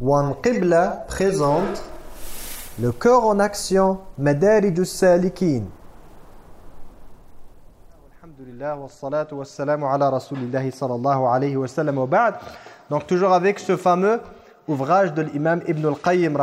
Wan Qibla présente le cœur en action Madarij salikin. Donc toujours avec ce fameux ouvrage de l'imam Ibn al-Qayyim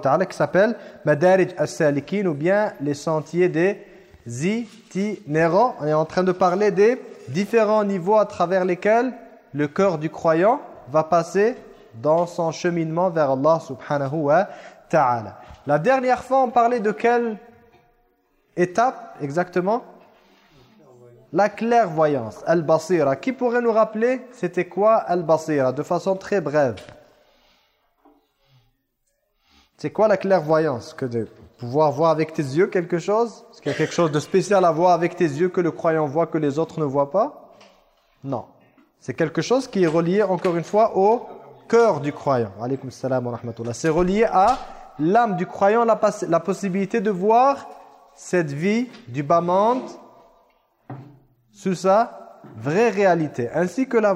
ta'ala qui s'appelle Madarij as-Salikin ou bien les sentiers des itinérants. On est en train de parler des différents niveaux à travers lesquels le cœur du croyant va passer dans son cheminement vers Allah subhanahu wa ta'ala. La dernière fois, on parlait de quelle étape exactement? La clairvoyance, al-basira. Qui pourrait nous rappeler c'était quoi al-basira de façon très brève? C'est quoi la clairvoyance? Que de pouvoir voir avec tes yeux quelque chose? Est-ce qu'il y a quelque chose de spécial à voir avec tes yeux que le croyant voit que les autres ne voient pas? Non. C'est quelque chose qui est relié encore une fois au cœur du croyant. Alaykoum salam. C'est relié à l'âme du croyant, la, possibilité de voir cette vie du bas monde sous sa vraie réalité. Ainsi que la,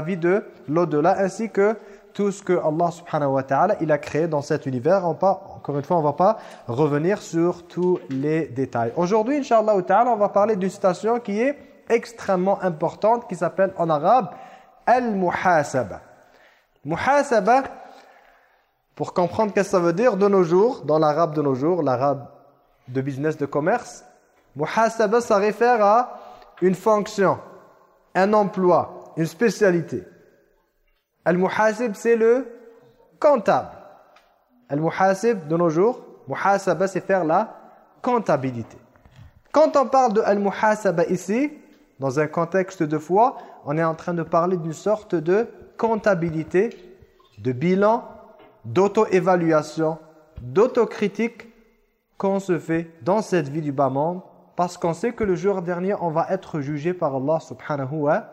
vie de l'au-delà, ainsi que tout ce que Allah subhanahu wa ta'ala il a créé dans cet univers. Encore une fois, on ne va pas revenir sur tous les détails. Aujourd'hui, inshallah on va parler d'une station qui est extrêmement importante, qui s'appelle en arabe Al-Muhasaba. Muhasaba, pour comprendre ce que ça veut dire de nos jours, dans l'arabe de nos jours, l'arabe de business, de commerce, muhasaba, ça réfère à une fonction, un emploi, une spécialité. Al-muhasib, c'est le comptable. Al-muhasib, de nos jours, muhasaba, c'est faire la comptabilité. Quand on parle de al-muhasaba ici, dans un contexte de foi, on est en train de parler d'une sorte de comptabilité, de bilan, d'auto-évaluation, d'autocritique qu'on se fait dans cette vie du bas monde parce qu'on sait que le jour dernier, on va être jugé par Allah subhanahu wa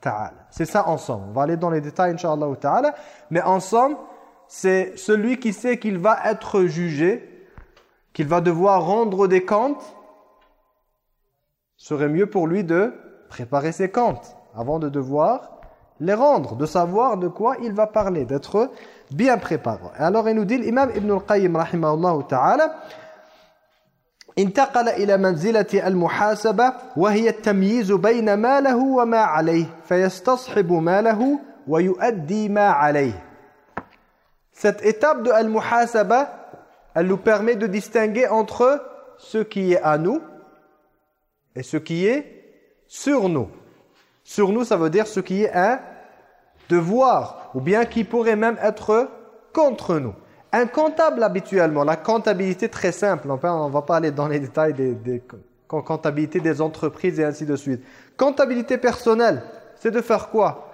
ta'ala. C'est ça ensemble. On va aller dans les détails, inshallah ta'ala. Mais ensemble, c'est celui qui sait qu'il va être jugé, qu'il va devoir rendre des comptes, serait mieux pour lui de préparer ses comptes avant de devoir les rendre, de savoir de quoi il va parler, d'être bien préparé. Alors il nous dit l'imam Ibn al-Qayyim rahimahullah ta'ala انتقل إلى منزلة المحاسبة وهي التمييز بين ما له وما عليه فيستصحب ما له ويؤدي ما عليه Cette étape de al-muhasaba, elle nous permet de distinguer entre ce qui est à nous et ce qui est sur nous. sur nous, ça veut dire ce qui est un devoir, ou bien qui pourrait même être contre nous. Un comptable habituellement, la comptabilité très simple, on ne va pas aller dans les détails des, des comptabilités des entreprises et ainsi de suite. Comptabilité personnelle, c'est de faire quoi?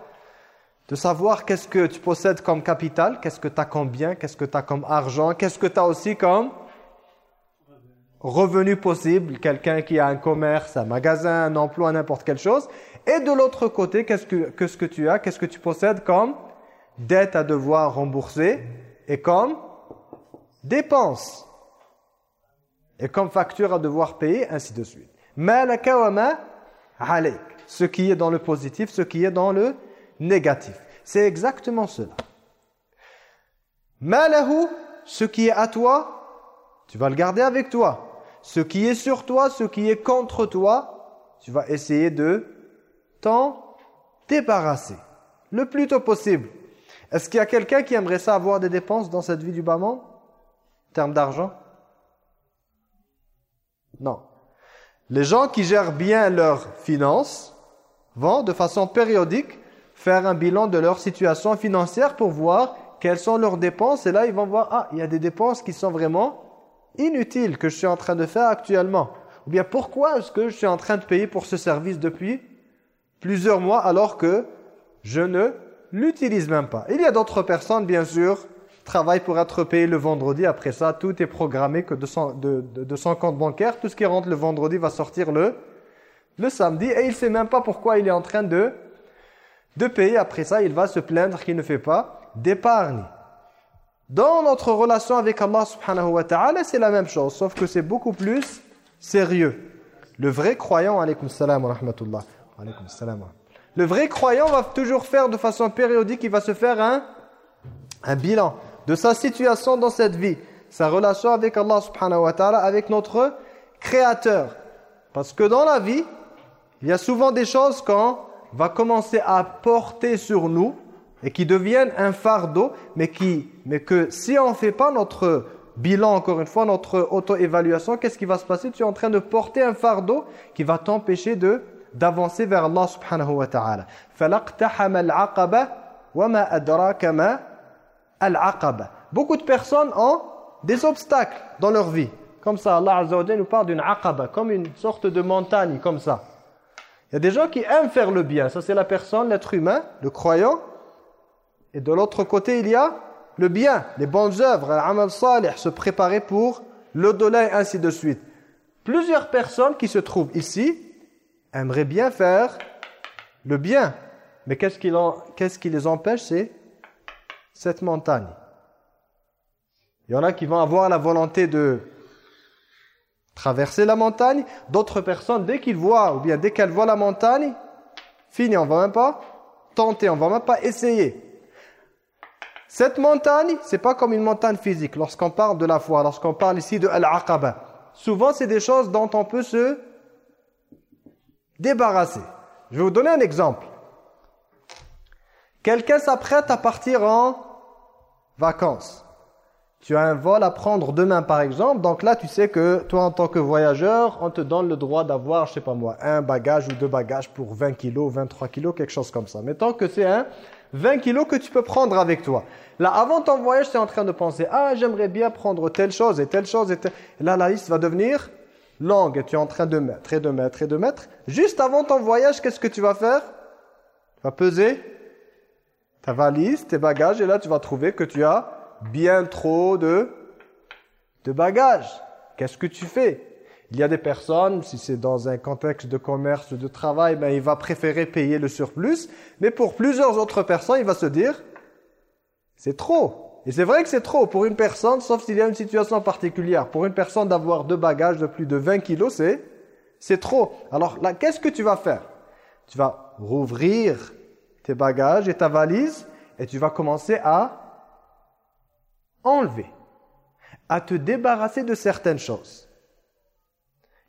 De savoir qu'est-ce que tu possèdes comme capital, qu'est-ce que tu as comme bien, qu'est-ce que tu as comme argent, qu'est-ce que tu as aussi comme revenu possible, quelqu'un qui a un commerce, un magasin, un emploi, n'importe quelle chose. Et de l'autre côté, qu'est-ce que, ce que tu as, qu'est-ce que tu possèdes comme dette à devoir rembourser et comme dépense et comme facture à devoir payer, ainsi de suite. Ce qui est dans le positif, ce qui est dans le négatif. C'est exactement cela. Malahu, ce qui est à toi, tu vas le garder avec toi ce qui est sur toi, ce qui est contre toi, tu vas essayer de t'en débarrasser le plus tôt possible. Est-ce qu'il y a quelqu'un qui aimerait ça avoir des dépenses dans cette vie du bas en termes d'argent? Non. Les gens qui gèrent bien leurs finances vont de façon périodique faire un bilan de leur situation financière pour voir quelles sont leurs dépenses et là ils vont voir ah il y a des dépenses qui sont vraiment inutile que je suis en train de faire actuellement Ou bien pourquoi est-ce que je suis en train de payer pour ce service depuis plusieurs mois alors que je ne l'utilise même pas Il y a d'autres personnes, bien sûr, travaillent pour être payées le vendredi. Après ça, tout est programmé que de son, compte bancaire. Tout ce qui rentre le vendredi va sortir le, le samedi. Et il ne sait même pas pourquoi il est en train de, de payer. Après ça, il va se plaindre qu'il ne fait pas d'épargne. Dans notre relation avec Allah subhanahu wa ta'ala, c'est la même chose, sauf que c'est beaucoup plus sérieux. Le vrai croyant, alaykum salam wa rahmatullah. Le vrai croyant va toujours faire de façon périodique, il va se faire un bilan de sa situation dans cette vie, sa relation avec Allah subhanahu wa ta'ala, avec notre créateur. Parce que dans la vie, il y a souvent des choses qu'on va commencer à porter sur nous et qui deviennent un fardeau, mais, qui, mais que si on ne fait pas notre bilan, encore une fois, notre auto-évaluation, qu'est-ce qui va se passer? Tu es en train de porter un fardeau qui va t'empêcher de d'avancer vers Allah subhanahu wa ta'ala. Beaucoup de personnes ont des obstacles dans leur vie. Comme ça, Allah Azza nous parle d'une aqaba, comme une sorte de montagne, comme ça. Il y a des gens qui aiment faire le bien. Ça, c'est la personne, l'être humain, le croyant. Et de l'autre côté, il y a le bien, les bonnes œuvres, l'amal salih, se préparer pour l'au-delà et ainsi de suite. Plusieurs personnes qui se trouvent ici aimeraient bien faire le bien. Mais qu'est-ce qui, qu'est-ce qui les empêche C'est cette montagne. Il y en a qui vont avoir la volonté de traverser la montagne. D'autres personnes, dès qu'ils voient, ou bien dès qu'elles voient la montagne, fini, on ne va même pas tenter, on ne va même pas essayer. Cette montagne, c'est pas comme une montagne physique. Lorsqu'on parle de la foi, lorsqu'on parle ici de Al-Aqaba, souvent c'est des choses dont on peut se débarrasser. Je vais vous donner un exemple. Quelqu'un s'apprête à partir en vacances. Tu as un vol à prendre demain par exemple, donc là tu sais que toi en tant que voyageur, on te donne le droit d'avoir, je sais pas moi, un bagage ou deux bagages pour 20 kilos, 23 kilos, quelque chose comme ça. Mettons que c'est un 20 kilos que tu peux prendre avec toi. Là, avant ton voyage, tu es en train de penser, ah j'aimerais bien prendre telle chose et telle chose. Et, là, la liste va devenir longue et tu es en train de mettre et de mettre et de mettre. Juste avant ton voyage, qu'est-ce que tu vas faire? Tu vas peser ta valise, tes bagages et là tu vas trouver que tu as bien trop de, de bagages. Qu'est-ce que tu fais? Il y a des personnes, si c'est dans un contexte de commerce, de travail, ben, il va préférer payer le surplus. Mais pour plusieurs autres personnes, il va se dire, c'est trop. Et c'est vrai que c'est trop pour une personne, sauf s'il y a une situation particulière. Pour une personne d'avoir deux bagages de plus de 20 kilos, c'est trop. Alors là, qu'est-ce que tu vas faire? Tu vas rouvrir tes bagages et ta valise et tu vas commencer à enlever, à te débarrasser de certaines choses.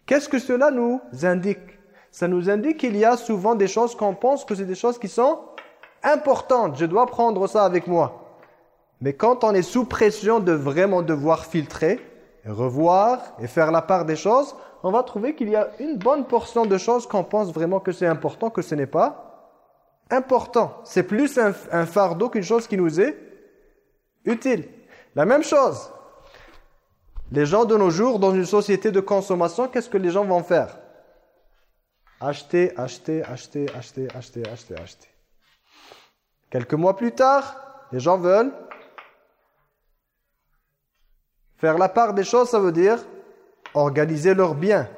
Qu'est-ce que cela nous indique? Ça nous indique qu'il y a souvent des choses qu'on pense que c'est des choses qui sont importantes. Je dois prendre ça avec moi. Mais quand on est sous pression de vraiment devoir filtrer, revoir et faire la part des choses, on va trouver qu'il y a une bonne portion de choses qu'on pense vraiment que c'est important, que ce n'est pas important. C'est plus un, un fardeau qu'une chose qui nous est utile. La même chose. Les gens de nos jours, dans une société de consommation, qu'est-ce que les gens vont faire? Acheter, acheter, acheter, acheter, acheter, acheter, acheter. Quelques mois plus tard, les gens veulent faire la part des choses, ça veut dire organiser leurs biens,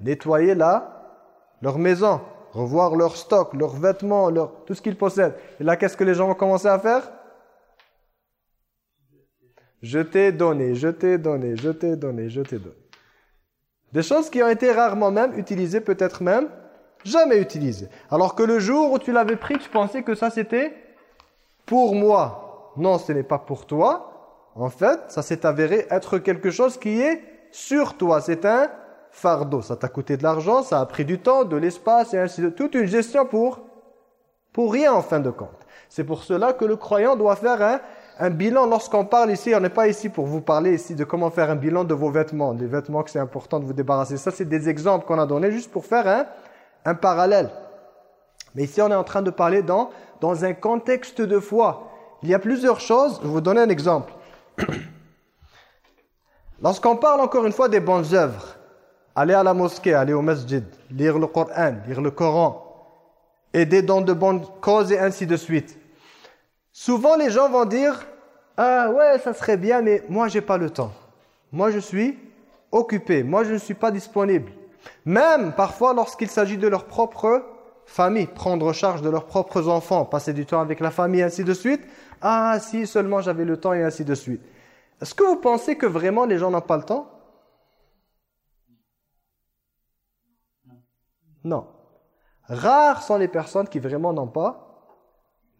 nettoyer là, leur maison, revoir leur stock, leurs vêtements, leur, tout ce qu'ils possèdent. Et là, qu'est-ce que les gens vont commencer à faire? Je t'ai donné, je t'ai donné, je t'ai donné, je t'ai donné. Des choses qui ont été rarement même utilisées, peut-être même jamais utilisées. Alors que le jour où tu l'avais pris, tu pensais que ça c'était pour moi. Non, ce n'est pas pour toi. En fait, ça s'est avéré être quelque chose qui est sur toi. C'est un fardeau. Ça t'a coûté de l'argent, ça a pris du temps, de l'espace et ainsi de Toute une gestion pour, pour rien en fin de compte. C'est pour cela que le croyant doit faire un bilan, lorsqu'on parle ici, on n'est pas ici pour vous parler ici de comment faire un bilan de vos vêtements. Les vêtements que c'est important de vous débarrasser. Ça, c'est des exemples qu'on a donnés juste pour faire un, un parallèle. Mais ici, on est en train de parler dans, dans un contexte de foi. Il y a plusieurs choses. Je vais vous donner un exemple. Lorsqu'on parle encore une fois des bonnes œuvres, aller à la mosquée, aller au masjid, lire le Coran, lire le Coran, aider dans de bonnes causes et ainsi de suite. Souvent, les gens vont dire ah ouais, ça serait bien, mais moi, j'ai pas le temps. Moi, je suis occupé. Moi, je ne suis pas disponible. Même parfois, lorsqu'il s'agit de leur propre famille, prendre charge de leurs propres enfants, passer du temps avec la famille, ainsi de suite. Ah, si seulement j'avais le temps, et ainsi de suite. Est-ce que vous pensez que vraiment les gens n'ont pas le temps? Non. Rares sont les personnes qui vraiment n'ont pas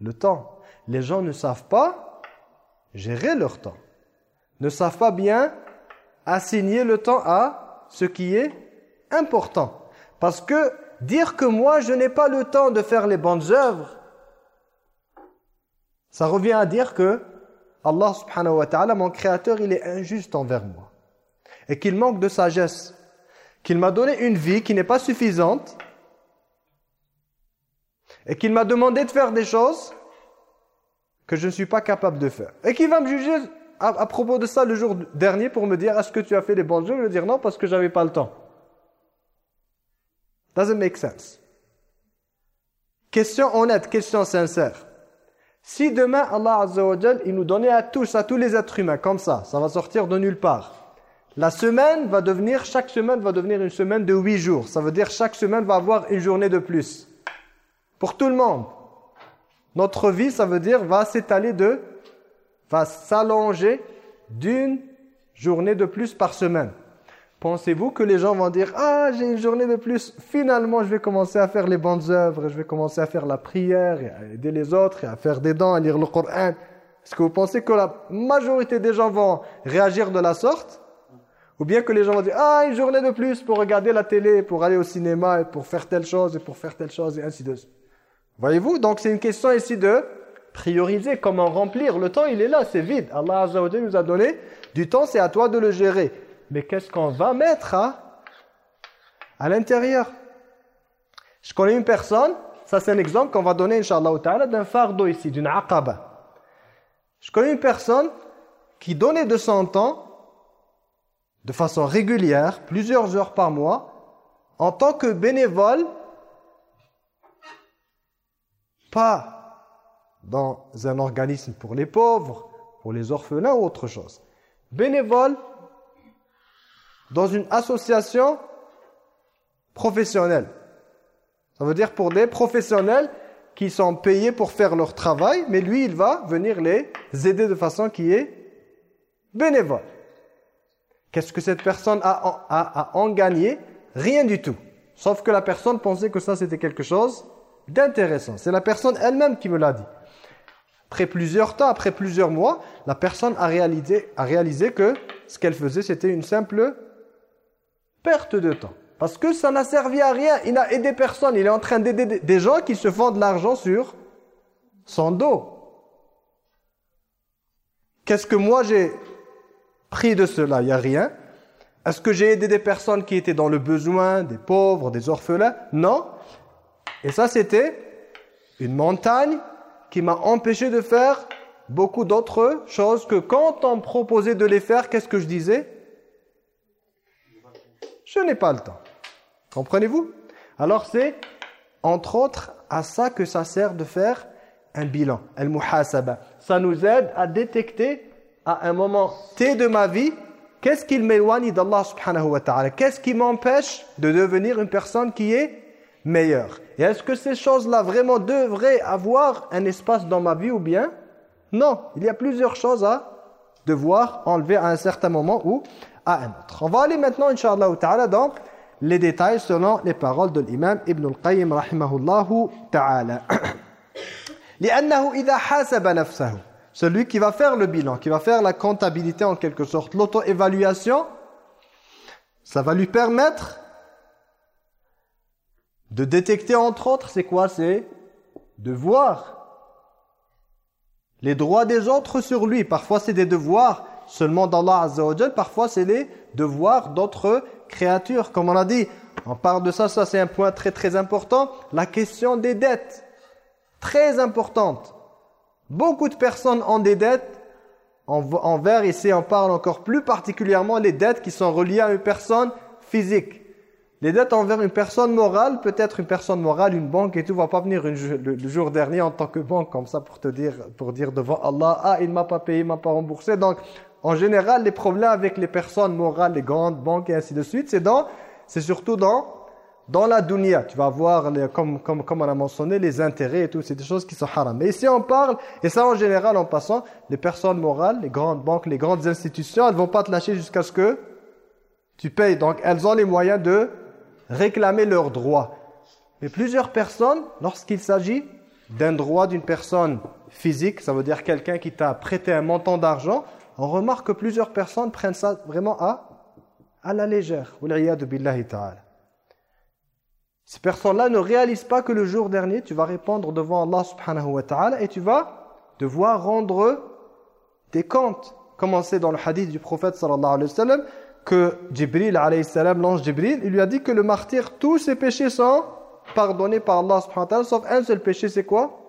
le temps. Les gens ne savent pas gérer leur temps. Ne savent pas bien assigner le temps à ce qui est important. Parce que dire que moi, je n'ai pas le temps de faire les bonnes œuvres, ça revient à dire que Allah subhanahu wa ta'ala, mon créateur, il est injuste envers moi. Et qu'il manque de sagesse. Qu'il m'a donné une vie qui n'est pas suffisante. Et qu'il m'a demandé de faire des choses que je ne suis pas capable de faire. Et qu'il va me juger à, propos de ça le jour dernier pour me dire est-ce que tu as fait les bonnes choses? Je vais dire non parce que j'avais pas le temps. Doesn't make sense. Question honnête, question sincère. Si demain, Allah Azza il nous donnait à tous, à tous les êtres humains, comme ça, ça va sortir de nulle part. La semaine va devenir, chaque semaine va devenir une semaine de huit jours. Ça veut dire chaque semaine va avoir une journée de plus. Pour tout le monde. Notre vie, ça veut dire, va s'étaler de, va s'allonger d'une journée de plus par semaine. Pensez-vous que les gens vont dire « Ah, j'ai une journée de plus, finalement je vais commencer à faire les bonnes œuvres, je vais commencer à faire la prière, et à aider les autres, et à faire des dents, à lire le Coran. » Est-ce que vous pensez que la majorité des gens vont réagir de la sorte? Ou bien que les gens vont dire « Ah, une journée de plus pour regarder la télé, pour aller au cinéma, et pour faire telle chose, et pour faire telle chose, et ainsi de suite. » Voyez-vous Donc c'est une question ici de prioriser, comment remplir. Le temps, il est là, c'est vide. Allah Azza nous a donné du temps, c'est à toi de le gérer mais qu'est-ce qu'on va mettre à, à l'intérieur? Je connais une personne, ça c'est un exemple qu'on va donner, Inch'Allah d'un fardeau ici, d'une aqaba. Je connais une personne qui donnait de son temps, de façon régulière, plusieurs heures par mois, en tant que bénévole, pas dans un organisme pour les pauvres, pour les orphelins ou autre chose. Bénévole dans une association professionnelle. Ça veut dire pour des professionnels qui sont payés pour faire leur travail, mais lui, il va venir les aider de façon qui est bénévole. Qu'est-ce que cette personne a, a, en gagné? Rien du tout. Sauf que la personne pensait que ça, c'était quelque chose d'intéressant. C'est la personne elle-même qui me l'a dit. Après plusieurs temps, après plusieurs mois, la personne a réalisé, a réalisé que ce qu'elle faisait, c'était une simple Perte de temps. Parce que ça n'a servi à rien. Il n'a aidé personne. Il est en train d'aider des gens qui se font de l'argent sur son dos. Qu'est-ce que moi j'ai pris de cela? Il n'y a rien. Est-ce que j'ai aidé des personnes qui étaient dans le besoin, des pauvres, des orphelins? Non. Et ça, c'était une montagne qui m'a empêché de faire beaucoup d'autres choses que quand on me proposait de les faire, qu'est-ce que je disais? Je n'ai pas le temps. Comprenez-vous? Alors c'est, entre autres, à ça que ça sert de faire un bilan, al-muhasaba. Ça nous aide à détecter à un moment T de ma vie, qu'est-ce qui m'éloigne d'Allah subhanahu wa ta'ala? Qu'est-ce qui m'empêche de devenir une personne qui est meilleure? Et est-ce que ces choses-là vraiment devraient avoir un espace dans ma vie ou bien? Non, il y a plusieurs choses à devoir enlever à un certain moment ou à un autre. On va aller maintenant, Inch'Allah ta'ala, dans les détails selon les paroles de l'imam Ibn al-Qayyim, ta'ala. Celui qui va faire le bilan, qui va faire la comptabilité en quelque sorte, l'auto-évaluation, ça va lui permettre de détecter entre autres, c'est quoi? C'est de voir les droits des autres sur lui. Parfois c'est des devoirs seulement d'Allah Azza wa parfois c'est les devoirs d'autres créatures. Comme on a dit, on parle de ça, ça c'est un point très très important. La question des dettes, très importante. Beaucoup de personnes ont des dettes envers, ici on parle encore plus particulièrement les dettes qui sont reliées à une personne physique. Les dettes envers une personne morale, peut-être une personne morale, une banque et tout, va pas venir le, jour dernier en tant que banque comme ça pour te dire, pour dire devant Allah, ah il m'a pas payé, il m'a pas remboursé. Donc en général, les problèmes avec les personnes morales, les grandes banques et ainsi de suite, c'est dans, c'est surtout dans, dans la dunya. Tu vas voir, comme, comme, comme on a mentionné, les intérêts et tout, c'est des choses qui sont haram. Mais ici, on parle, et ça en général, en passant, les personnes morales, les grandes banques, les grandes institutions, elles vont pas te lâcher jusqu'à ce que tu payes. Donc, elles ont les moyens de réclamer leurs droits. Mais plusieurs personnes, lorsqu'il s'agit d'un droit d'une personne physique, ça veut dire quelqu'un qui t'a prêté un montant d'argent, on remarque que plusieurs personnes prennent ça vraiment à, à la légère. Ces personnes-là ne réalisent pas que le jour dernier, tu vas répondre devant Allah subhanahu wa ta'ala et tu vas devoir rendre des comptes. Comme c'est dans le hadith du prophète sallallahu que Jibril alayhi l'ange Jibril, il lui a dit que le martyr, tous ses péchés sont pardonnés par Allah subhanahu wa ta'ala, sauf un seul péché, c'est quoi?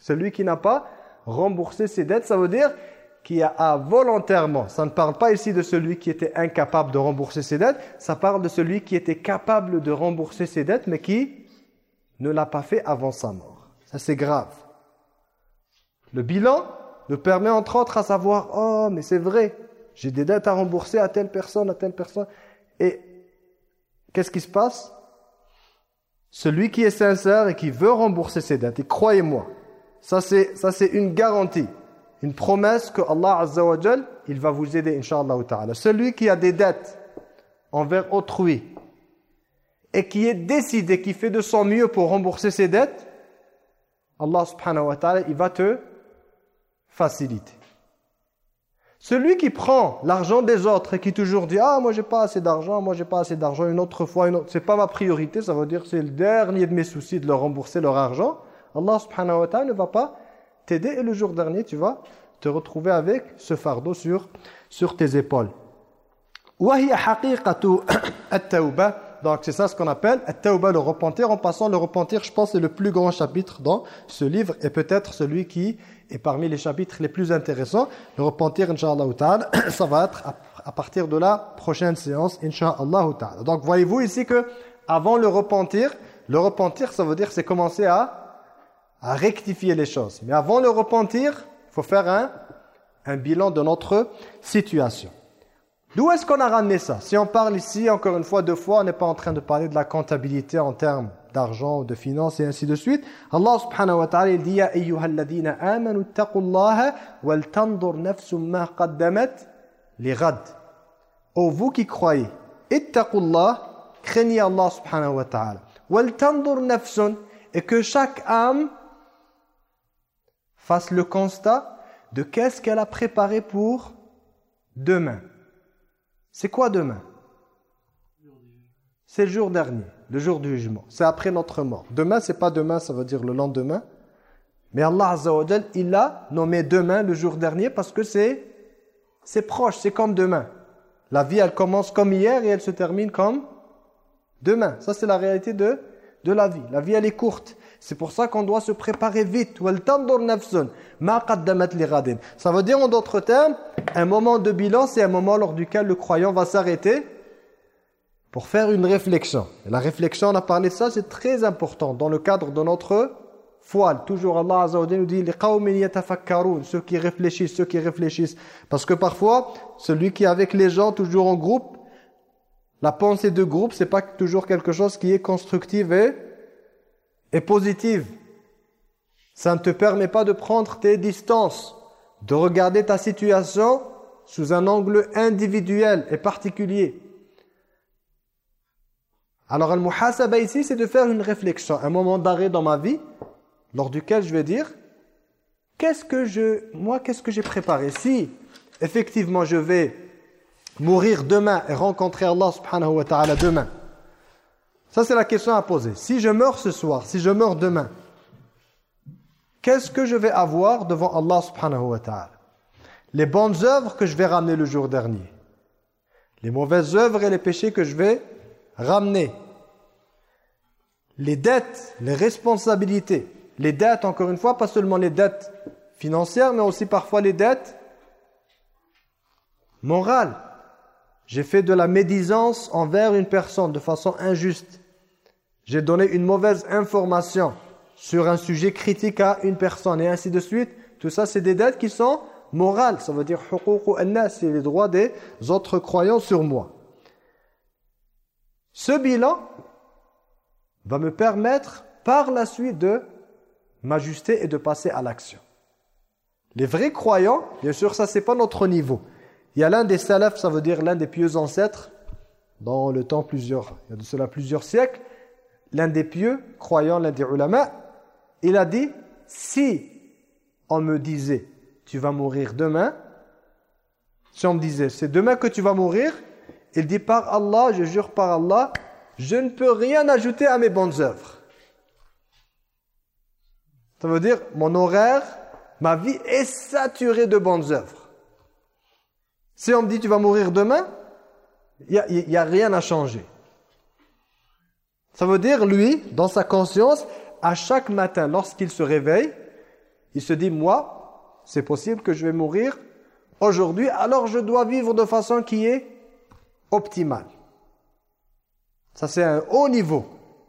Celui qui n'a pas remboursé ses dettes, ça veut dire qui a volontairement, ça ne parle pas ici de celui qui était incapable de rembourser ses dettes, ça parle de celui qui était capable de rembourser ses dettes, mais qui ne l'a pas fait avant sa mort. Ça c'est grave. Le bilan nous permet entre autres à savoir, oh mais c'est vrai, j'ai des dettes à rembourser à telle personne, à telle personne. Et qu'est-ce qui se passe? Celui qui est sincère et qui veut rembourser ses dettes, et croyez-moi, ça c'est une garantie une promesse que Allah Azza wa il va vous aider, Inch'Allah ta'ala. Celui qui a des dettes envers autrui et qui est décidé, qui fait de son mieux pour rembourser ses dettes, Allah subhanahu wa ta'ala, il va te faciliter. Celui qui prend l'argent des autres et qui toujours dit « Ah, moi j'ai pas assez d'argent, moi j'ai pas assez d'argent, une autre fois, une autre... c'est pas ma priorité, ça veut dire c'est le dernier de mes soucis de leur rembourser leur argent. Allah subhanahu wa ta'ala ne va pas t'aider et le jour dernier, tu vas te retrouver avec ce fardeau sur, sur tes épaules. Donc c'est ça ce qu'on appelle le repentir. En passant, le repentir, je pense, c'est le plus grand chapitre dans ce livre et peut-être celui qui est parmi les chapitres les plus intéressants. Le repentir, Inch'Allah ça va être à, partir de la prochaine séance, Inch'Allah Donc voyez-vous ici que avant le repentir, le repentir, ça veut dire c'est commencer à à rectifier les choses. Mais avant le repentir, il faut faire un, un bilan de notre situation. D'où est-ce qu'on a ramené ça? Si on parle ici, encore une fois, deux fois, on n'est pas en train de parler de la comptabilité en termes d'argent, de finances et ainsi de suite. Allah subhanahu wa ta'ala, dit « Ya ayyuhalladhina amanu taqullaha wal tandur nafsum ma qaddamat li ghad » Ô vous qui croyez, ittaqullah, craignez Allah subhanahu wa ta'ala. Wal tandur nafsun, et que chaque âme fasse le constat de qu'est-ce qu'elle a préparé pour demain. C'est quoi demain? C'est le jour dernier, le jour du jugement. C'est après notre mort. Demain, c'est pas demain, ça veut dire le lendemain. Mais Allah Azza il a nommé demain le jour dernier parce que c'est c'est proche, c'est comme demain. La vie, elle commence comme hier et elle se termine comme demain. Ça, c'est la réalité de, de la vie. La vie, elle est courte. C'est pour ça qu'on doit se préparer vite. Ça veut dire en d'autres termes, un moment de bilan, c'est un moment lors duquel le croyant va s'arrêter pour faire une réflexion. La réflexion, on a parlé de ça, c'est très important dans le cadre de notre foi. Toujours Allah Azza nous dit ceux qui réfléchissent, ceux qui réfléchissent. Parce que parfois, celui qui est avec les gens, toujours en groupe, la pensée de groupe, c'est pas toujours quelque chose qui est constructif et est positive. Ça ne te permet pas de prendre tes distances, de regarder ta situation sous un angle individuel et particulier. Alors, al-muhasaba ici, c'est de faire une réflexion, un moment d'arrêt dans ma vie, lors duquel je vais dire, qu'est-ce que je, moi, qu'est-ce que j'ai préparé? Si, effectivement, je vais mourir demain et rencontrer Allah subhanahu wa ta'ala demain, ça, c'est la question à poser. Si je meurs ce soir, si je meurs demain, qu'est-ce que je vais avoir devant Allah subhanahu wa ta'ala? Les bonnes œuvres que je vais ramener le jour dernier. Les mauvaises œuvres et les péchés que je vais ramener. Les dettes, les responsabilités. Les dettes, encore une fois, pas seulement les dettes financières, mais aussi parfois les dettes morales. J'ai fait de la médisance envers une personne de façon injuste j'ai donné une mauvaise information sur un sujet critique à une personne et ainsi de suite. Tout ça, c'est des dettes qui sont morales. Ça veut dire c'est les droits des autres croyants sur moi. Ce bilan va me permettre par la suite de m'ajuster et de passer à l'action. Les vrais croyants, bien sûr, ça c'est pas notre niveau. Il y a l'un des salafs, ça veut dire l'un des pieux ancêtres, dans le temps plusieurs, il y a de cela plusieurs siècles, l'un des pieux, croyant l'un des ulama, Il a dit, si on me disait, tu vas mourir demain, si on me disait, c'est demain que tu vas mourir, il dit, par Allah, je jure par Allah, je ne peux rien ajouter à mes bonnes œuvres. Ça veut dire, mon horaire, ma vie est saturée de bonnes œuvres. Si on me dit, tu vas mourir demain, il n'y a, a rien à changer. Ça veut dire, lui, dans sa conscience, à chaque matin, lorsqu'il se réveille, il se dit, moi, c'est possible que je vais mourir aujourd'hui, alors je dois vivre de façon qui est optimale. Ça, c'est un haut niveau.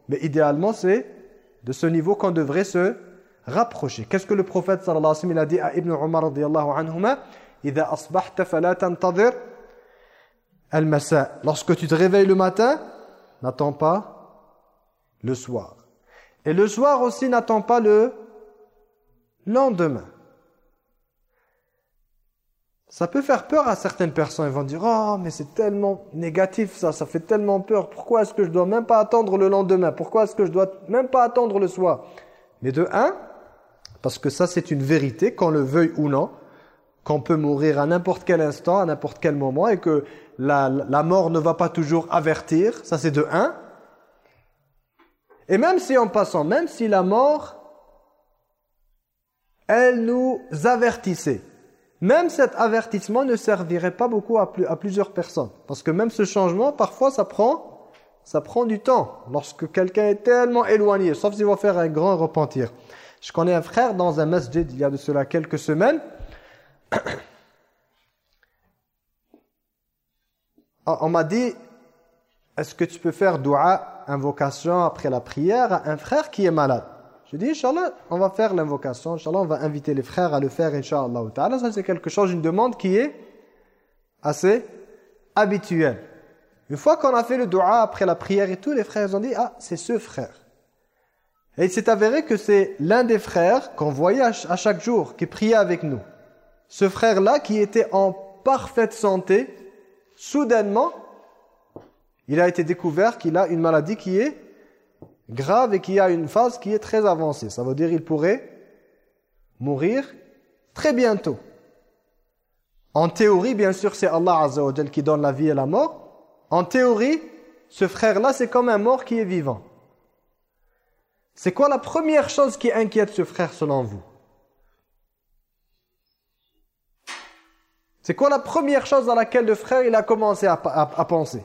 Mais idéalement, c'est de ce niveau qu'on devrait se rapprocher. Qu'est-ce que le prophète, sallallahu alayhi wa sallam, a dit à Ibn Omar, radiallahu anhuma, « Ida asbahta fala tantadir al-masa » Lorsque tu te réveilles le matin, n'attends pas le soir. Et le soir aussi, n'attends pas le lendemain. Ça peut faire peur à certaines personnes. Ils vont dire « Oh, mais c'est tellement négatif ça, ça fait tellement peur. Pourquoi est-ce que je dois même pas attendre le lendemain? Pourquoi est-ce que je dois même pas attendre le soir ?» Mais de un, parce que ça c'est une vérité, qu'on le veuille ou non, qu'on peut mourir à n'importe quel instant, à n'importe quel moment, et que la, la, mort ne va pas toujours avertir, ça c'est de un. Et même si en passant, même si la mort, elle nous avertissait, même cet avertissement ne servirait pas beaucoup à, plus, à plusieurs personnes. Parce que même ce changement, parfois ça prend, ça prend du temps. Lorsque quelqu'un est tellement éloigné, sauf s'il va faire un grand repentir. Je connais un frère dans un masjid, il y a de cela quelques semaines, Ah, on m'a dit, est-ce que tu peux faire dua, invocation après la prière à un frère qui est malade Je dis, Inch'Allah, on va faire l'invocation, Inch'Allah, on va inviter les frères à le faire, Inch'Allah. Ça, c'est quelque chose, une demande qui est assez habituelle. Une fois qu'on a fait le dua après la prière et tout, les frères ont dit, ah, c'est ce frère. Et il s'est avéré que c'est l'un des frères qu'on voyait à chaque jour, qui priait avec nous ce frère-là qui était en parfaite santé, soudainement, il a été découvert qu'il a une maladie qui est grave et qui a une phase qui est très avancée. Ça veut dire qu'il pourrait mourir très bientôt. En théorie, bien sûr, c'est Allah Azza qui donne la vie et la mort. En théorie, ce frère-là, c'est comme un mort qui est vivant. C'est quoi la première chose qui inquiète ce frère selon vous? C'est quoi la première chose à laquelle le frère il a commencé à, penser?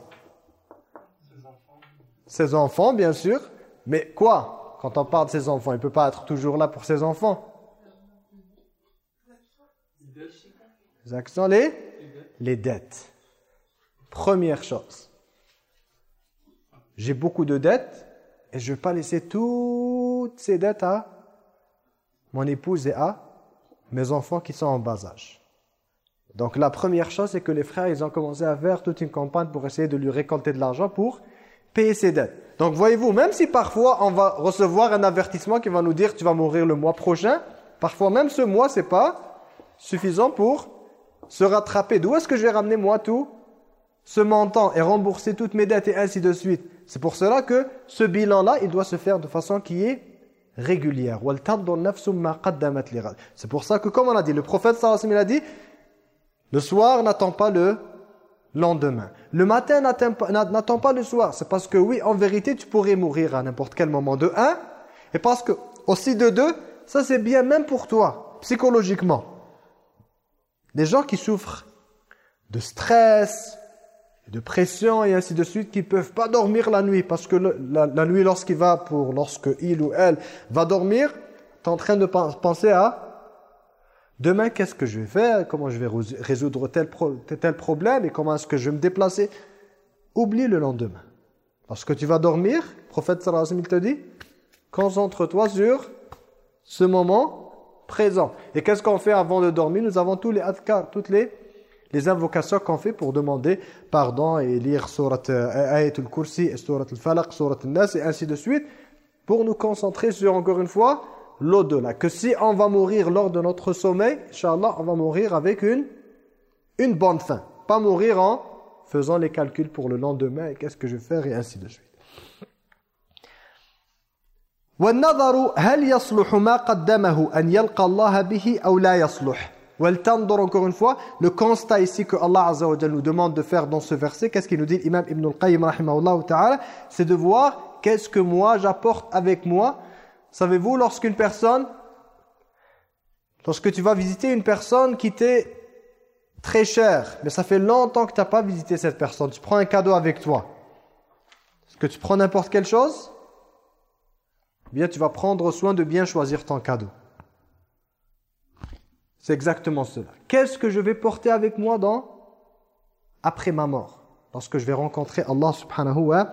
Ses enfants, bien sûr. Mais quoi Quand on parle de ses enfants, il ne peut pas être toujours là pour ses enfants. Les actions, les, les dettes. Première chose. J'ai beaucoup de dettes et je ne vais pas laisser toutes ces dettes à mon épouse et à mes enfants qui sont en bas âge. Donc la première chose, c'est que les frères, ils ont commencé à faire toute une campagne pour essayer de lui récolter de l'argent pour payer ses dettes. Donc voyez-vous, même si parfois on va recevoir un avertissement qui va nous dire tu vas mourir le mois prochain, parfois même ce mois, c'est pas suffisant pour se rattraper. D'où est-ce que je vais ramener moi tout ce montant et rembourser toutes mes dettes et ainsi de suite? C'est pour cela que ce bilan-là, il doit se faire de façon qui est régulière. C'est pour ça que, comme on a dit, le prophète sallallahu a dit le soir n'attend pas le lendemain. Le matin n'attend pas le soir. C'est parce que oui, en vérité, tu pourrais mourir à n'importe quel moment de un. Et parce que, aussi de deux, ça c'est bien même pour toi, psychologiquement. Les gens qui souffrent de stress, de pression et ainsi de suite, qui peuvent pas dormir la nuit. Parce que la, nuit, lorsqu'il va pour, lorsque il ou elle va dormir, tu es en train de penser à Demain, qu'est-ce que je vais faire? Comment je vais résoudre tel, tel problème Et comment est-ce que je vais me déplacer? Oublie le lendemain. Parce que tu vas dormir, le prophète sallallahu alayhi wa sallam, te dit Concentre-toi sur ce moment présent. Et qu'est-ce qu'on fait avant de dormir? Nous avons tous les adkar, toutes les, les invocations qu'on fait pour demander pardon et lire surat euh, Ayatul Kursi, surat Al-Falaq, surat Al-Nas et ainsi de suite pour nous concentrer sur, encore une fois, l'au-delà. Que si on va mourir lors de notre sommeil, Inch'Allah, on va mourir avec une, une bonne fin. Pas mourir en faisant les calculs pour le lendemain et qu'est-ce que je vais faire et ainsi de suite. والنظر هل يصلح ما قدمه أن يلقى الله به أو لا يصلح وَالْتَنْظُرْ encore une fois, le constat ici que Allah Azza wa nous demande de faire dans ce verset, qu'est-ce qu'il nous dit l'imam Ibn al-Qayyim rahimahullah ta'ala C'est de voir qu'est-ce que moi j'apporte avec moi. Savez-vous, lorsqu'une personne, lorsque tu vas visiter une personne qui t'est très chère, mais ça fait longtemps que tu n'as pas visité cette personne, tu prends un cadeau avec toi. Est-ce que tu prends n'importe quelle chose? Bien, tu vas prendre soin de bien choisir ton cadeau. C'est exactement cela. Qu'est-ce que je vais porter avec moi dans après ma mort? Lorsque je vais rencontrer Allah subhanahu wa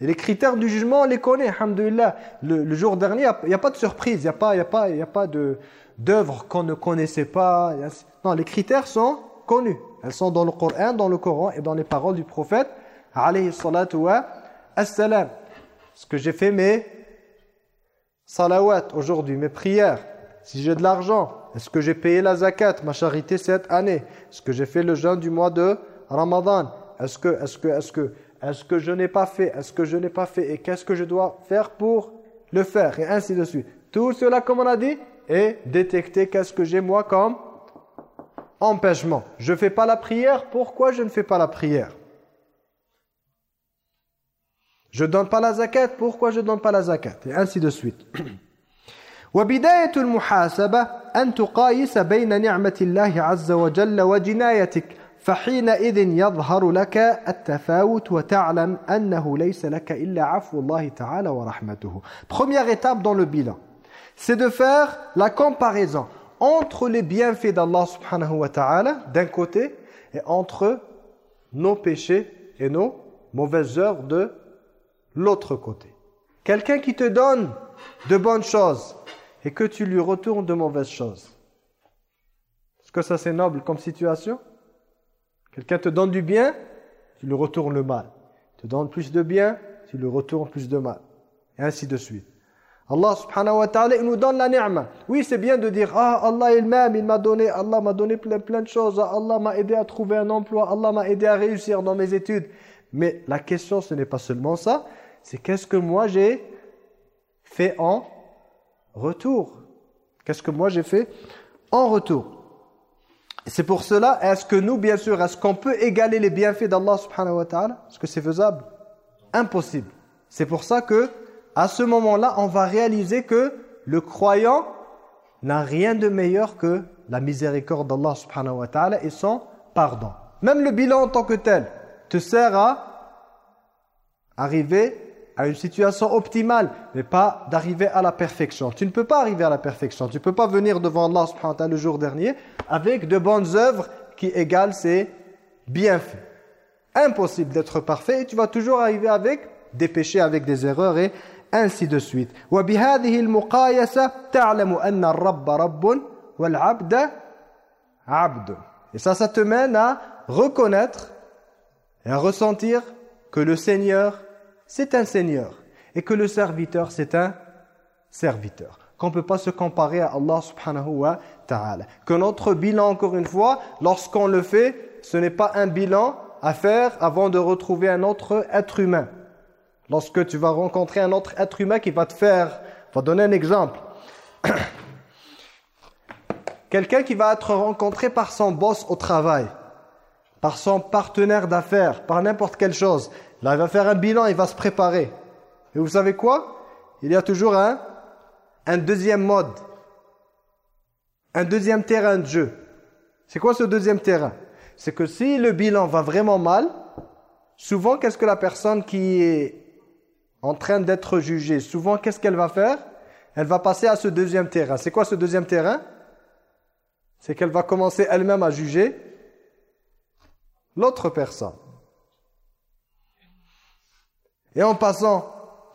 Et les critères du jugement, on les connaît, alhamdoulilah. Le, jour dernier, il n'y a, pas de surprise, il n'y a pas, y a pas, y a d'œuvre qu'on ne connaissait pas. non, les critères sont connus. Elles sont dans le Coran, dans le Coran et dans les paroles du prophète, alayhi salatu wa assalam. Ce que j'ai fait mes salawat aujourd'hui, mes prières, si j'ai de l'argent, est-ce que j'ai payé la zakat, ma charité cette année? Est-ce que j'ai fait le jeûne du mois de Ramadan? Est-ce que, est-ce que, est-ce que est-ce que je n'ai pas fait Est-ce que je n'ai pas fait Et qu'est-ce que je dois faire pour le faire Et ainsi de suite. Tout cela, comme on a dit, est détecter qu'est-ce que j'ai moi comme empêchement. Je ne fais pas la prière, pourquoi je ne fais pas la prière Je ne donne pas la zakat, pourquoi je ne donne pas la zakat Et ainsi de suite. وبداية المحاسبة أن تقايس بين نعمة الله عز وجل وجنايتك فحينئذ يظهر لك التفاوت وتعلم أنه ليس لك إلا عفو الله تعالى ورحمته Première étape dans le bilan, c'est de faire la comparaison entre les bienfaits d'Allah subhanahu wa ta'ala d'un côté et entre nos péchés et nos mauvaises œuvres de l'autre côté. Quelqu'un qui te donne de bonnes choses et que tu lui retournes de mauvaises choses. Est-ce que ça c'est noble comme situation Quelqu'un te donne du bien, tu lui retournes le mal. te donne plus de bien, tu lui retournes plus de mal. Et ainsi de suite. Allah subhanahu wa ta'ala, il nous donne la ni'ma. Oui, c'est bien de dire, ah, Allah il m'aime, il m'a donné, Allah m'a donné plein de choses, Allah m'a aidé à trouver un emploi, Allah m'a aidé à réussir dans mes études. Mais la question, ce n'est pas seulement ça, c'est qu'est-ce que moi j'ai fait en retour? Qu'est-ce que moi j'ai fait en retour? C'est pour cela, est-ce que nous, bien sûr, est-ce qu'on peut égaler les bienfaits d'Allah subhanahu wa ta'ala? Est-ce que c'est faisable? Impossible. C'est pour ça que, à ce moment-là, on va réaliser que le croyant n'a rien de meilleur que la miséricorde d'Allah subhanahu wa ta'ala et son pardon. Même le bilan en tant que tel te sert à arriver à une situation optimale, mais pas d'arriver à la perfection. Tu ne peux pas arriver à la perfection. Tu ne peux pas venir devant Allah subhanahu wa ta'ala le jour dernier avec de bonnes œuvres qui égalent ses bienfaits. Impossible d'être parfait et tu vas toujours arriver avec des péchés, avec des erreurs et ainsi de suite. وبهذه المقايسة تعلم أن الرب رب والعبد عبد. Et ça, ça te mène à reconnaître et à ressentir que le Seigneur c'est un seigneur. Et que le serviteur c'est un serviteur. Qu'on ne peut pas se comparer à Allah subhanahu wa ta'ala. Que notre bilan encore une fois lorsqu'on le fait ce n'est pas un bilan à faire avant de retrouver un autre être humain. Lorsque tu vas rencontrer un autre être humain qui va te faire va donner un exemple. Quelqu'un qui va être rencontré par son boss au travail par son partenaire d'affaires par n'importe quelle chose Là, il va faire un bilan, il va se préparer. Et vous savez quoi? Il y a toujours un, un deuxième mode. Un deuxième terrain de jeu. C'est quoi ce deuxième terrain? C'est que si le bilan va vraiment mal, souvent, qu'est-ce que la personne qui est en train d'être jugée, souvent, qu'est-ce qu'elle va faire? Elle va passer à ce deuxième terrain. C'est quoi ce deuxième terrain? C'est qu'elle va commencer elle-même à juger l'autre personne. Et en passant,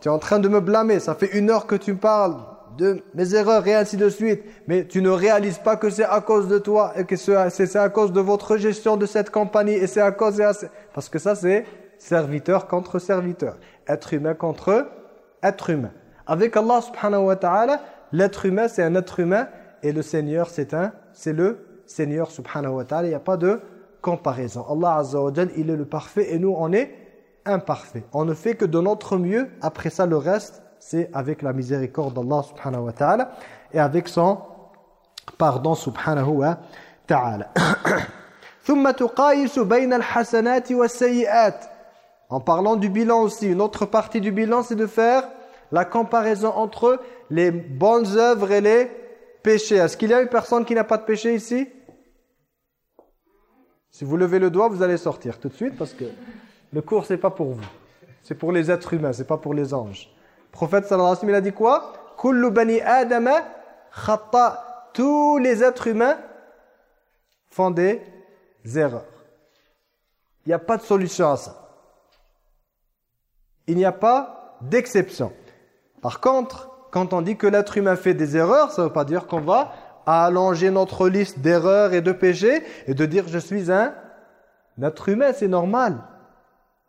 tu es en train de me blâmer, ça fait une heure que tu me parles de mes erreurs et ainsi de suite. Mais tu ne réalises pas que c'est à cause de toi et que c'est à cause de votre gestion de cette compagnie et c'est à cause... Parce que ça, c'est serviteur contre serviteur. Être humain contre être humain. Avec Allah subhanahu wa ta'ala, l'être humain, c'est un être humain et le Seigneur, c'est un, c'est le Seigneur subhanahu wa ta'ala. Il n'y a pas de comparaison. Allah azza wa il est le parfait et nous, on est imparfait. On ne fait que de notre mieux. Après ça, le reste, c'est avec la miséricorde d'Allah subhanahu wa ta'ala et avec son pardon subhanahu wa ta'ala. En parlant du bilan aussi, une autre partie du bilan, c'est de faire la comparaison entre les bonnes œuvres et les péchés. Est-ce qu'il y a une personne qui n'a pas de péché ici? Si vous levez le doigt, vous allez sortir tout de suite parce que le cours, c'est pas pour vous. C'est pour les êtres humains, c'est pas pour les anges. Le prophète sallallahu alayhi wa sallam, il a dit quoi? Kullu adama. Tous les êtres humains font des erreurs. Il n'y a pas de solution à ça. Il n'y a pas d'exception. Par contre, quand on dit que l'être humain fait des erreurs, ça ne veut pas dire qu'on va allonger notre liste d'erreurs et de péchés et de dire je suis un être humain, c'est normal.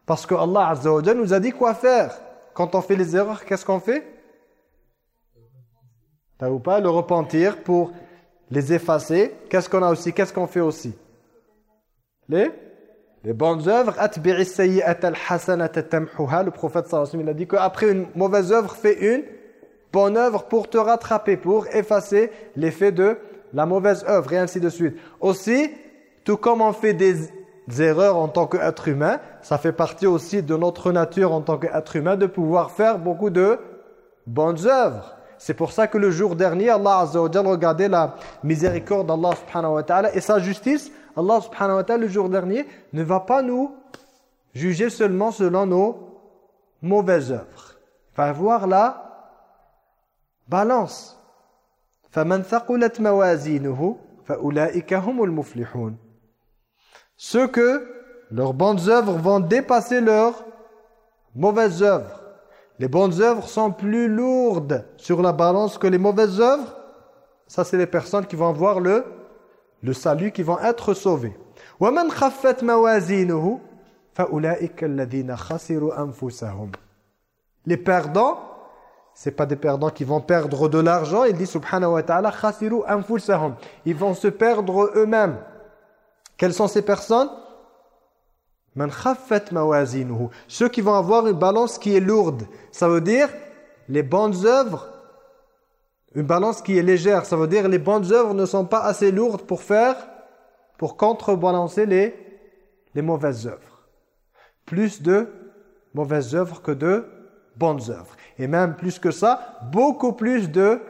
Parce que Allah Azza wa nous a dit quoi faire. Quand on fait les erreurs, qu'est-ce qu'on fait? T'as ou pas Le repentir pour les effacer. Qu'est-ce qu'on a aussi? Qu'est-ce qu'on fait aussi? Les bonnes œuvres, le prophète sallallahu a dit qu'après une mauvaise œuvre, fais une bonne œuvre pour te rattraper, pour effacer l'effet de la mauvaise œuvre et ainsi de suite. Aussi, tout comme on fait des erreurs en tant qu'être humain, ça fait partie aussi de notre nature en tant qu'être humain de pouvoir faire beaucoup de bonnes œuvres. C'est pour ça que le jour dernier, Allah Azza wa regardait la miséricorde d'Allah subhanahu wa ta'ala et sa justice Allah subhanahu wa ta'ala le jour dernier ne va pas nous juger seulement selon nos mauvaises œuvres. Il va avoir la balance. Ceux que leurs bonnes œuvres vont dépasser leurs mauvaises œuvres. Les bonnes œuvres sont plus lourdes sur la balance que les mauvaises œuvres. Ça, c'est les personnes qui vont avoir le le salut qui vont être sauvés. Les perdants, c'est pas des perdants qui vont perdre de l'argent, il dit subhanahu wa ta'ala Ils vont se perdre eux-mêmes. Quelles sont ces personnes? Ceux qui vont avoir une balance qui est lourde. Ça veut dire les bonnes œuvres une balance qui est légère, ça veut dire les bonnes œuvres ne sont pas assez lourdes pour faire, pour contrebalancer les, mauvaises œuvres. Plus de mauvaises œuvres que de bonnes œuvres. Et même plus que ça, beaucoup plus de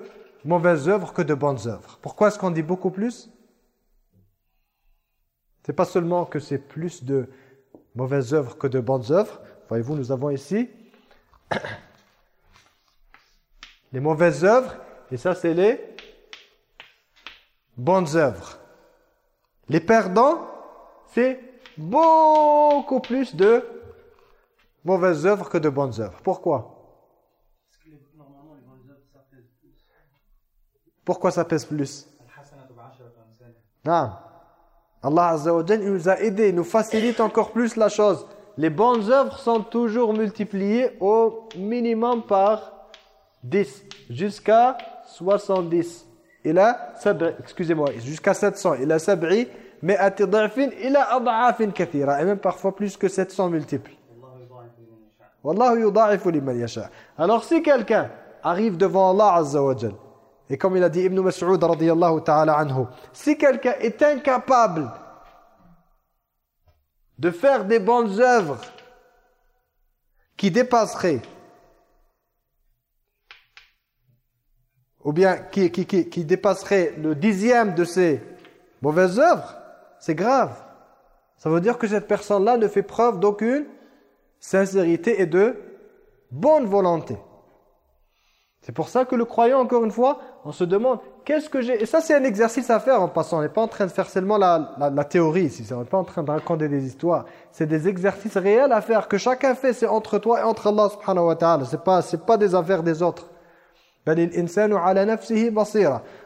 mauvaises œuvres que de bonnes œuvres. Pourquoi est-ce qu'on dit beaucoup plus? C'est pas seulement que c'est plus de mauvaises œuvres que de bonnes œuvres. Voyez-vous, nous avons ici les mauvaises œuvres et ça, c'est les bonnes œuvres. Les perdants, c'est beaucoup plus de mauvaises œuvres que de bonnes œuvres. Pourquoi? Pourquoi ça pèse plus? Non. Allah Azza wa nous a aidés, nous facilite encore plus la chose. Les bonnes œuvres sont toujours multipliées au minimum par 10 jusqu'à 70 a excusez-moi jusqu'à 700 il a sab'i mi'ati dha'fin ila ad'afin kathira. Et même parfois plus que 700 multiples. Alors si quelqu'un arrive devant Allah azza wa jalla et comme il a dit Ibn Mas'ud radiyallahu ta'ala anhu si quelqu'un est incapable de faire des bonnes œuvres qui dépasseraient ou bien qui, qui, qui, dépasserait le dixième de ses mauvaises œuvres, c'est grave. Ça veut dire que cette personne-là ne fait preuve d'aucune sincérité et de bonne volonté. C'est pour ça que le croyant, encore une fois, on se demande, qu'est-ce que j'ai... Et ça, c'est un exercice à faire en passant. On n'est pas en train de faire seulement la, la, théorie ici. On n'est pas en train de raconter des histoires. C'est des exercices réels à faire que chacun fait. C'est entre toi et entre Allah subhanahu wa ta'ala. Ce n'est pas, pas des affaires des autres.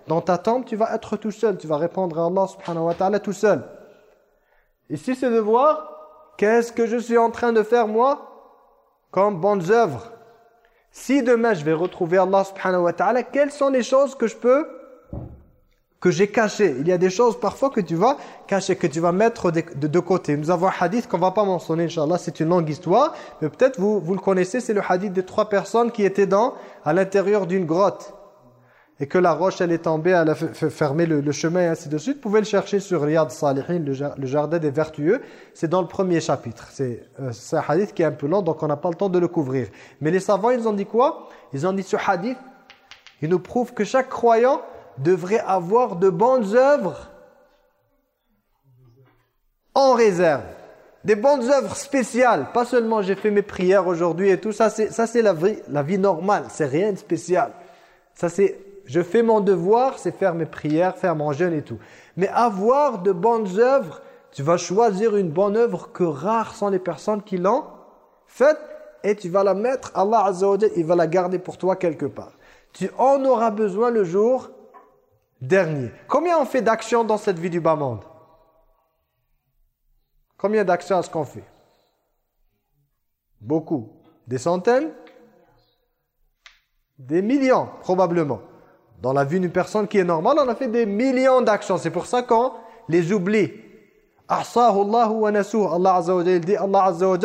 Dans ta tombe, tu vas être tout seul. Tu vas répondre à Allah subhanahu wa ta'ala tout seul. Ici, c'est de voir qu'est-ce que je suis en train de faire moi? Comme bonnes œuvres. Si demain je vais retrouver Allah subhanahu quelles sont les choses que je peux que j'ai cachées? Il y a des choses parfois que tu vas cacher, que tu vas mettre de, de, côté. Nous avons un hadith qu'on va pas mentionner, Inch'Allah, c'est une longue histoire, mais peut-être vous, vous le connaissez, c'est le hadith des trois personnes qui étaient dans à l'intérieur d'une grotte et que la roche elle est tombée, elle a fermé le, chemin et ainsi de suite, vous pouvez le chercher sur Riyad Salihin, le, jardin des vertueux. C'est dans le premier chapitre. C'est euh, un hadith qui est un peu long, donc on n'a pas le temps de le couvrir. Mais les savants, ils ont dit quoi? Ils ont dit ce hadith, il nous prouve que chaque croyant devrait avoir de bonnes œuvres en réserve. Des bonnes œuvres spéciales. Pas seulement j'ai fait mes prières aujourd'hui et tout. Ça, c'est la vie, la vie normale. C'est rien de spécial. Ça, c'est je fais mon devoir, c'est faire mes prières, faire mon jeûne et tout. Mais avoir de bonnes œuvres, tu vas choisir une bonne œuvre que rares sont les personnes qui l'ont faite et tu vas la mettre, Allah Azza wa il va la garder pour toi quelque part. Tu en auras besoin le jour dernier. Combien on fait d'actions dans cette vie du bas monde? Combien d'actions est-ce qu'on fait? Beaucoup. Des centaines? Des millions, probablement. Dans la vie d'une personne qui est normale, on a fait des millions d'actions. C'est pour ça qu'on les oublie. Allah Azza wa dit Allah Azza wa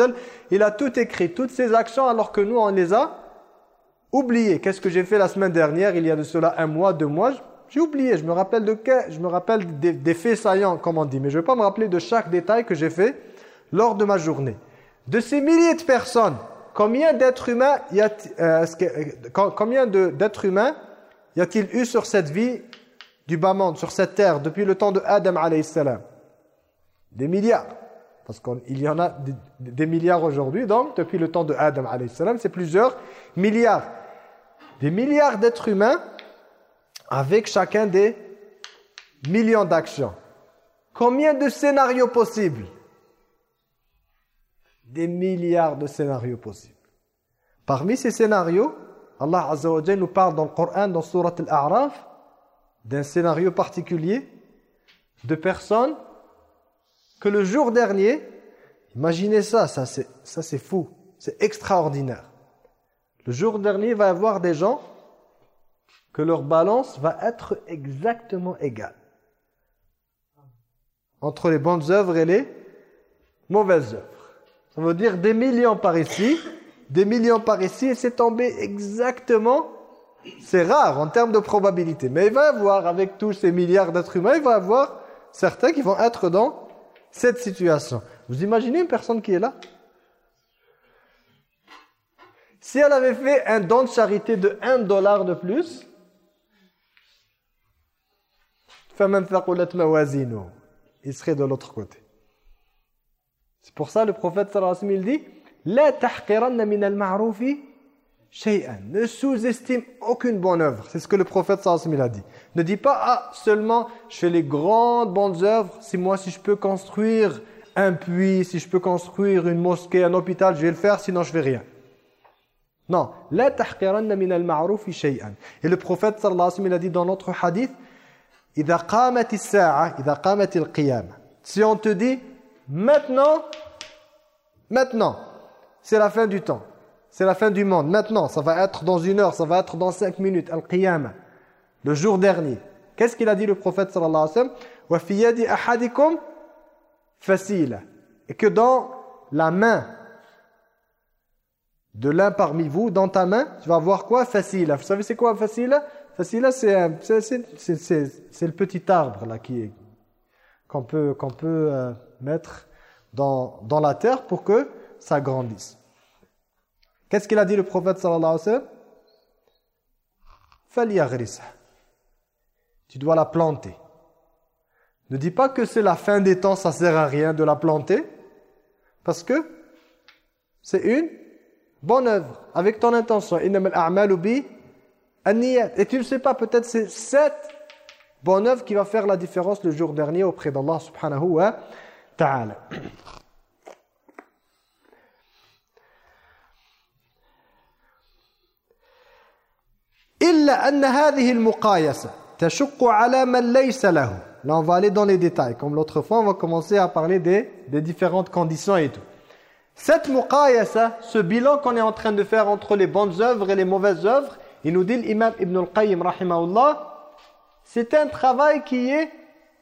il a tout écrit, toutes ces actions alors que nous on les a oubliées. Qu'est-ce que j'ai fait la semaine dernière, il y a de cela un mois, deux mois? J'ai oublié, je me rappelle de Je me rappelle des, faits saillants, comme on dit. Mais je ne vais pas me rappeler de chaque détail que j'ai fait lors de ma journée. De ces milliers de personnes, combien d'êtres humains, y a, euh, euh, combien d'êtres humains y a-t-il eu sur cette vie du bas monde, sur cette terre, depuis le temps de Adam salam? Des milliards. Parce qu'il y en a des, milliards aujourd'hui, donc depuis le temps de Adam salam, c'est plusieurs milliards. Des milliards d'êtres humains avec chacun des millions d'actions. Combien de scénarios possibles? Des milliards de scénarios possibles. Parmi ces scénarios, Allah Azza wa nous parle dans le Coran, dans Surat Al-A'raf, d'un scénario particulier de personnes que le jour dernier, imaginez ça, ça c'est fou, c'est extraordinaire. Le jour dernier, il va y avoir des gens que leur balance va être exactement égale. Entre les bonnes œuvres et les mauvaises œuvres. Ça veut dire des millions par ici des millions par ici et c'est tombé exactement, c'est rare en termes de probabilité. Mais il va y avoir, avec tous ces milliards d'êtres humains, il va y avoir certains qui vont être dans cette situation. Vous imaginez une personne qui est là? Si elle avait fait un don de charité de 1 dollar de plus, il serait de l'autre côté. C'est pour ça le prophète sallallahu dit la tahqiranna min al-ma'rufi shay'an. Ne sous-estime aucune bonne œuvre. C'est ce que le prophète sallallahu a dit. Ne dis pas ah seulement je fais les grandes bonnes œuvres, si moi si je peux construire un puits, si je peux construire une mosquée, un hôpital, je vais le faire sinon je fais rien. Non, la tahqiranna min al-ma'rufi shay'an. Et le prophète sallallahu alayhi wa a dit dans notre hadith إذا قامت الساعة إذا قامت القيامة Si on te dit maintenant maintenant c'est la fin du temps. C'est la fin du monde. Maintenant, ça va être dans une heure, ça va être dans cinq minutes. Al-Qiyamah, le jour dernier. Qu'est-ce qu'il a dit le prophète sallallahu alayhi ahadikum Et que dans la main de l'un parmi vous, dans ta main, tu vas voir quoi? Facile. Vous savez c'est quoi facile Facile, c'est le petit arbre là qui qu'on peut qu'on peut euh, mettre dans la terre pour que s'agrandissent. Qu'est-ce qu'il a dit le prophète sallallahu alayhi wa sallam? Tu dois la planter. Ne dis pas que c'est la fin des temps, ça sert à rien de la planter. Parce que c'est une bonne œuvre, avec ton intention. Et tu ne sais pas, peut-être c'est cette bonne œuvre qui va faire la différence le jour dernier auprès d'Allah subhanahu wa ta'ala. إلا أن هذه المقايسة تشق على من ليس له Là, on va aller dans les détails. Comme l'autre fois, on va commencer à parler des, des différentes conditions et tout. Cette muqayasa, ce bilan qu'on est en train de faire entre les bonnes œuvres et les mauvaises œuvres, il nous dit l'imam Ibn al-Qayyim, rahimahullah, c'est un travail qui est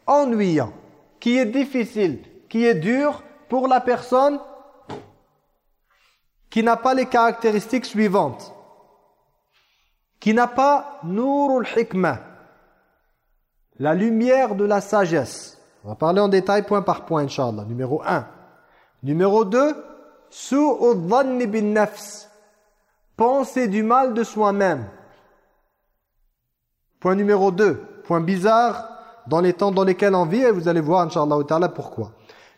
ennuyant, qui est difficile, qui est dur pour la personne qui n'a pas les caractéristiques suivantes. Qui n'a pas Nurul Hikmah, la lumière de la sagesse. On va parler en détail point par point, Inch'Allah. Numéro 1. Numéro 2, Su'udhanni bin nafs. Penser du mal de soi-même. Point numéro 2. Point bizarre dans les temps dans lesquels on vit et vous allez voir, Inch'Allah, pourquoi.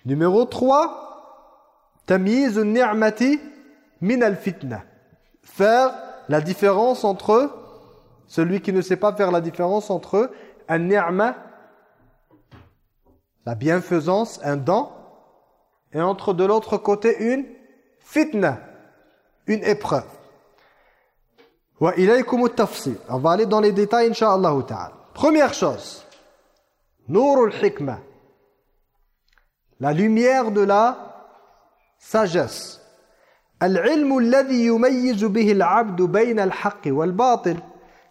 Numéro 3. Tamiz ni'mati min al-fitna. Faire la différence entre celui qui ne sait pas faire la différence entre un ni'ma, la bienfaisance, un don, et entre de l'autre côté une fitna, une épreuve. On va aller dans les détails, Inch'Allah ta'ala. Première chose, Hikmah, la lumière de la sagesse.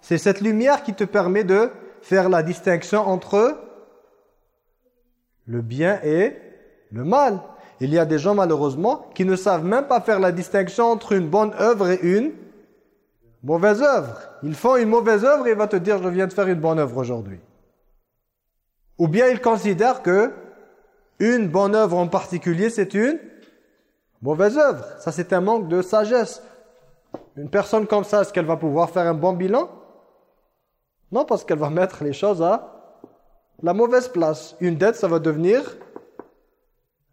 C'est cette lumière qui te permet de faire la distinction entre le bien et le mal. Il y a des gens malheureusement qui ne savent même pas faire la distinction entre une bonne œuvre et une mauvaise œuvre. Ils font une mauvaise œuvre et il va te dire je viens de faire une bonne œuvre aujourd'hui. Ou bien ils considèrent que une bonne œuvre en particulier c'est une mauvaise œuvre. Ça, c'est un manque de sagesse. Une personne comme ça, est-ce qu'elle va pouvoir faire un bon bilan? Non, parce qu'elle va mettre les choses à la mauvaise place. Une dette, ça va devenir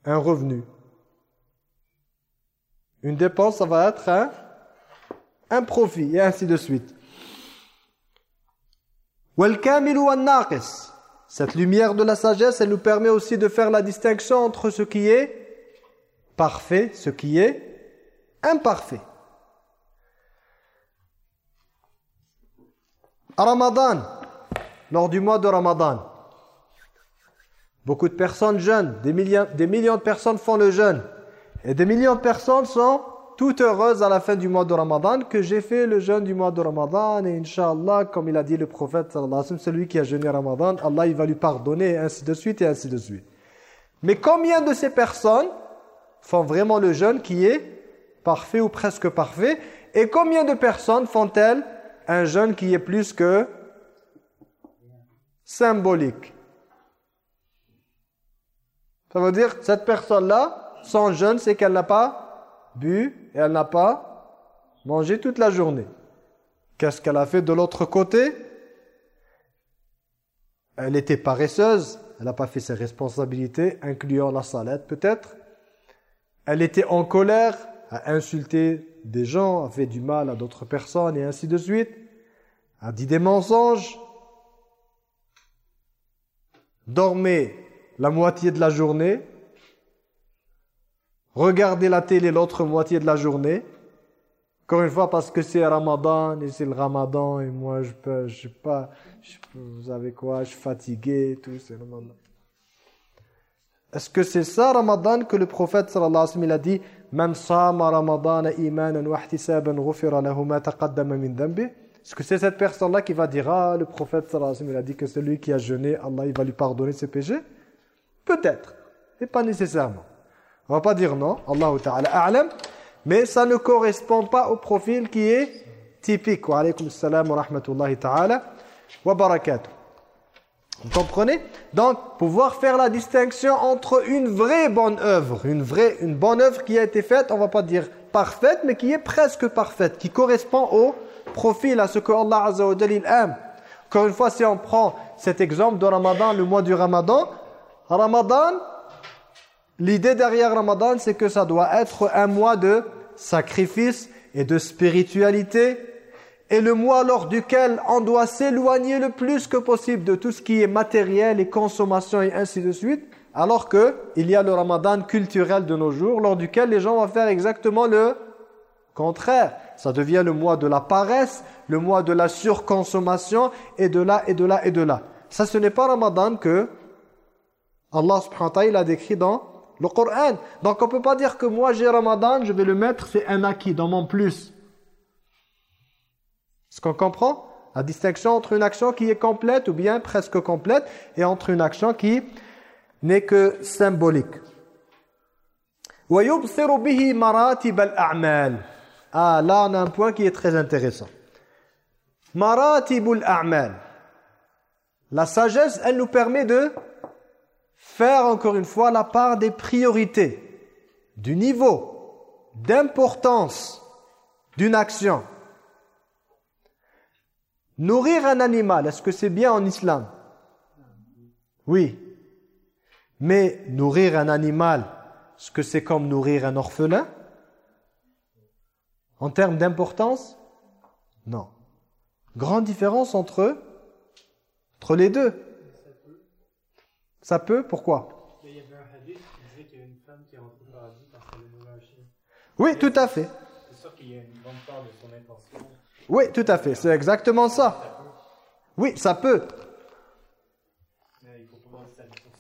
un revenu. Une dépense, ça va être un, profit, et ainsi de suite. Cette lumière de la sagesse, elle nous permet aussi de faire la distinction entre ce qui est parfait, ce qui est imparfait. Ramadan, lors du mois de Ramadan, beaucoup de personnes jeûnent, des millions, des millions de personnes font le jeûne. Et des millions de personnes sont toutes heureuses à la fin du mois de Ramadan que j'ai fait le jeûne du mois de Ramadan et Inch'Allah, comme il a dit le prophète celui qui a jeûné Ramadan, Allah il va lui pardonner et ainsi de suite et ainsi de suite. Mais combien de ces personnes font vraiment le jeûne qui est parfait ou presque parfait Et combien de personnes font-elles un jeûne qui est plus que symbolique? Ça veut dire cette personne-là, son jeûne, c'est qu'elle n'a pas bu et elle n'a pas mangé toute la journée. Qu'est-ce qu'elle a fait de l'autre côté? Elle était paresseuse, elle n'a pas fait ses responsabilités, incluant la salette peut-être. Elle était en colère, a insulté des gens, a fait du mal à d'autres personnes et ainsi de suite, a dit des mensonges, dormait la moitié de la journée, regardait la télé l'autre moitié de la journée, encore une fois parce que c'est Ramadan et c'est le Ramadan et moi je peux, je sais pas, vous savez quoi, je suis fatigué, tout, c'est Ramadan. Est-ce que c'est ça Ramadan que le prophète sallallahu alayhi wa sallam a dit Man Ramadan imanan wa ihtisaban ghufira lahu ma Est-ce que c'est cette personne-là qui va dire Ah, le prophète sallallahu alayhi wa sallam a dit que celui qui a jeûné, Allah il va lui pardonner ses péchés Peut-être, mais pas nécessairement. On va pas dire non, Allah ta'ala a'lam, mais ça ne correspond pas au profil qui est typique. Wa alaykum assalam wa rahmatullahi ta'ala wa barakatuh. Vous comprenez? Donc, pouvoir faire la distinction entre une vraie bonne œuvre, une vraie, une bonne œuvre qui a été faite, on va pas dire parfaite, mais qui est presque parfaite, qui correspond au profil, à ce que Allah Azza wa aime. Encore une fois, si on prend cet exemple de Ramadan, le mois du Ramadan, Ramadan, l'idée derrière Ramadan, c'est que ça doit être un mois de sacrifice et de spiritualité, et le mois lors duquel on doit s'éloigner le plus que possible de tout ce qui est matériel et consommation et ainsi de suite, alors que il y a le ramadan culturel de nos jours, lors duquel les gens vont faire exactement le contraire. Ça devient le mois de la paresse, le mois de la surconsommation, et de là, et de là, et de là. Ça, ce n'est pas Ramadan que Allah subhanahu wa ta'ala a décrit dans le Coran. Donc on ne peut pas dire que moi j'ai Ramadan, je vais le mettre, c'est un acquis dans mon plus. Est-ce qu'on comprend La distinction entre une action qui est complète ou bien presque complète et entre une action qui n'est que symbolique. Ah, là on a un point qui est très intéressant. Maratibul a'mal. La sagesse, elle nous permet de faire encore une fois la part des priorités, du niveau, d'importance d'une action. Nourrir un animal, est-ce que c'est bien en islam? Oui. Mais nourrir un animal, est-ce que c'est comme nourrir un orphelin? En termes d'importance? Non. Grande différence entre, entre les deux. Ça peut Pourquoi? Oui, tout à fait. C'est sûr qu'il y a une grande part de son intention. Oui, tout à fait. C'est exactement ça. Oui, ça peut.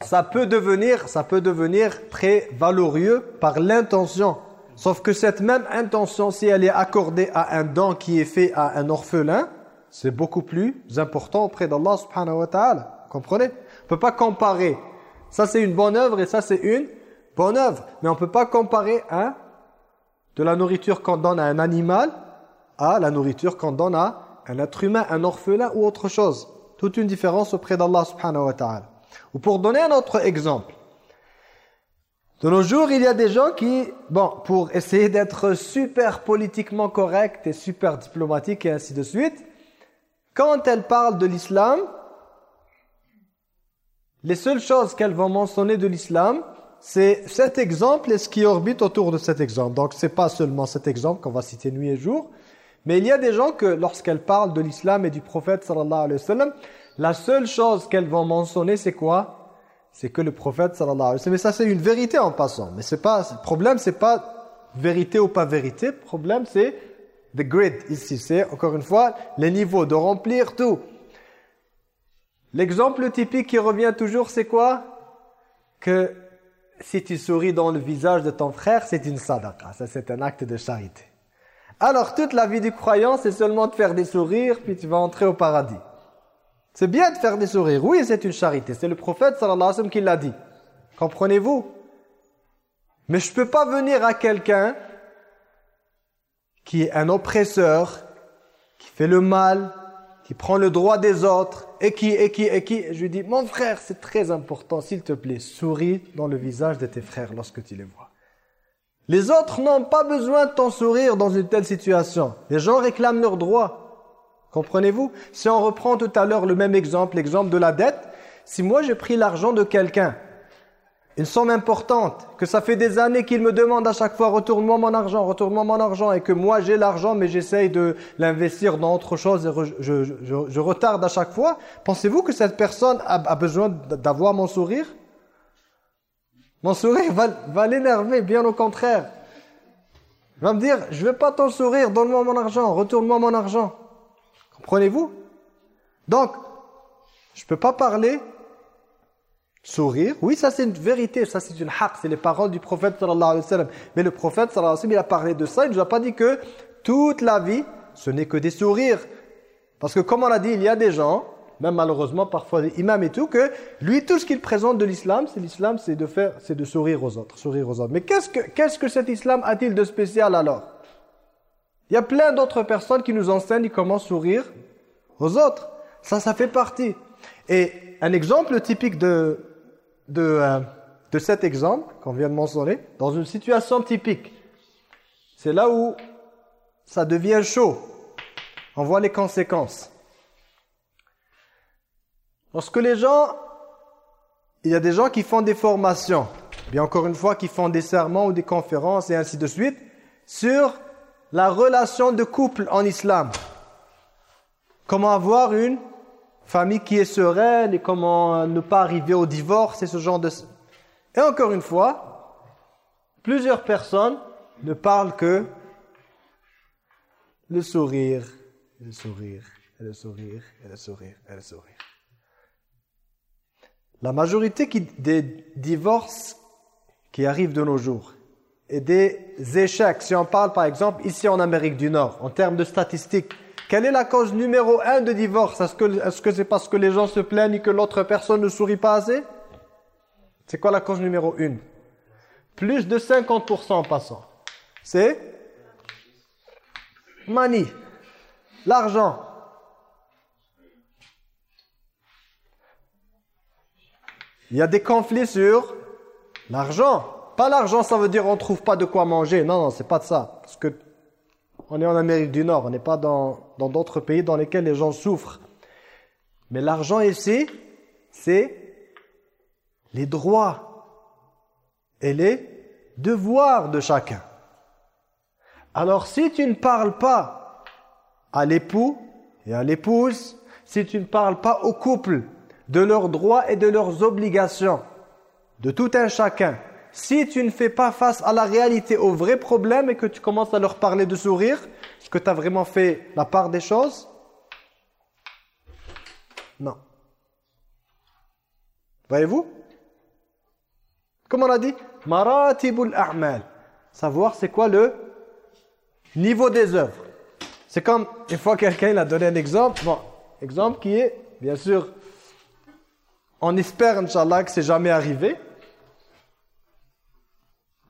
Ça peut devenir, ça peut devenir très valorieux par l'intention. Sauf que cette même intention, si elle est accordée à un don qui est fait à un orphelin, c'est beaucoup plus important auprès d'Allah subhanahu. Comprenez? On ne peut pas comparer. Ça c'est une bonne œuvre et ça c'est une bonne œuvre. Mais on ne peut pas comparer hein, de la nourriture qu'on donne à un animal à la nourriture qu'on donne à un être humain, un orphelin ou autre chose. Toute une différence auprès d'Allah subhanahu wa ta'ala. Ou pour donner un autre exemple. De nos jours, il y a des gens qui, bon, pour essayer d'être super politiquement correct et super diplomatique et ainsi de suite, quand elles parlent de l'islam, les seules choses qu'elles vont mentionner de l'islam, c'est cet exemple et ce qui orbite autour de cet exemple. Donc, c'est pas seulement cet exemple qu'on va citer nuit et jour, mais il y a des gens que lorsqu'elles parlent de l'islam et du prophète sallallahu alayhi wa sallam, la seule chose qu'elles vont mentionner, c'est quoi? C'est que le prophète sallallahu alayhi wa sallam, mais ça c'est une vérité en passant, mais c'est pas, le problème c'est pas vérité ou pas vérité, le problème c'est the grid ici, c'est encore une fois les niveaux, de remplir tout. L'exemple typique qui revient toujours, c'est quoi? Que si tu souris dans le visage de ton frère, c'est une sadaqa, ça c'est un acte de charité. Alors toute la vie du croyant, c'est seulement de faire des sourires, puis tu vas entrer au paradis. C'est bien de faire des sourires, oui c'est une charité, c'est le prophète sallallahu alayhi wa sallam qui l'a dit. Comprenez-vous? Mais je ne peux pas venir à quelqu'un qui est un oppresseur, qui fait le mal, qui prend le droit des autres, et qui, et qui, et qui, je lui dis, mon frère, c'est très important, s'il te plaît, souris dans le visage de tes frères lorsque tu les vois. Les autres n'ont pas besoin de ton sourire dans une telle situation. Les gens réclament leurs droits. Comprenez-vous? Si on reprend tout à l'heure le même exemple, l'exemple de la dette, si moi j'ai pris l'argent de quelqu'un, une somme importante, que ça fait des années qu'il me demande à chaque fois « retourne-moi mon argent, retourne-moi mon argent » et que moi j'ai l'argent mais j'essaye de l'investir dans autre chose et je, retarde à chaque fois, pensez-vous que cette personne a besoin d'avoir mon sourire? Mon sourire va, l'énerver, bien au contraire. Il va me dire, je ne veux pas ton sourire, donne-moi mon argent, retourne-moi mon argent. Comprenez-vous? Donc, je ne peux pas parler, sourire. Oui, ça c'est une vérité, ça c'est une haq, c'est les paroles du prophète sallallahu alayhi wa sallam. Mais le prophète sallallahu alayhi wa sallam, il a parlé de ça, il ne nous a pas dit que toute la vie, ce n'est que des sourires. Parce que comme on l'a dit, il y a des gens même malheureusement parfois des imams et tout, que lui, tout ce qu'il présente de l'islam, c'est l'islam, c'est de faire, c'est de sourire aux autres, sourire aux autres. Mais qu'est-ce que, qu'est-ce que cet islam a-t-il de spécial alors? Il y a plein d'autres personnes qui nous enseignent comment sourire aux autres. Ça, ça fait partie. Et un exemple typique de, de, euh, de cet exemple qu'on vient de mentionner, dans une situation typique, c'est là où ça devient chaud. On voit les conséquences. Lorsque les gens, il y a des gens qui font des formations, bien encore une fois, qui font des serments ou des conférences et ainsi de suite, sur la relation de couple en islam. Comment avoir une famille qui est sereine et comment ne pas arriver au divorce et ce genre de... Et encore une fois, plusieurs personnes ne parlent que le sourire, le sourire, le sourire, le sourire, le sourire. La majorité des divorces qui arrivent de nos jours et des échecs, si on parle par exemple ici en Amérique du Nord, en termes de statistiques, quelle est la cause numéro un de divorce? Est-ce que c'est parce que les gens se plaignent et que l'autre personne ne sourit pas assez? C'est quoi la cause numéro une? Plus de 50% en passant. C'est? Money, l'argent. Il y a des conflits sur l'argent. Pas l'argent, ça veut dire on trouve pas de quoi manger. Non, non, c'est pas de ça. Parce que on est en Amérique du Nord, on n'est pas dans d'autres pays dans lesquels les gens souffrent. Mais l'argent ici, c'est les droits et les devoirs de chacun. Alors si tu ne parles pas à l'époux et à l'épouse, si tu ne parles pas au couple de leurs droits et de leurs obligations, de tout un chacun, si tu ne fais pas face à la réalité, aux vrais problèmes et que tu commences à leur parler de sourire, est-ce que tu as vraiment fait la part des choses? Non. Voyez-vous? Comme on a dit, maratibul a'mal. Savoir c'est quoi le Niveau des œuvres. C'est comme, une fois quelqu'un a donné un exemple, bon, exemple qui est, bien sûr, on espère, Inch'Allah, que c'est jamais arrivé.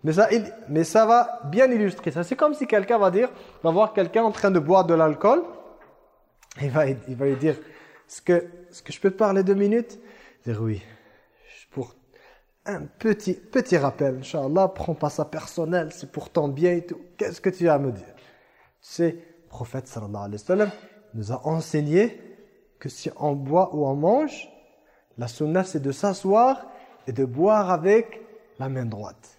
Mais ça, mais ça va bien illustrer ça. C'est comme si quelqu'un va dire, va voir quelqu'un en train de boire de l'alcool. Il va, il va lui dire, est-ce que, est que je peux te parler deux minutes? Dire oui. Pour un petit, petit rappel, Inch'Allah, prends pas ça personnel, c'est pour ton bien et tout. Qu'est-ce que tu as à me dire? Tu sais, le prophète sallallahu alayhi wa sallam nous a enseigné que si on boit ou on mange, la sunna c'est de s'asseoir et de boire avec la main droite.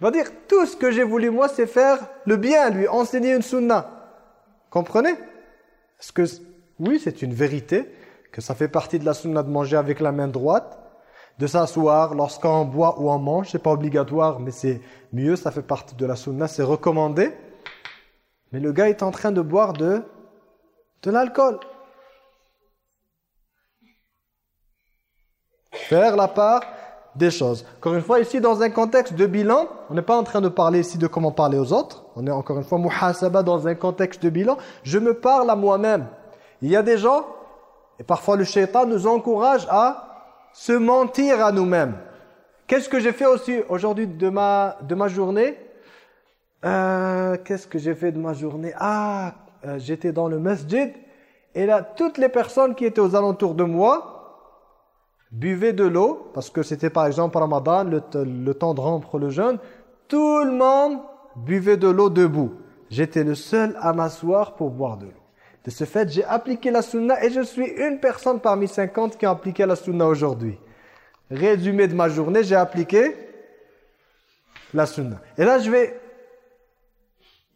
Il va dire, tout ce que j'ai voulu moi, c'est faire le bien, lui enseigner une sunna. Comprenez? Est-ce que, oui, c'est une vérité, que ça fait partie de la sunna de manger avec la main droite, de s'asseoir lorsqu'on boit ou on mange, c'est pas obligatoire, mais c'est mieux, ça fait partie de la sunna, c'est recommandé. Mais le gars est en train de boire de, de l'alcool. Faire la part des choses. Encore une fois, ici, dans un contexte de bilan, on n'est pas en train de parler ici de comment parler aux autres. On est encore une fois muhasaba dans un contexte de bilan. Je me parle à moi-même. Il y a des gens et parfois le shaitan nous encourage à se mentir à nous-mêmes. Qu'est-ce que j'ai fait aussi aujourd'hui de ma, journée? Euh, Qu'est-ce que j'ai fait de ma journée? Ah, euh, j'étais dans le masjid et là, toutes les personnes qui étaient aux alentours de moi buvaient de l'eau, parce que c'était par exemple Ramadan, le, le temps de rompre le jeûne, tout le monde buvait de l'eau debout. J'étais le seul à m'asseoir pour boire de l'eau. De ce fait, j'ai appliqué la sunna et je suis une personne parmi 50 qui a appliqué la sunna aujourd'hui. Résumé de ma journée, j'ai appliqué la sunna. Et là, je vais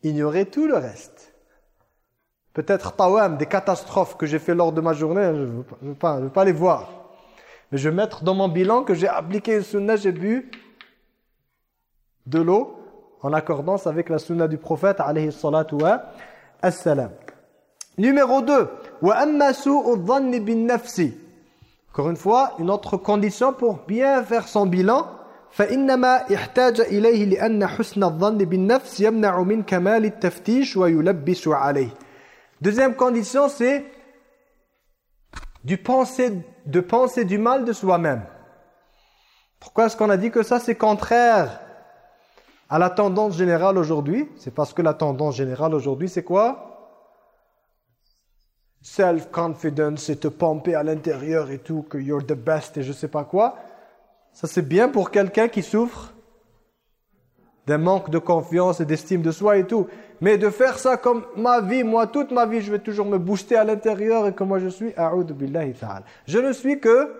ignorer tout le reste. Peut-être tawam, des catastrophes que j'ai fait lors de ma journée, je ne veux pas les voir. Mais je vais mettre dans mon bilan que j'ai appliqué une sunna, j'ai bu de l'eau en accordance avec la sunna du prophète alayhi salatu wa assalam. Numéro 2, Encore une fois, une autre condition pour bien faire son bilan, فإنما احتاج إليه لأن حسن الظن بالنفس يمنع من كمال التفتيش ويلبس عليه. Deuxième condition, c'est du penser, de penser du mal de soi-même. Pourquoi est-ce qu'on a dit que ça c'est contraire à la tendance générale aujourd'hui? C'est parce que la tendance générale aujourd'hui c'est quoi? Self-confidence et te pomper à l'intérieur et tout, que you're the best et je sais pas quoi, ça c'est bien pour quelqu'un qui souffre d'un manque de confiance et d'estime de soi et tout. Mais de faire ça comme ma vie, moi, toute ma vie, je vais toujours me booster à l'intérieur et que moi je suis, billahi ta'ala. Je ne suis que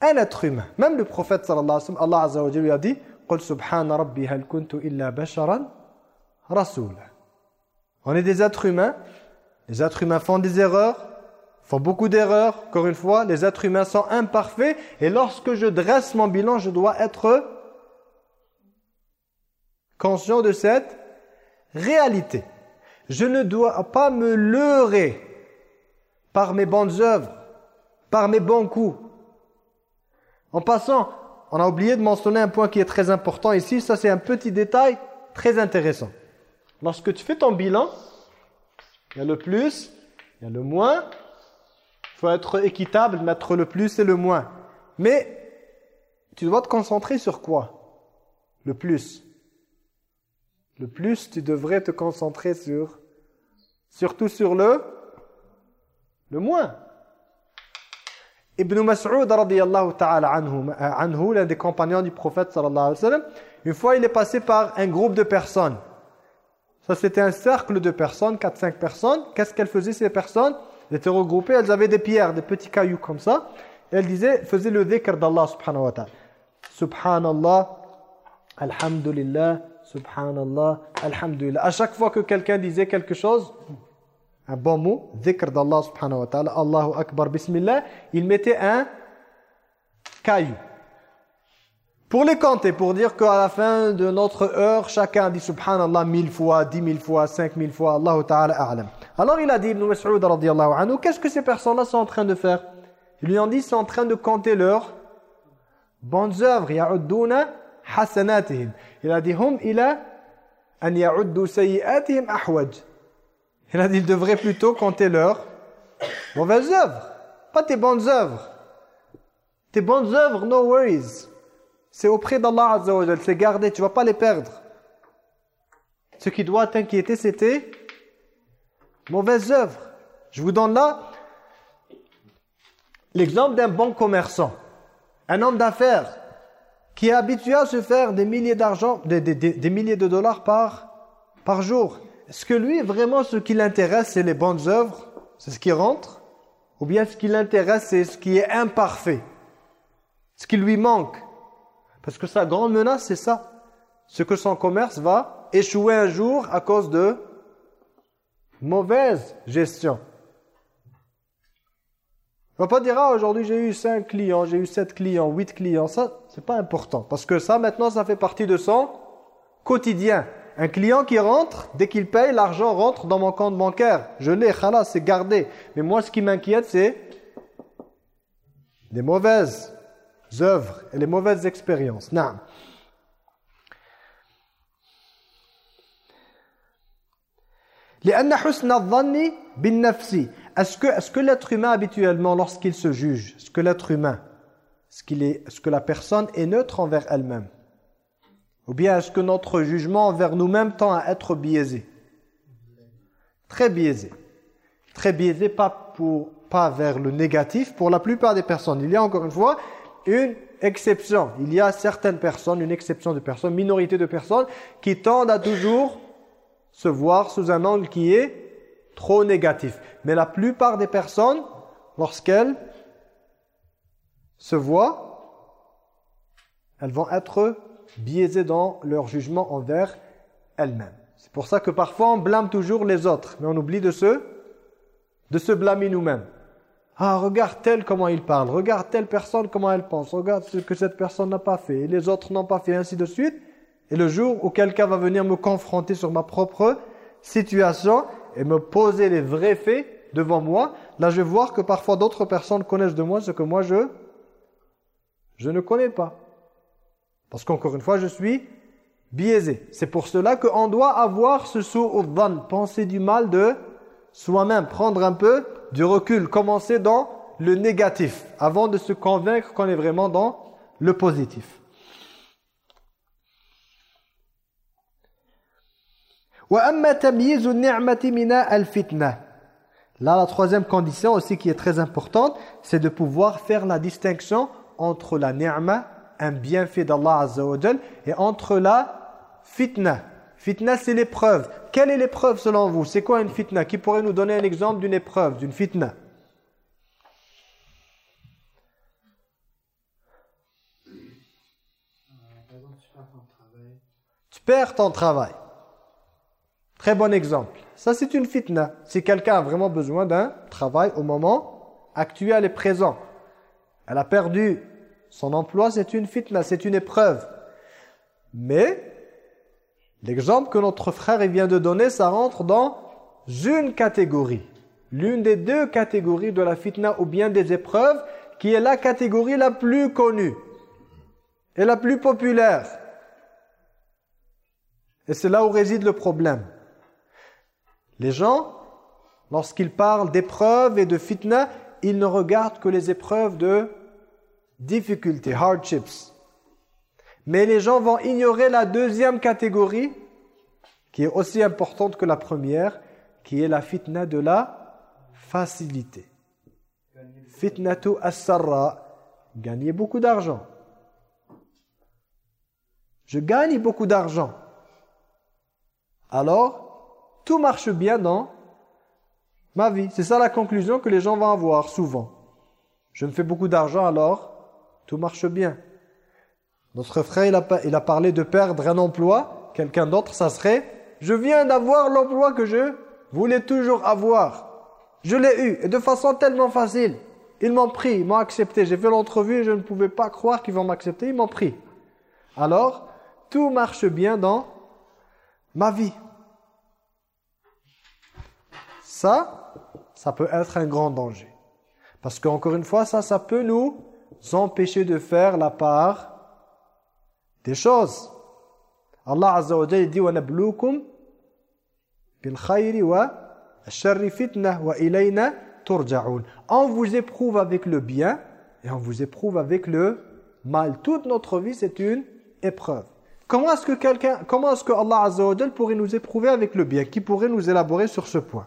un être humain. Même le prophète sallallahu alayhi wa sallam, Allah azza wa lui a dit, قُلْ سُبْحَانَ رَبِّي هَلْ كُنْتُ إِلَّا بَشَرًا رَسُولًا On est des êtres humains les êtres humains font des erreurs, font beaucoup d'erreurs. Encore une fois, les êtres humains sont imparfaits. Et lorsque je dresse mon bilan, je dois être conscient de cette réalité. Je ne dois pas me leurrer par mes bonnes œuvres, par mes bons coups. En passant, on a oublié de mentionner un point qui est très important ici. Ça, c'est un petit détail très intéressant. Lorsque tu fais ton bilan, il y a le plus, il y a le moins. Il faut être équitable, mettre le plus et le moins. Mais tu dois te concentrer sur quoi? Le plus. Le plus, tu devrais te concentrer sur, surtout sur le, le moins. Ibn Mas'ud radiyallahu ta'ala anhu, anhu l'un des compagnons du prophète sallallahu alayhi wa sallam, une fois il est passé par un groupe de personnes. Ça c'était un cercle de personnes, 4-5 personnes. Qu'est-ce qu'elles faisaient ces personnes? Elles étaient regroupées, elles avaient des pierres, des petits cailloux comme ça. Elles disaient, faisaient le dhikr d'Allah subhanahu wa ta'ala. Subhanallah, Alhamdulillah, Subhanallah, Alhamdulillah. À chaque fois que quelqu'un disait quelque chose, un bon mot, dhikr d'Allah subhanahu wa ta'ala, Allahu Akbar, Bismillah, il mettait un caillou. Pour les compter, pour dire qu'à la fin de notre heure, chacun dit Subhanallah mille fois, dix mille fois, cinq mille fois, Allahu Ta'ala a'lam. Alors il a dit, Ibn Mas'ud radiallahu anhu, qu'est-ce que ces personnes-là sont en train de faire? Ils lui ont dit, ils sont en train de compter leurs bonnes œuvres. Ya'udduna Il a dit, hum ila an ahwaj. Il a dit, ils devraient plutôt compter leurs mauvaises œuvres, pas tes bonnes œuvres. Tes bonnes œuvres, no worries. C'est auprès d'Allah Azza wa c'est gardé, tu vas pas les perdre. Ce qui doit t'inquiéter, c'était mauvaises œuvres. Je vous donne là l'exemple d'un bon commerçant, un homme d'affaires qui est habitué à se faire des milliers d'argent, des, milliers de dollars par, par jour. Est-ce que lui, vraiment, ce qui l'intéresse, c'est les bonnes œuvres? C'est ce qui rentre? Ou bien ce qui l'intéresse, c'est ce qui est imparfait? Ce qui lui manque? Parce que sa grande menace, c'est ça. Ce que son commerce va échouer un jour à cause de mauvaise gestion. On va pas dire, ah, aujourd'hui j'ai eu 5 clients, j'ai eu 7 clients, 8 clients. Ça, c'est pas important. Parce que ça, maintenant, ça fait partie de son quotidien. Un client qui rentre, dès qu'il paye, l'argent rentre dans mon compte bancaire. Je l'ai, khalas, c'est gardé. Mais moi, ce qui m'inquiète, c'est les mauvaises œuvres et les mauvaises expériences. Non. Est-ce que, l'être humain habituellement, lorsqu'il se juge, est-ce que l'être humain, est-ce que la personne est neutre envers elle-même Ou bien est-ce que notre jugement envers nous-mêmes tend à être biaisé Très biaisé. Très biaisé, pas, pas vers le négatif, pour la plupart des personnes. Il y a encore une fois une exception. Il y a certaines personnes, une exception de personnes, minorité de personnes, qui tendent à toujours se voir sous un angle qui est trop négatif. Mais la plupart des personnes, lorsqu'elles se voient, elles vont être biaisées dans leur jugement envers elles-mêmes. C'est pour ça que parfois on blâme toujours les autres, mais on oublie de se, de se blâmer nous-mêmes. Ah, regarde tel comment il parle, regarde telle personne comment elle pense, regarde ce que cette personne n'a pas fait, et les autres n'ont pas fait, ainsi de suite. Et le jour où quelqu'un va venir me confronter sur ma propre situation, et me poser les vrais faits devant moi, là je vais voir que parfois d'autres personnes connaissent de moi ce que moi je, ne connais pas. Parce qu'encore une fois, je suis biaisé. C'est pour cela qu'on doit avoir ce su'udhan, penser du mal de soi-même, prendre un peu du recul, commencer dans le négatif, avant de se convaincre qu'on est vraiment dans le positif. Là, la troisième condition aussi qui est très importante, c'est de pouvoir faire la distinction entre la ni'ma, un bienfait d'Allah Azza et entre la fitna. Fitna, c'est l'épreuve. Quelle est l'épreuve selon vous? C'est quoi une fitna? Qui pourrait nous donner un exemple d'une épreuve, d'une fitna? Tu perds ton travail. Très bon exemple. Ça, c'est une fitna. Si quelqu'un a vraiment besoin d'un travail au moment actuel et présent, elle a perdu son emploi, c'est une fitna, c'est une épreuve. Mais L'exemple que notre frère vient de donner, ça rentre dans une catégorie. L'une des deux catégories de la fitna ou bien des épreuves qui est la catégorie la plus connue et la plus populaire. Et c'est là où réside le problème. Les gens, lorsqu'ils parlent d'épreuves et de fitna, ils ne regardent que les épreuves de difficultés, hardships. Mais les gens vont ignorer la deuxième catégorie, qui est aussi importante que la première, qui est la fitna de la facilité. Fitnatu as-sarra, gagner beaucoup d'argent. Je gagne beaucoup d'argent. Alors, tout marche bien dans ma vie. C'est ça la conclusion que les gens vont avoir souvent. Je me fais beaucoup d'argent, alors tout marche bien. Notre frère, il a, parlé de perdre un emploi. Quelqu'un d'autre, ça serait « Je viens d'avoir l'emploi que je voulais toujours avoir. Je l'ai eu, et de façon tellement facile. Ils m'ont pris, ils m'ont accepté. J'ai fait l'entrevue et je ne pouvais pas croire qu'ils vont m'accepter. Ils m'ont pris. Alors, tout marche bien dans ma vie. Ça, ça peut être un grand danger. Parce qu'encore une fois, ça, ça peut nous empêcher de faire la part des choses. Allah Azza wa Jalla dit وَنَبْلُوكُمْ بِالْخَيْرِ وَالشَّرِّ فِتْنَةً وَإِلَيْنَا تُرْجَعُونَ On vous éprouve avec le bien et on vous éprouve avec le mal. Toute notre vie, c'est une épreuve. Comment est-ce que quelqu'un, comment est-ce que Allah Azza wa Jalla pourrait nous éprouver avec le bien Qui pourrait nous élaborer sur ce point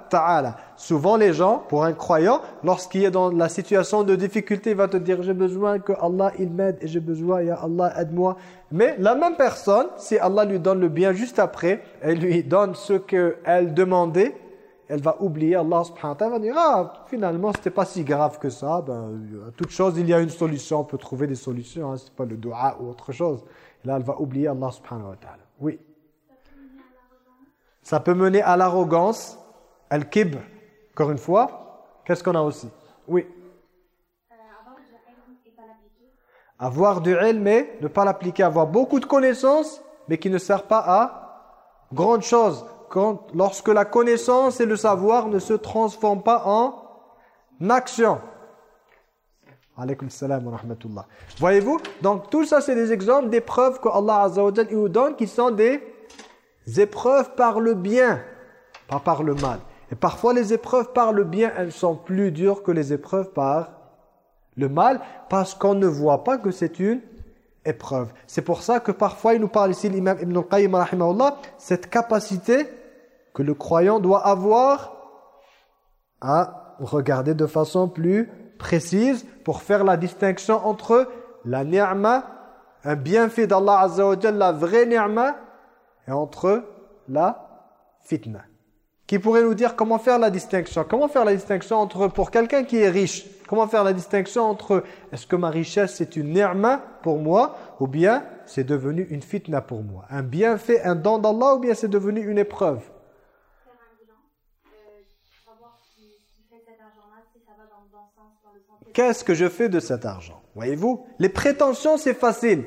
Souvent les gens, pour un croyant, lorsqu'il est dans la situation de difficulté, il va te dire j'ai besoin que Allah il m'aide et j'ai besoin, ya Allah aide-moi. Mais la même personne, si Allah lui donne le bien juste après, elle lui donne ce qu'elle demandait, elle va oublier Allah subhanahu wa ta'ala, va dire ah finalement c'était pas si grave que ça, ben, à toute chose il y a une solution, on peut trouver des solutions, hein, c'est pas le dua ou autre chose. là elle va oublier Allah subhanahu wa ta'ala. Oui. Ça peut mener à l'arrogance, al-kibr. Encore une fois, qu'est-ce qu'on a aussi? Oui. Avoir du ilm mais ne pas l'appliquer. Avoir beaucoup de connaissances mais qui ne sert pas à grande chose lorsque la connaissance et le savoir ne se transforment pas en action. Alaykum salam wa rahmatullah. Voyez-vous? Donc tout ça c'est des exemples d'épreuves que Allah Azza wa nous donne qui sont des épreuves par le bien, pas par le mal. Et parfois les épreuves par le bien, elles sont plus dures que les épreuves par le mal parce qu'on ne voit pas que c'est une épreuve. C'est pour ça que parfois il nous parle ici l'imam Ibn al-Qayyim cette capacité que le croyant doit avoir à regarder de façon plus précise pour faire la distinction entre la ni'ma, un bienfait d'Allah Azza la vraie ni'ma, et entre la fitna. Qui pourrait nous dire comment faire la distinction. Comment faire la distinction entre, pour quelqu'un qui est riche, comment faire la distinction entre est-ce que ma richesse c'est une ni'ma pour moi ou bien c'est devenu une fitna pour moi? Un bienfait, un don d'Allah ou bien c'est devenu une épreuve? Qu'est-ce que je fais de cet argent? Voyez-vous Les prétentions, c'est facile.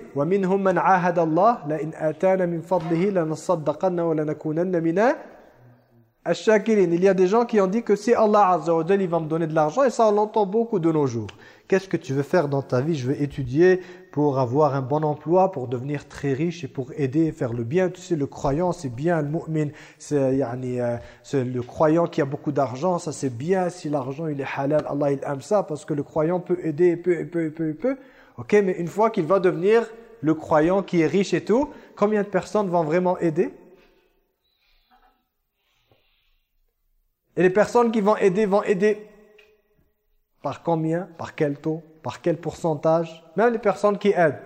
Il y a des gens qui ont dit que si Allah Azza wa il va me donner de l'argent, et ça on l'entend beaucoup de nos jours. Qu'est-ce que tu veux faire dans ta vie? Je veux étudier pour avoir un bon emploi, pour devenir très riche et pour aider, faire le bien. Tu sais, le croyant, c'est bien, le mu'min, euh, c'est le croyant qui a beaucoup d'argent, ça c'est bien. Si l'argent il est halal, Allah il aime ça parce que le croyant peut aider, peut, peut, peut, peut. Ok, mais une fois qu'il va devenir le croyant qui est riche et tout, combien de personnes vont vraiment aider? Et les personnes qui vont aider vont aider par combien? Par quel taux? Par quel pourcentage? Même les personnes qui aident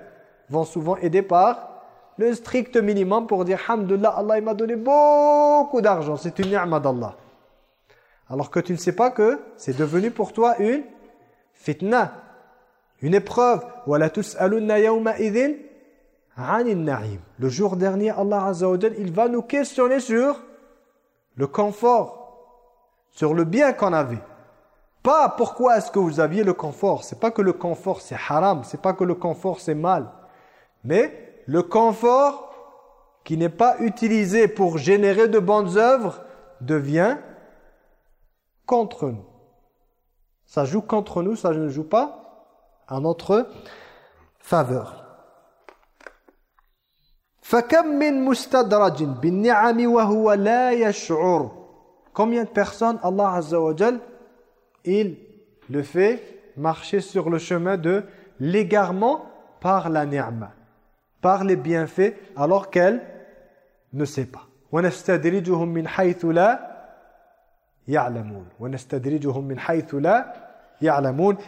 vont souvent aider par le strict minimum pour dire Alhamdulillah, Allah m'a donné beaucoup d'argent. C'est une ni'ma d'Allah. Alors que tu ne sais pas que c'est devenu pour toi une fitna, une épreuve. Le jour dernier, Allah Azza il va nous questionner sur le confort, sur le bien qu'on avait. Pas pourquoi est-ce que vous aviez le confort. C'est pas que le confort c'est haram, c'est pas que le confort c'est mal. Mais le confort qui n'est pas utilisé pour générer de bonnes œuvres devient contre nous. Ça joue contre nous, ça ne joue pas à notre faveur. Combien de personnes Allah Azza wa il le fait marcher sur le chemin de l'égarement par la ni'ma par les bienfaits alors qu'elle ne sait pas.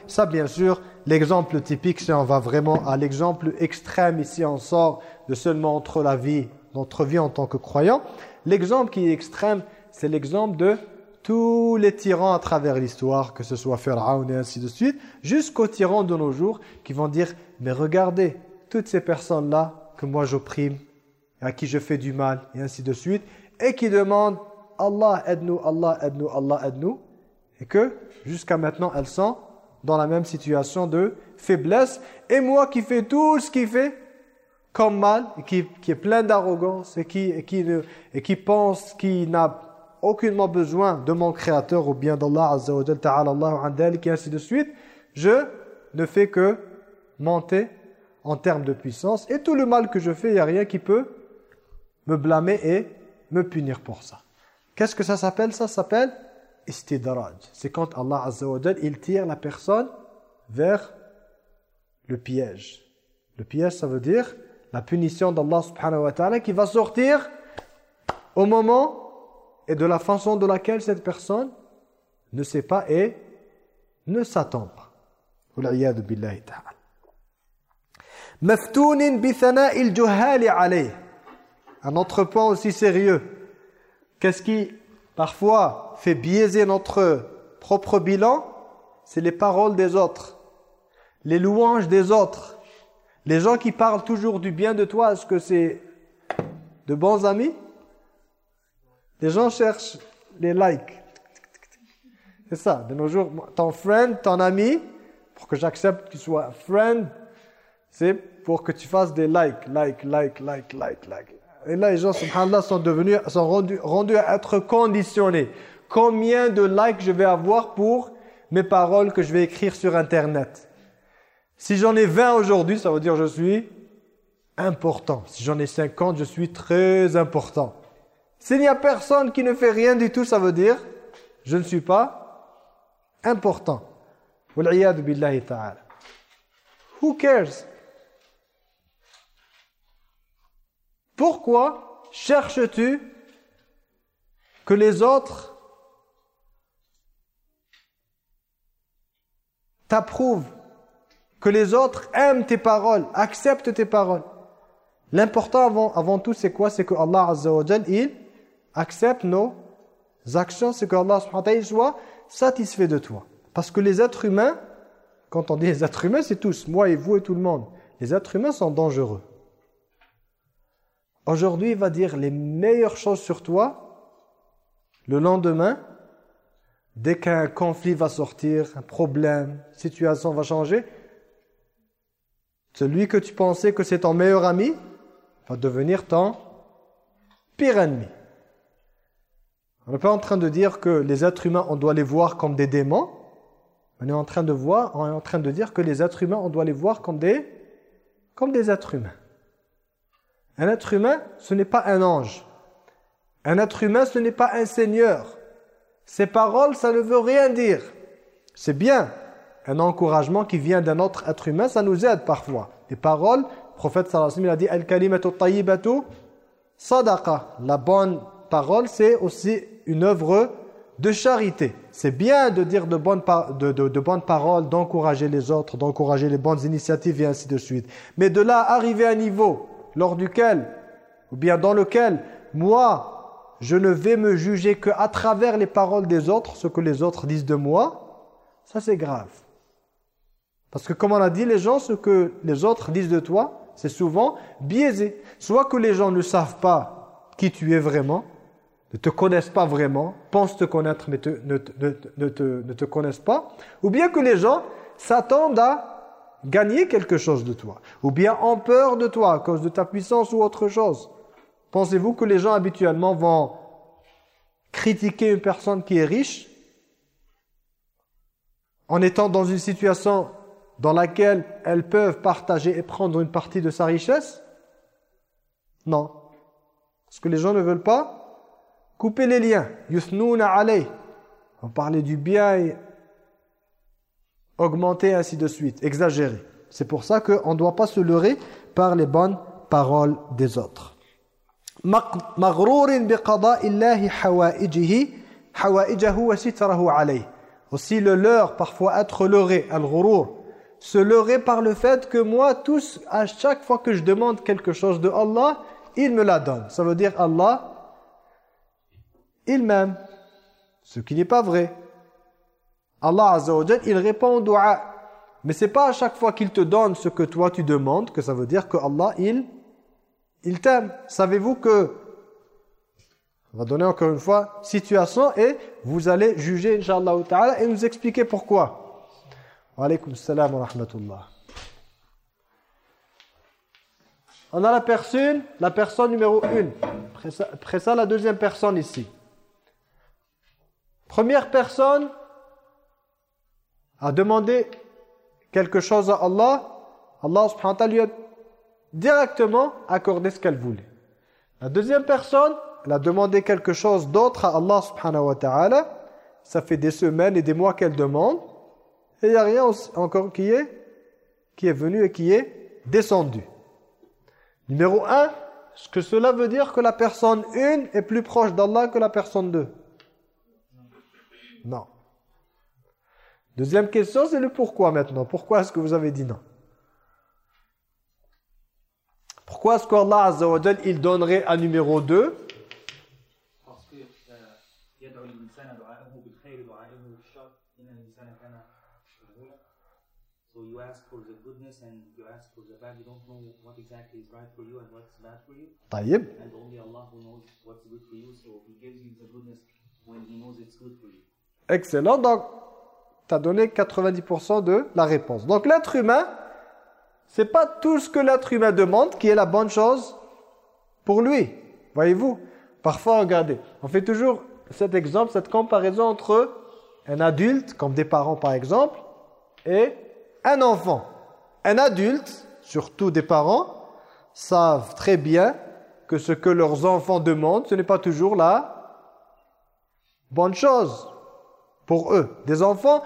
Ça bien sûr, l'exemple typique, si on va vraiment à l'exemple extrême, ici on sort de seulement entre la vie, notre vie en tant que croyant. L'exemple qui est extrême, c'est l'exemple de tous les tyrans à travers l'histoire, que ce soit Pharaon et ainsi de suite, jusqu'aux tyrans de nos jours qui vont dire, mais regardez, toutes ces personnes-là que moi j'opprime, à qui je fais du mal, et ainsi de suite, et qui demandent « Allah aide-nous, Allah aide-nous, Allah aide-nous » et que jusqu'à maintenant elles sont dans la même situation de faiblesse, et moi qui fais tout ce qu'il fait comme mal, et qui, qui est plein d'arrogance, et qui, et, qui, et qui pense qu'il n'a aucunement besoin de mon Créateur ou bien d'Allah Azza wa Ta'ala Allah et ainsi de suite, je ne fais que monter en termes de puissance. Et tout le mal que je fais, il n'y a rien qui peut me blâmer et me punir pour ça. Qu'est-ce que ça s'appelle? Ça s'appelle istidraj. C'est quand Allah Azza wa il tire la personne vers le piège. Le piège, ça veut dire la punition d'Allah subhanahu wa ta'ala qui va sortir au moment et de la façon de laquelle cette personne ne sait pas et ne s'attend pas. billahi ta'ala. Un autre point aussi sérieux. Qu'est-ce qui, parfois, fait biaiser notre propre bilan? C'est les paroles des autres. Les louanges des autres. Les gens qui parlent toujours du bien de toi, est-ce que c'est de bons amis? Les gens cherchent les likes. C'est ça, de nos jours, ton friend, ton ami, pour que j'accepte qu'il soit friend, c'est pour que tu fasses des likes, like, like, like, like, like. Et là, les gens, subhanallah, sont devenus, sont rendus, rendus à être conditionnés. Combien de likes je vais avoir pour mes paroles que je vais écrire sur Internet? Si j'en ai 20 aujourd'hui, ça veut dire je suis important. Si j'en ai 50, je suis très important. S'il n'y a personne qui ne fait rien du tout, ça veut dire je ne suis pas important. Who cares? Pourquoi cherches-tu que les autres t'approuvent, que les autres aiment tes paroles, acceptent tes paroles? L'important avant, avant tout, c'est quoi? C'est que Allah Azza wa il accepte nos actions, c'est que Allah soit satisfait de toi. Parce que les êtres humains, quand on dit les êtres humains, c'est tous, moi et vous et tout le monde. Les êtres humains sont dangereux. Aujourd'hui, va dire les meilleures choses sur toi. Le lendemain, dès qu'un conflit va sortir, un problème, situation va changer, celui que tu pensais que c'est ton meilleur ami va devenir ton pire ennemi. On n'est pas en train de dire que les êtres humains, on doit les voir comme des démons. On est en train de voir, on est en train de dire que les êtres humains, on doit les voir comme des, comme des êtres humains. Un être humain, ce n'est pas un ange. Un être humain, ce n'est pas un seigneur. Ces paroles, ça ne veut rien dire. C'est bien. Un encouragement qui vient d'un autre être humain, ça nous aide parfois. Les paroles, le prophète sallallahu alayhi wa sallam a dit Al-kalimatu tayyibatu sadaqa. La bonne parole, c'est aussi une œuvre de charité. C'est bien de dire de bonnes, de, de bonnes paroles, d'encourager les autres, d'encourager les bonnes initiatives et ainsi de suite. Mais de là, arriver à un niveau lors duquel, ou bien dans lequel, moi, je ne vais me juger qu'à travers les paroles des autres, ce que les autres disent de moi, ça c'est grave. Parce que comme on a dit, les gens, ce que les autres disent de toi, c'est souvent biaisé. Soit que les gens ne savent pas qui tu es vraiment, ne te connaissent pas vraiment, pensent te connaître mais ne, te, connaissent pas, ou bien que les gens s'attendent à gagner quelque chose de toi, ou bien ont peur de toi à cause de ta puissance ou autre chose. Pensez-vous que les gens habituellement vont critiquer une personne qui est riche en étant dans une situation dans laquelle elles peuvent partager et prendre une partie de sa richesse? Non. Parce que les gens ne veulent pas couper les liens. On parlait du bien et augmenter ainsi de suite, exagérer. C'est pour ça qu'on ne doit pas se leurrer par les bonnes paroles des autres. Aussi le leurre, parfois être leurré, al se leurrer par le fait que moi, tous, à chaque fois que je demande quelque chose de Allah, il me la donne. Ça veut dire Allah il m'aime. Ce qui n'est pas vrai. Allah Azza il répond au dua. Mais c'est pas à chaque fois qu'il te donne ce que toi tu demandes que ça veut dire que Allah, il, t'aime. Savez-vous que, on va donner encore une fois, situation et vous allez juger, Inch'Allah ta'ala, et nous expliquer pourquoi. Wa salam wa rahmatullah. On a la personne, la personne numéro une. après ça la deuxième personne ici. Première personne a demandé quelque chose à Allah, Allah subhanahu wa ta'ala lui a directement accordé ce qu'elle voulait. La deuxième personne, elle a demandé quelque chose d'autre à Allah subhanahu wa ta'ala. Ça fait des semaines et des mois qu'elle demande. Et il n'y a rien encore qui est, qui est venu et qui est descendu. Numéro un, est-ce que cela veut dire que la personne 1 est plus proche d'Allah que la personne 2 non. Deuxième question, c'est le pourquoi maintenant. Pourquoi est-ce que vous avez dit non Pourquoi est-ce qu'Allah Azza wa il donnerait un numéro 2 Parce que So you ask for the goodness and you ask for the bad. You don't know what exactly is right for you and what's bad for you. طيب. And only Allah who knows what's good for you. So He gives you the goodness when He knows it's good for you. Excellent. Donc, tu as donné 90% de la réponse. Donc, l'être humain, c'est pas tout ce que l'être humain demande qui est la bonne chose pour lui. Voyez-vous? Parfois, regardez, on fait toujours cet exemple, cette comparaison entre un adulte, comme des parents par exemple, et un enfant. Un adulte, surtout des parents, savent très bien que ce que leurs enfants demandent, ce n'est pas toujours la bonne chose pour eux. Des enfants,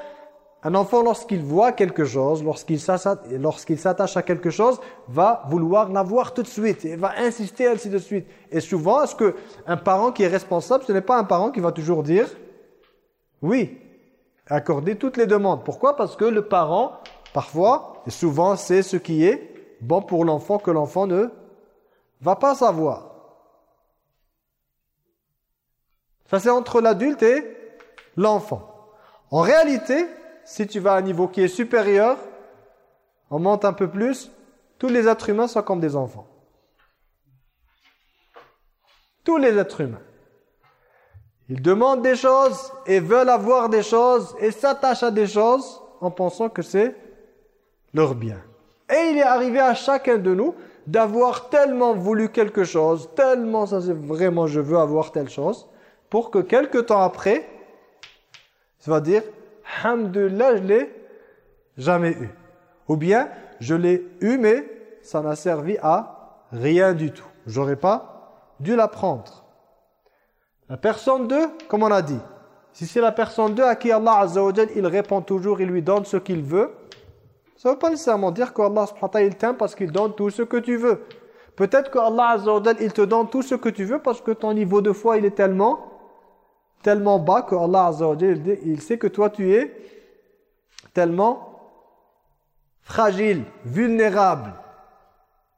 un enfant lorsqu'il voit quelque chose, lorsqu'il s'attache à quelque chose, va vouloir l'avoir tout de suite et va insister ainsi de suite. Et souvent, est-ce qu'un parent qui est responsable, ce n'est pas un parent qui va toujours dire oui, accorder toutes les demandes. Pourquoi? Parce que le parent, parfois, et souvent, c'est ce qui est bon pour l'enfant que l'enfant ne va pas savoir. Ça, c'est entre l'adulte et l'enfant. En réalité, si tu vas à un niveau qui est supérieur, on monte un peu plus, tous les êtres humains sont comme des enfants. Tous les êtres humains. Ils demandent des choses et veulent avoir des choses et s'attachent à des choses en pensant que c'est leur bien. Et il est arrivé à chacun de nous d'avoir tellement voulu quelque chose, tellement ça c'est vraiment je veux avoir telle chose, pour que quelque temps après, ça va dire, Alhamdulillah, je l'ai jamais eu. Ou bien, je l'ai eu, mais ça n'a servi à rien du tout. J'aurais pas dû l'apprendre. La personne 2, comme on a dit, si c'est la personne 2 à qui Allah Azza il répond toujours, il lui donne ce qu'il veut, ça ne veut pas nécessairement dire qu'Allah il t'aime parce qu'il donne tout ce que tu veux. Peut-être qu'Allah Azza il te donne tout ce que tu veux parce que ton niveau de foi il est tellement tellement bas que Allah Azza wa il sait que toi tu es tellement fragile, vulnérable,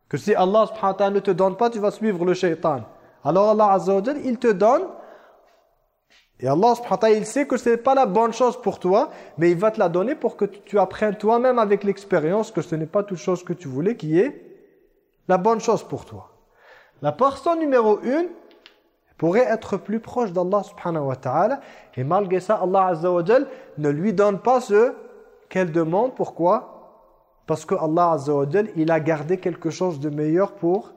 Que si Allah subhanahu wa ne te donne pas, tu vas suivre le shaitan. Alors Allah azza wa il te donne et Allah subhanahu wa il sait que ce n'est pas la bonne chose pour toi, mais il va te la donner pour que tu apprennes toi-même avec l'expérience que ce n'est pas toute chose que tu voulais qui est la bonne chose pour toi. La personne numéro une pourrait être plus proche d'Allah subhanahu wa ta'ala et malgré ça, Allah azza wa ne lui donne pas ce qu'elle demande. Pourquoi? Parce que Allah azza wa il a gardé quelque chose de meilleur pour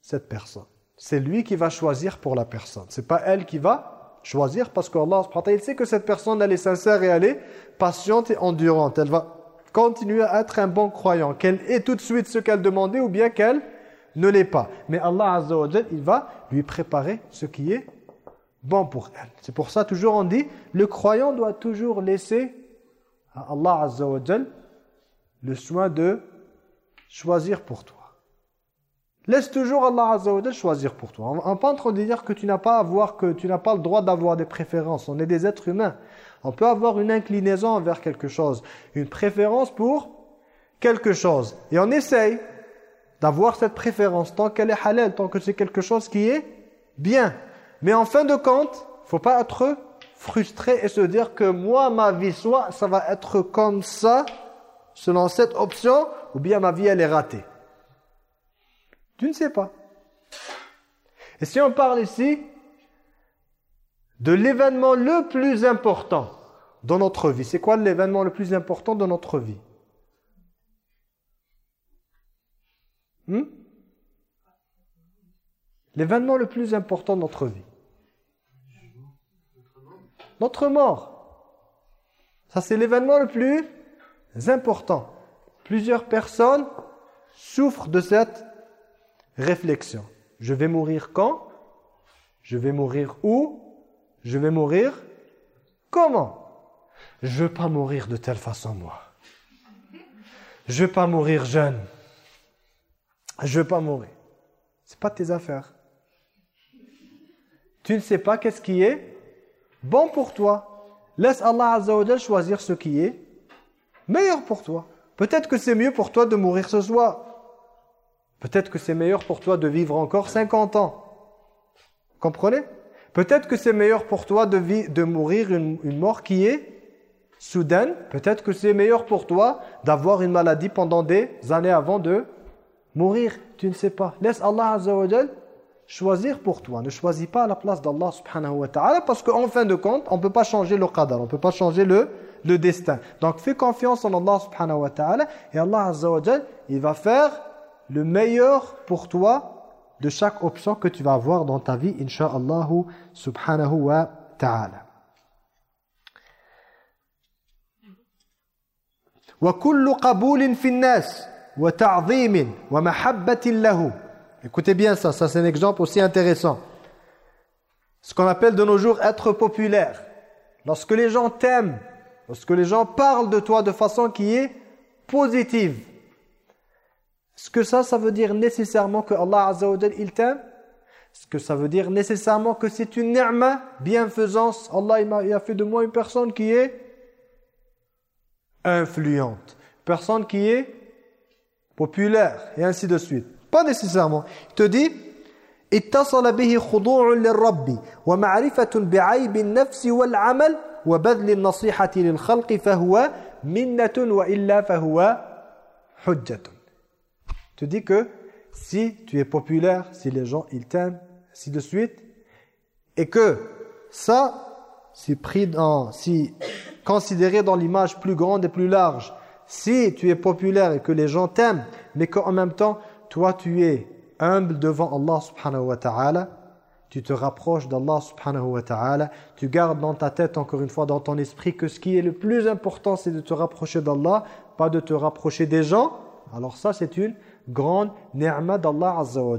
cette personne. C'est lui qui va choisir pour la personne. C'est pas elle qui va choisir parce qu'Allah il sait que cette personne elle est sincère et elle est patiente et endurante. Elle va continuer à être un bon croyant, qu'elle ait tout de suite ce qu'elle demandait ou bien qu'elle ne l'est pas. Mais Allah Azza wa il va lui préparer ce qui est bon pour elle. C'est pour ça toujours on dit le croyant doit toujours laisser à Allah Azza wa le soin de choisir pour toi. Laisse toujours Allah Azza wa choisir pour toi. On pas en train de dire que tu n'as pas, que tu pas le droit d'avoir des préférences. On est des êtres humains. On peut avoir une inclinaison envers quelque chose, une préférence pour quelque chose. Et on essaye d'avoir cette préférence tant qu'elle est halal, tant que c'est quelque chose qui est bien. Mais en fin de compte, il faut pas être frustré et se dire que moi, ma vie, soit ça va être comme ça, selon cette option, ou bien ma vie, elle est ratée. Tu ne sais pas. Et si on parle ici de l'événement le plus important dans notre vie, c'est quoi l'événement le plus important dans notre vie? Hmm? L'événement le plus important de notre vie. Notre mort. Ça, c'est l'événement le plus important. Plusieurs personnes souffrent de cette réflexion. Je vais mourir quand? Je vais mourir où? Je vais mourir comment? Je ne veux pas mourir de telle façon, moi. Je ne veux pas mourir jeune. Je ne veux pas mourir. Ce n'est pas tes affaires. Tu ne sais pas qu'est-ce qui est bon pour toi. Laisse Allah Azza choisir ce qui est meilleur pour toi. Peut-être que c'est mieux pour toi de mourir ce soir. Peut-être que c'est meilleur pour toi de vivre encore 50 ans. Comprenez? Peut-être que c'est meilleur pour toi de, de mourir une, mort qui est soudaine. Peut-être que c'est meilleur pour toi d'avoir une maladie pendant des années avant de mourir. Tu ne sais pas. Laisse Allah Azza wa choisir pour toi. Ne choisis pas la place d'Allah subhanahu wa ta'ala parce qu'en fin de compte, on ne peut pas changer le qadar, on ne peut pas changer le, destin. Donc fais confiance en Allah subhanahu wa ta'ala et Allah Azza wa il va faire le meilleur pour toi de chaque option que tu vas avoir dans ta vie, insha'Allah subhanahu wa ta'ala. Écoutez bien ça, ça c'est un exemple aussi intéressant. Ce qu'on appelle de nos jours être populaire. Lorsque les gens t'aiment, lorsque les gens parlent de toi de façon qui est positive, est-ce que ça, ça veut dire nécessairement que Allah Azza il t'aime? Est-ce que ça veut dire nécessairement que c'est une ni'ma, bienfaisance? Allah il a, fait de moi une personne qui est influente, personne qui est populaire, et ainsi de suite. Pas nécessairement. Il te dit اتصل به خضوع للرب ومعرفة بعيب النفس والعمل وبذل النصيحة للخلق فهو منة وإلا فهو حجة te dit que si tu es populaire, si les gens ils t'aiment, ainsi de suite, et que ça, si pris dans, si considéré dans l'image plus grande et plus large, si tu es populaire et que les gens t'aiment, mais qu'en même temps, toi tu es humble devant Allah subhanahu wa ta'ala, tu te rapproches d'Allah subhanahu wa ta'ala, tu gardes dans ta tête, encore une fois, dans ton esprit, que ce qui est le plus important, c'est de te rapprocher d'Allah, pas de te rapprocher des gens, alors ça c'est une grande ni'ma d'Allah Azza wa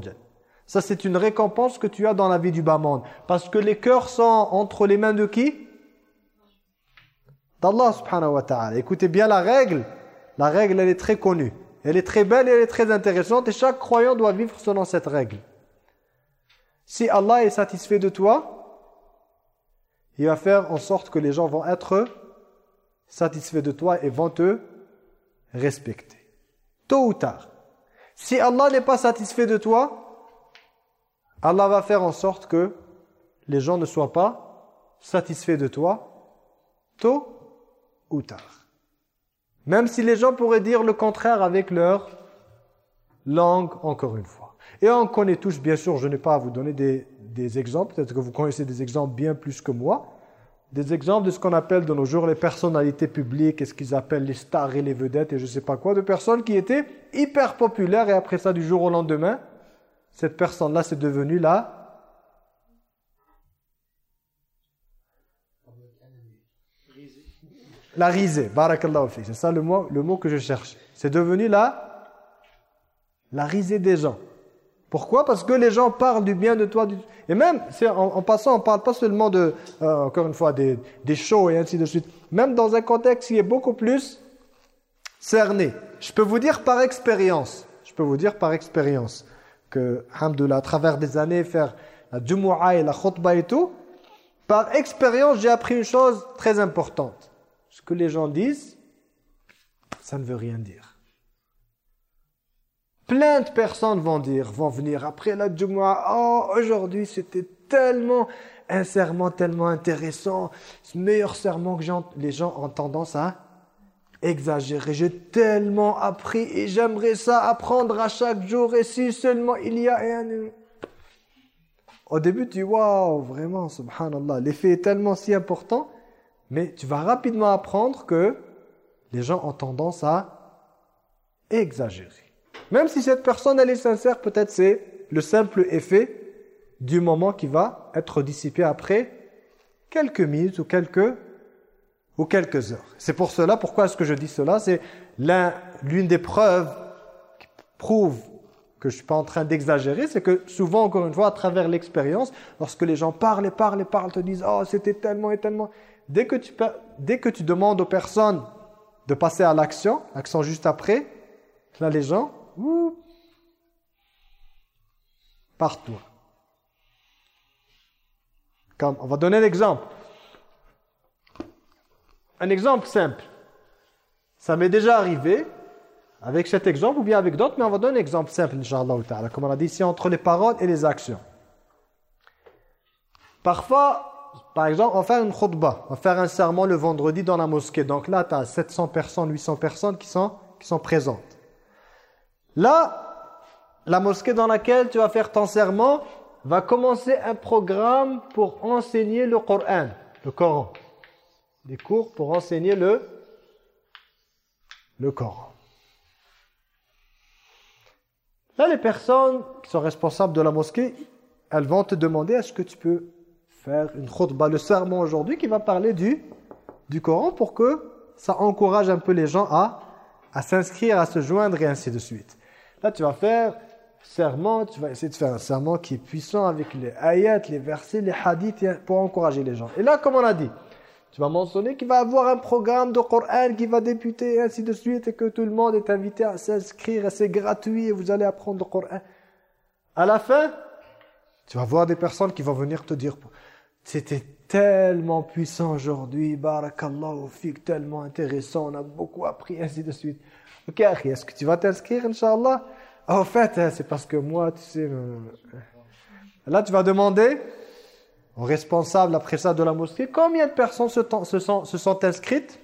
Ça, c'est une récompense que tu as dans la vie du bas monde. Parce que les cœurs sont entre les mains de qui? D'Allah subhanahu wa ta'ala. Écoutez bien la règle. La règle, elle est très connue. Elle est très belle et elle est très intéressante. Et chaque croyant doit vivre selon cette règle. Si Allah est satisfait de toi, il va faire en sorte que les gens vont être satisfaits de toi et vont te respecter. Tôt ou tard. Si Allah n'est pas satisfait de toi, Allah va faire en sorte que les gens ne soient pas satisfaits de toi tôt ou tard. Même si les gens pourraient dire le contraire avec leur langue, encore une fois. Et on connaît tous, bien sûr, je n'ai pas à vous donner des, des exemples, peut-être que vous connaissez des exemples bien plus que moi, des exemples de ce qu'on appelle de nos jours les personnalités publiques, et ce qu'ils appellent les stars et les vedettes et je ne sais pas quoi, de personnes qui étaient hyper populaires et après ça, du jour au lendemain, cette personne-là, c'est devenu là La risée, barakallahu. C'est ça le mot, le mot que je cherche. C'est devenu la, la risée des gens. Pourquoi? Parce que les gens parlent du bien de toi. Et même, en, en, passant, on ne parle pas seulement de, euh, encore une fois, des, des shows et ainsi de suite. Même dans un contexte qui est beaucoup plus cerné. Je peux vous dire par expérience, je peux vous dire par expérience que, alhamdoulilah, à travers des années, faire la Jumu'ah et la khutbah et tout, par expérience, j'ai appris une chose très importante. Ce que les gens disent, ça ne veut rien dire. Plein de personnes vont dire, vont venir après la Jumu'ah, oh, aujourd'hui c'était tellement, un serment tellement intéressant, ce meilleur serment que les gens ont tendance à exagérer. J'ai tellement appris et j'aimerais ça apprendre à chaque jour et si seulement il y a un... Au début, tu dis, waouh, vraiment, subhanallah, l'effet est tellement si important mais tu vas rapidement apprendre que les gens ont tendance à exagérer. Même si cette personne, elle est sincère, peut-être c'est le simple effet du moment qui va être dissipé après quelques minutes ou quelques, ou quelques heures. C'est pour cela, pourquoi est-ce que je dis cela? C'est l'une des preuves qui prouve que je ne suis pas en train d'exagérer, c'est que souvent, encore une fois, à travers l'expérience, lorsque les gens parlent et parlent et parlent, te disent « Oh, c'était tellement et tellement... » dès que tu, demandes aux personnes de passer à l'action, l'action juste après, là les gens, partout. Comme, on va donner un exemple. Un exemple simple. Ça m'est déjà arrivé, avec cet exemple ou bien avec d'autres, mais on va donner un exemple simple, Inch'Allah, comme on a dit ici, entre les paroles et les actions. Parfois, par exemple, on va faire une khutbah, on va faire un serment le vendredi dans la mosquée. Donc là, tu as 700 personnes, 800 personnes qui sont, présentes. Là, la mosquée dans laquelle tu vas faire ton serment va commencer un programme pour enseigner le Coran, le Coran. Des cours pour enseigner le, le Coran. Là, les personnes qui sont responsables de la mosquée, elles vont te demander est-ce que tu peux faire une khutbah, le serment aujourd'hui qui va parler du, du Coran pour que ça encourage un peu les gens à, à s'inscrire, à se joindre et ainsi de suite. Là, tu vas faire serment, tu vas essayer de faire un serment qui est puissant avec les ayats, les versets, les hadiths pour encourager les gens. Et là, comme on a dit, tu vas mentionner qu'il va avoir un programme de Coran qui va débuter et ainsi de suite et que tout le monde est invité à s'inscrire et c'est gratuit et vous allez apprendre le Coran. À la fin, tu vas voir des personnes qui vont venir te dire c'était tellement puissant aujourd'hui, barakallahu fik, tellement intéressant, on a beaucoup appris, ainsi de suite. Ok, est-ce que tu vas t'inscrire, Inch'Allah? En fait, hein, c'est parce que moi, tu sais... Euh, là, tu vas demander au responsable, après ça, de la mosquée, combien de personnes se, se, sont, se sont inscrites?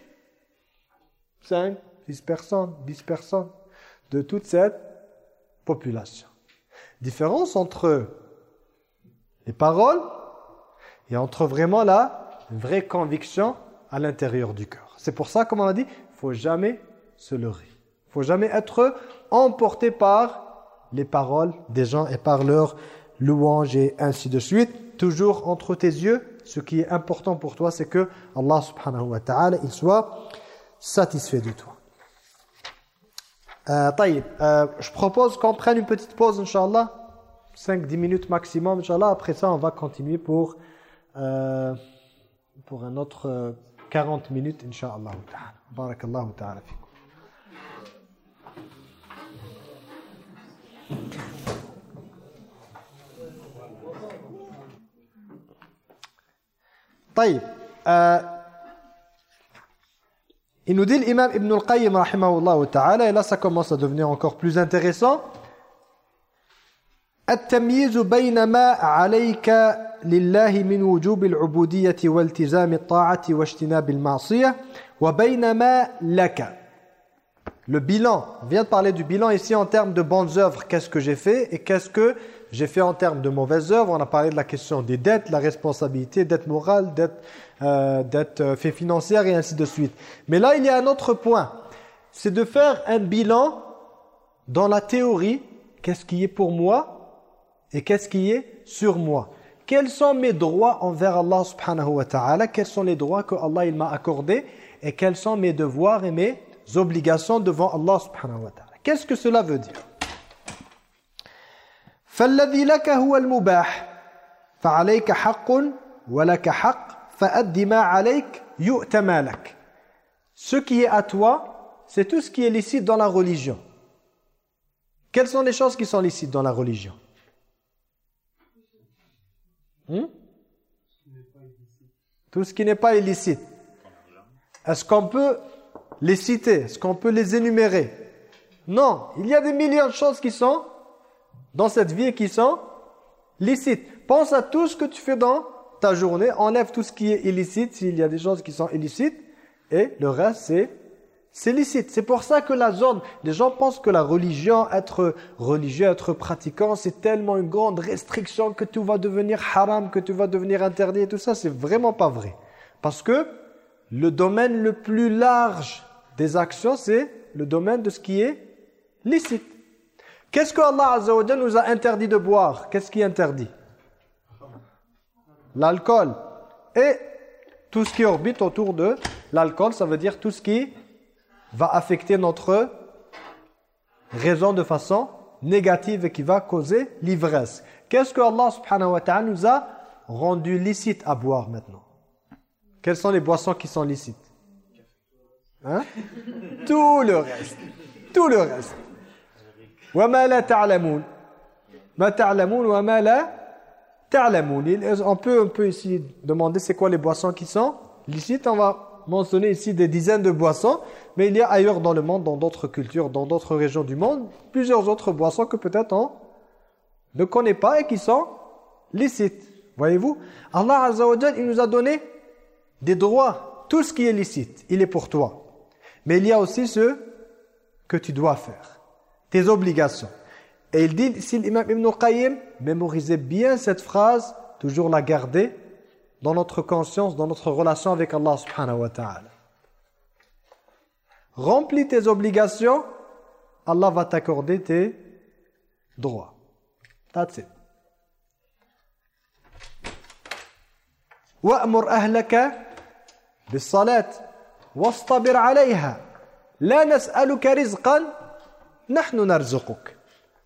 5, 10 personnes, 10 personnes de toute cette population. Différence entre les paroles et entre vraiment la vraie conviction à l'intérieur du cœur. C'est pour ça, comme on a dit, il faut jamais se leurrer. Il faut jamais être emporté par les paroles des gens et par leurs louanges et ainsi de suite. Toujours entre tes yeux, ce qui est important pour toi, c'est que Allah subhanahu wa ta'ala, il soit satisfait de toi. Euh, euh, je propose qu'on prenne une petite pause, Inch'Allah. 5-10 minutes maximum, Inch'Allah. Après ça, on va continuer pour euh, pour un autre 40 euh, minutes, Inch'Allah. Barakallahu ta'ala fikum. طيب il nous dit l'imam Ibn al-Qayyim rahimahullah ta'ala et là ça commence à devenir encore plus intéressant التمييز بين ما عليك لله من وجوب العبودية والتزام الطاعة واجتناب المعصية وبين ما لك Le bilan, on vient de parler du bilan ici en termes de bonnes œuvres, qu'est-ce que j'ai fait et qu'est-ce que j'ai fait en termes de mauvaises œuvres. On a parlé de la question des dettes, la responsabilité, dette morale, dette, euh, dette euh, fait financière et ainsi de suite. Mais là, il y a un autre point. C'est de faire un bilan dans la théorie, qu'est-ce qui est pour moi et qu'est-ce qui est sur moi. Quels sont mes droits envers Allah subhanahu wa ta'ala Quels sont les droits que Allah m'a accordés Et quels sont mes devoirs et mes obligations devant Allah subhanahu wa ta'ala Qu'est-ce que cela veut dire فالذي لك هو المباح فعليك حق ولك حق فأد ما عليك يؤت مالك Ce qui est à toi, c'est tout ce qui est licite dans la religion. Quelles sont les choses qui sont licites dans la religion Hmm? Tout ce qui n'est pas illicite. Est-ce qu'on peut les citer? Est-ce qu'on peut les énumérer? Non, il y a des millions de choses qui sont dans cette vie qui sont licites. Pense à tout ce que tu fais dans ta journée, enlève tout ce qui est illicite s'il y a des choses qui sont illicites et le reste c'est c'est licite. C'est pour ça que la zone, les gens pensent que la religion, être religieux, être pratiquant, c'est tellement une grande restriction que tout va devenir haram, que tout va devenir interdit et tout ça, c'est vraiment pas vrai. Parce que le domaine le plus large des actions, c'est le domaine de ce qui est licite. Qu'est-ce que Allah Azza wa nous a interdit de boire? Qu'est-ce qui interdit? L'alcool. Et tout ce qui orbite autour de l'alcool, ça veut dire tout ce qui va affecter notre raison de façon négative et qui va causer l'ivresse. Qu'est-ce que Allah subhanahu wa ta'ala nous a rendu licite à boire maintenant? Quelles sont les boissons qui sont licites? Hein? Tout le reste. Tout le reste. On peut, on peut ici demander c'est quoi les boissons qui sont licites. On va mentionner ici des dizaines de boissons mais il y a ailleurs dans le monde, dans d'autres cultures, dans d'autres régions du monde, plusieurs autres boissons que peut-être on ne connaît pas et qui sont licites. Voyez-vous? Allah Azza wa il nous a donné des droits. Tout ce qui est licite, il est pour toi. Mais il y a aussi ce que tu dois faire tes obligations. Et il dit ici l'imam Ibn Qayyim, mémorisez bien cette phrase, toujours la garder dans notre conscience, dans notre relation avec Allah subhanahu wa ta'ala. Remplis tes obligations, Allah va t'accorder tes droits. That's it. وَأْمُرْ أَهْلَكَ بِالصَّلَاةِ وَاصْطَبِرْ عَلَيْهَا لَا نَسْأَلُكَ رِزْقًا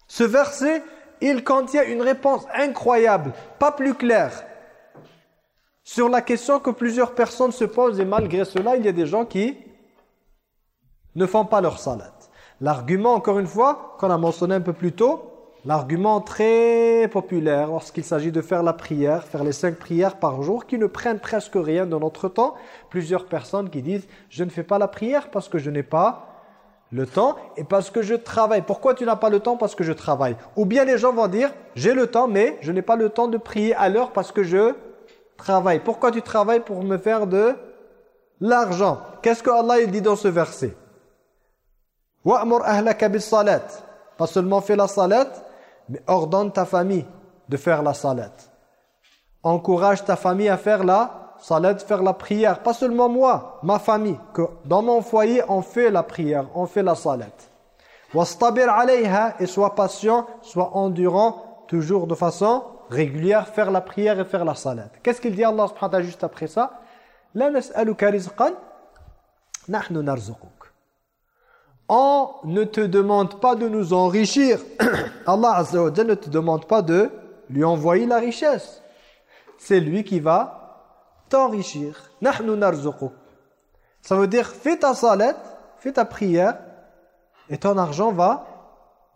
ce verset, il contient une réponse incroyable, pas plus claire, sur la question que plusieurs personnes se posent et malgré cela, il y a des gens qui ne font pas leur salat. L'argument, encore une fois, qu'on a mentionné un peu plus tôt, l'argument très populaire lorsqu'il s'agit de faire la prière, faire les cinq prières par jour, qui ne prennent presque rien de notre temps. Plusieurs personnes qui disent « je ne fais pas la prière parce que je n'ai pas le temps et parce que je travaille. Pourquoi tu n'as pas le temps? Parce que je travaille. Ou bien les gens vont dire « j'ai le temps mais je n'ai pas le temps de prier à l'heure parce que je travaille. Pourquoi tu travailles pour me faire de l'argent » Qu'est-ce que Allah dit dans ce verset? Pas seulement fais la salat, mais ordonne ta famille de faire la salat. Encourage ta famille à faire la salat, faire la prière. Pas seulement moi, ma famille. Que dans mon foyer, on fait la prière, on fait la salat. Wastabir alayha et sois patient, sois endurant, toujours de façon régulière, faire la prière et faire la salat. Qu'est-ce qu'il dit Allah subhanahu wa juste après ça? La nas'aluka rizqan. On ne te demande pas de nous enrichir. Allah Azza ne te demande pas de lui envoyer la richesse. C'est lui qui va t'enrichir. Ça veut dire, fais ta salat, fais ta prière, et ton argent va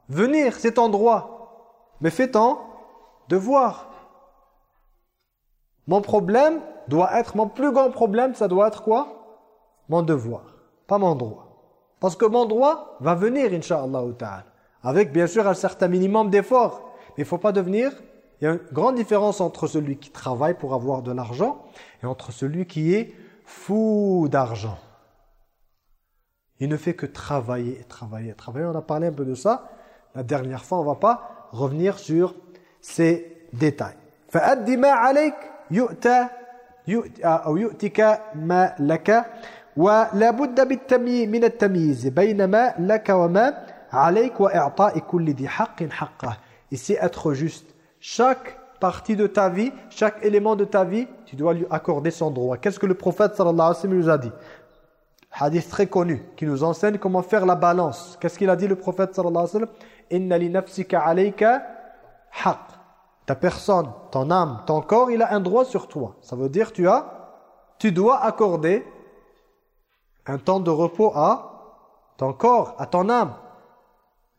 venir, c'est ton droit. Mais fais ton devoir. Mon problème doit être, mon plus grand problème, ça doit être quoi? Mon devoir, pas mon droit. Parce que mon droit va venir, Inch'Allah Avec bien sûr un certain minimum d'efforts. il ne faut pas devenir... Il y a une grande différence entre celui qui travaille pour avoir de l'argent et entre celui qui est fou d'argent. Il ne fait que travailler, travailler, travailler. On a parlé un peu de ça la dernière fois. On ne va pas revenir sur ces détails. فأد ما عليك يؤتى أو يؤتك ما لك ولا بد من التمييز بين ما لك وما عليك وإعطاء كل ذي حق حقه. Ici, être juste. Chaque partie de ta vie, chaque élément de ta vie, tu dois lui accorder son droit. Qu'est-ce que le prophète sallallahu alayhi wa sallam nous a dit Hadith très connu qui nous enseigne comment faire la balance. Qu'est-ce qu'il a dit le prophète sallallahu alayhi wa sallam Inna li nafsika alayka haq. Ta personne, ton âme, ton corps, il a un droit sur toi. Ça veut dire tu as tu dois accorder un temps de repos à ton corps, à ton âme.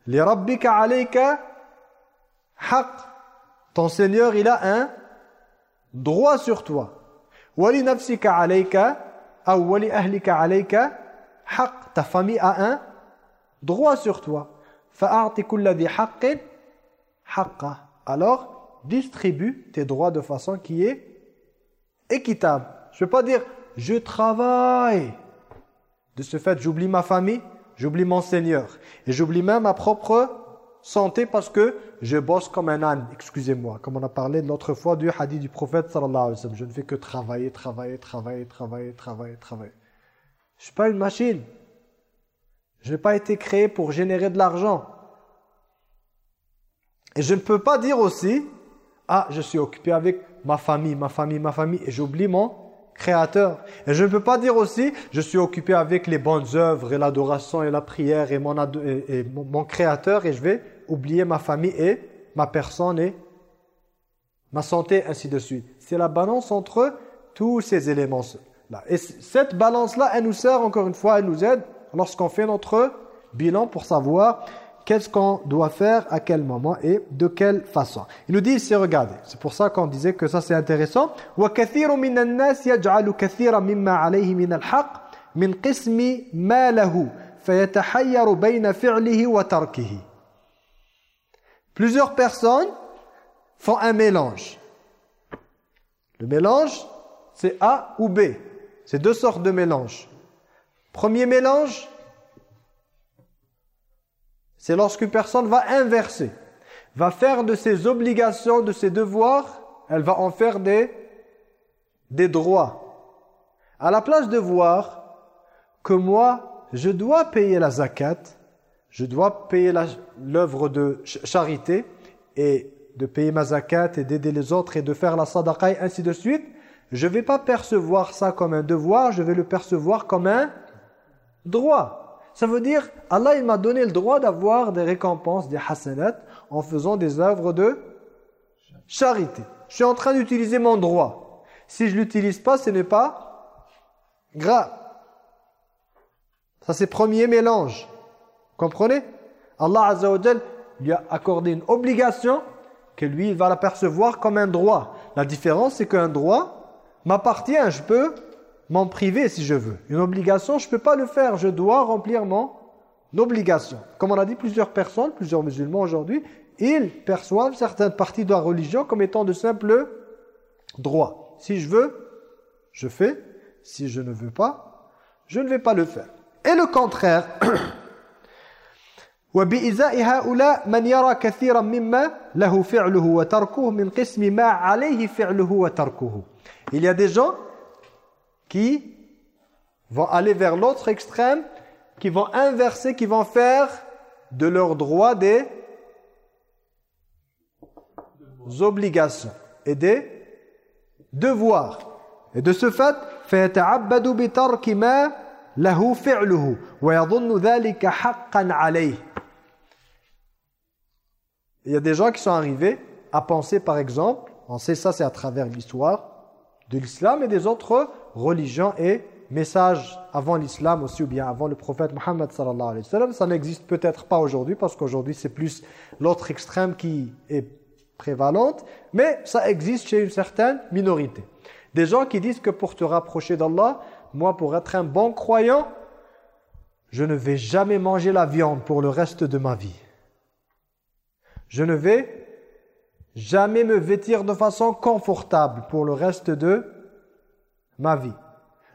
Rabbika alayka haq. Ton Seigneur, il a un droit sur toi. Alayka ou wali ahlika alayka haq. Ta famille a un droit sur toi. Fa'ati kulladhi haqqin haqqa. Alors, distribue tes droits de façon qui est équitable. Je ne veux pas dire je travaille. De ce fait, j'oublie ma famille, j'oublie mon Seigneur et j'oublie même ma propre santé parce que je bosse comme un âne, excusez-moi, comme on a parlé l'autre fois du hadith du prophète sallallahu alayhi wa sallam. Je ne fais que travailler, travailler, travailler, travailler, travailler, travailler. Je ne suis pas une machine. Je n'ai pas été créé pour générer de l'argent. Et je ne peux pas dire aussi, ah, je suis occupé avec ma famille, ma famille, ma famille, et j'oublie mon créateur. Et je ne peux pas dire aussi, je suis occupé avec les bonnes œuvres et l'adoration et la prière et mon, et, mon, créateur et je vais oublier ma famille et ma personne et ma santé, ainsi de suite. C'est la balance entre tous ces éléments-là. Et cette balance-là, elle nous sert encore une fois, elle nous aide lorsqu'on fait notre bilan pour savoir qu'est-ce qu'on doit faire, à quel moment et de quelle façon. Il nous dit ici, regardez, c'est pour ça qu'on disait que ça c'est intéressant. وَكَثِيرٌ مِنَ النَّاسِ يَجْعَلُ كَثِيرًا مِمَّا عَلَيْهِ مِنَ الْحَقِّ مِنْ قِسْمِ مَا لَهُ فَيَتَحَيَّرُ بَيْنَ فِعْلِهِ وَتَرْكِهِ Plusieurs personnes font un mélange. Le mélange, c'est A ou B. C'est deux sortes de mélange. Premier mélange, c'est lorsqu'une personne va inverser, va faire de ses obligations, de ses devoirs, elle va en faire des, des droits. À la place de voir que moi, je dois payer la zakat, je dois payer l'œuvre de charité et de payer ma zakat et d'aider les autres et de faire la sadaqa ainsi de suite, je ne vais pas percevoir ça comme un devoir, je vais le percevoir comme un droit. Ça veut dire, Allah il m'a donné le droit d'avoir des récompenses, des hasanat, en faisant des œuvres de charité. Je suis en train d'utiliser mon droit. Si je ne l'utilise pas, ce n'est pas grave. Ça c'est premier mélange. Comprenez? Allah Azza lui a accordé une obligation que lui, il va la percevoir comme un droit. La différence, c'est qu'un droit m'appartient. Je peux m'en priver si je veux. Une obligation, je ne peux pas le faire. Je dois remplir mon obligation. Comme on a dit plusieurs personnes, plusieurs musulmans aujourd'hui, ils perçoivent certaines parties de la religion comme étant de simples droits. Si je veux, je fais. Si je ne veux pas, je ne vais pas le faire. Et le contraire... من يرى كثيرا مما له فعله وتركه من قسم ما عليه فعله وتركه Il y a des gens qui vont aller vers l'autre extrême, qui vont inverser, qui vont faire de leurs droits des obligations et des devoirs. Et de ce fait, Il y a des gens qui sont arrivés à penser par exemple, on sait ça c'est à travers l'histoire de l'islam et des autres religion et message avant l'islam aussi ou bien avant le prophète Mohammed. Ça n'existe peut-être pas aujourd'hui parce qu'aujourd'hui c'est plus l'autre extrême qui est prévalente, mais ça existe chez une certaine minorité. Des gens qui disent que pour te rapprocher d'Allah, moi pour être un bon croyant, je ne vais jamais manger la viande pour le reste de ma vie. Je ne vais jamais me vêtir de façon confortable pour le reste de ma vie.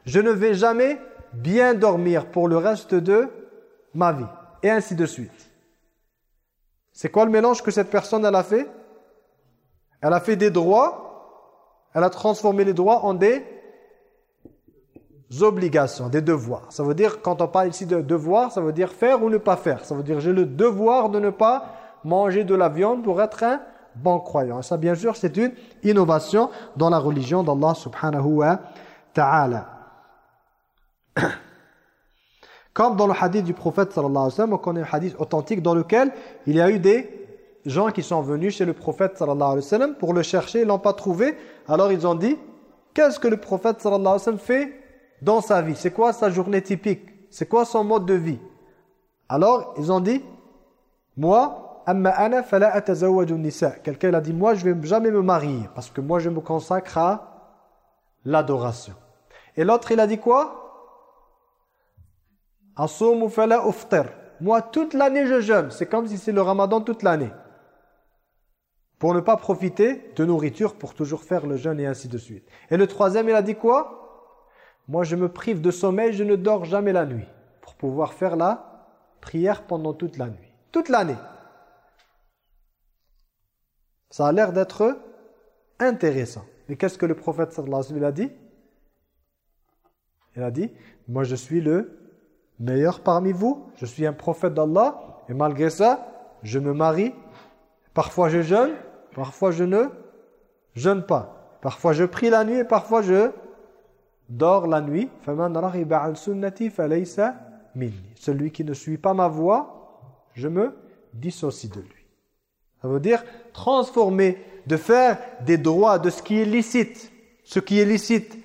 Je ne vais jamais bien dormir pour le reste de ma vie. Et ainsi de suite. C'est quoi le mélange que cette personne elle a fait? Elle a fait des droits, elle a transformé les droits en des obligations, des devoirs. Ça veut dire, quand on parle ici de devoir, ça veut dire faire ou ne pas faire. Ça veut dire, j'ai le devoir de ne pas manger de la viande pour être un bon croyant. ça, bien sûr, c'est une innovation dans la religion d'Allah subhanahu wa Comme dans le hadith du prophète sallallahu alayhi wa on connaît un hadith authentique dans lequel il y a eu des gens qui sont venus chez le prophète sallallahu alayhi wa pour le chercher, ils l'ont pas trouvé. Alors ils ont dit, qu'est-ce que le prophète sallallahu alayhi wa fait dans sa vie? C'est quoi sa journée typique? C'est quoi son mode de vie? Alors ils ont dit, moi, amma ana fala. Quelqu'un a dit, moi je vais jamais me marier parce que moi je me consacre à l'adoration. Et l'autre il a dit quoi? Moi, toute l'année, je jeûne. C'est comme si c'est le ramadan toute l'année. Pour ne pas profiter de nourriture, pour toujours faire le jeûne et ainsi de suite. Et le troisième, il a dit quoi? Moi, je me prive de sommeil, je ne dors jamais la nuit. Pour pouvoir faire la prière pendant toute la nuit. Toute l'année. Ça a l'air d'être intéressant. Mais qu'est-ce que le prophète sallallahu alayhi wa sallam a dit? Il a dit, moi je suis le meilleur parmi vous, je suis un prophète d'Allah, et malgré ça, je me marie, parfois je jeûne, parfois je ne jeûne pas, parfois je prie la nuit et parfois je dors la nuit. Celui qui ne suit pas ma voie, je me dissocie de lui. Ça veut dire transformer, de faire des droits de ce qui est licite, ce qui est licite,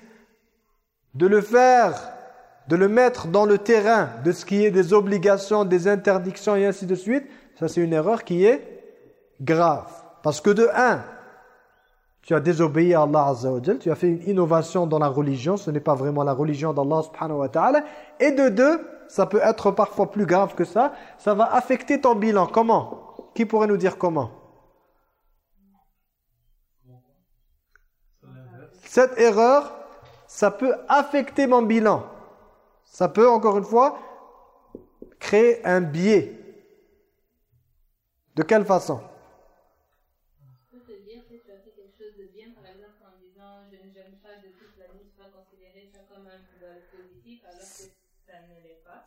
de le faire de le mettre dans le terrain de ce qui est des obligations, des interdictions et ainsi de suite, ça c'est une erreur qui est grave. Parce que de un, tu as désobéi à Allah tu as fait une innovation dans la religion, ce n'est pas vraiment la religion d'Allah subhanahu. Et de deux, ça peut être parfois plus grave que ça, ça va affecter ton bilan. Comment? Qui pourrait nous dire comment? Cette erreur, ça peut affecter mon bilan. Ça peut, encore une fois, créer un biais. De quelle façon?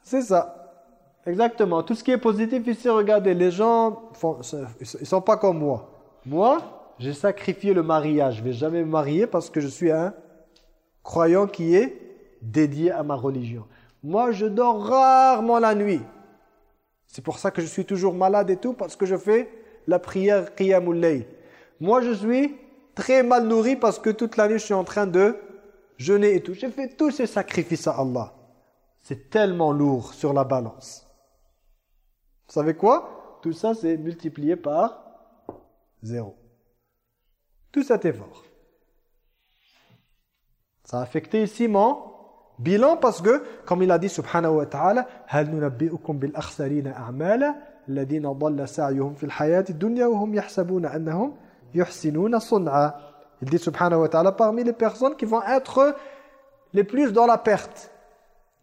C'est ça. Exactement. Tout ce qui est positif ici, regardez, les gens, font, ils sont pas comme moi. Moi, j'ai sacrifié le mariage. Je vais jamais me marier parce que je suis un croyant qui est dédié à ma religion. Moi, je dors rarement la nuit. C'est pour ça que je suis toujours malade et tout, parce que je fais la prière Qiyamul Moi, je suis très mal nourri parce que toute la nuit, je suis en train de jeûner et tout. J'ai fait tous ces sacrifices à Allah. C'est tellement lourd sur la balance. Vous savez quoi? Tout ça, c'est multiplié par zéro. Tout cet effort. Ça a affecté ici mon bilan parce que, comme il a dit subhanahu wa ta'ala, هَلْ نُنَبِّئُكُمْ بِالْأَخْسَرِينَ أَعْمَالًا الَّذِينَ ضَلَّ سَعْيُهُمْ فِي الْحَيَاةِ الدُّنْيَا وَهُمْ يَحْسَبُونَ أَنَّهُمْ يُحْسِنُونَ صُنْعًا Il dit subhanahu wa ta'ala parmi les personnes qui vont être les plus dans la perte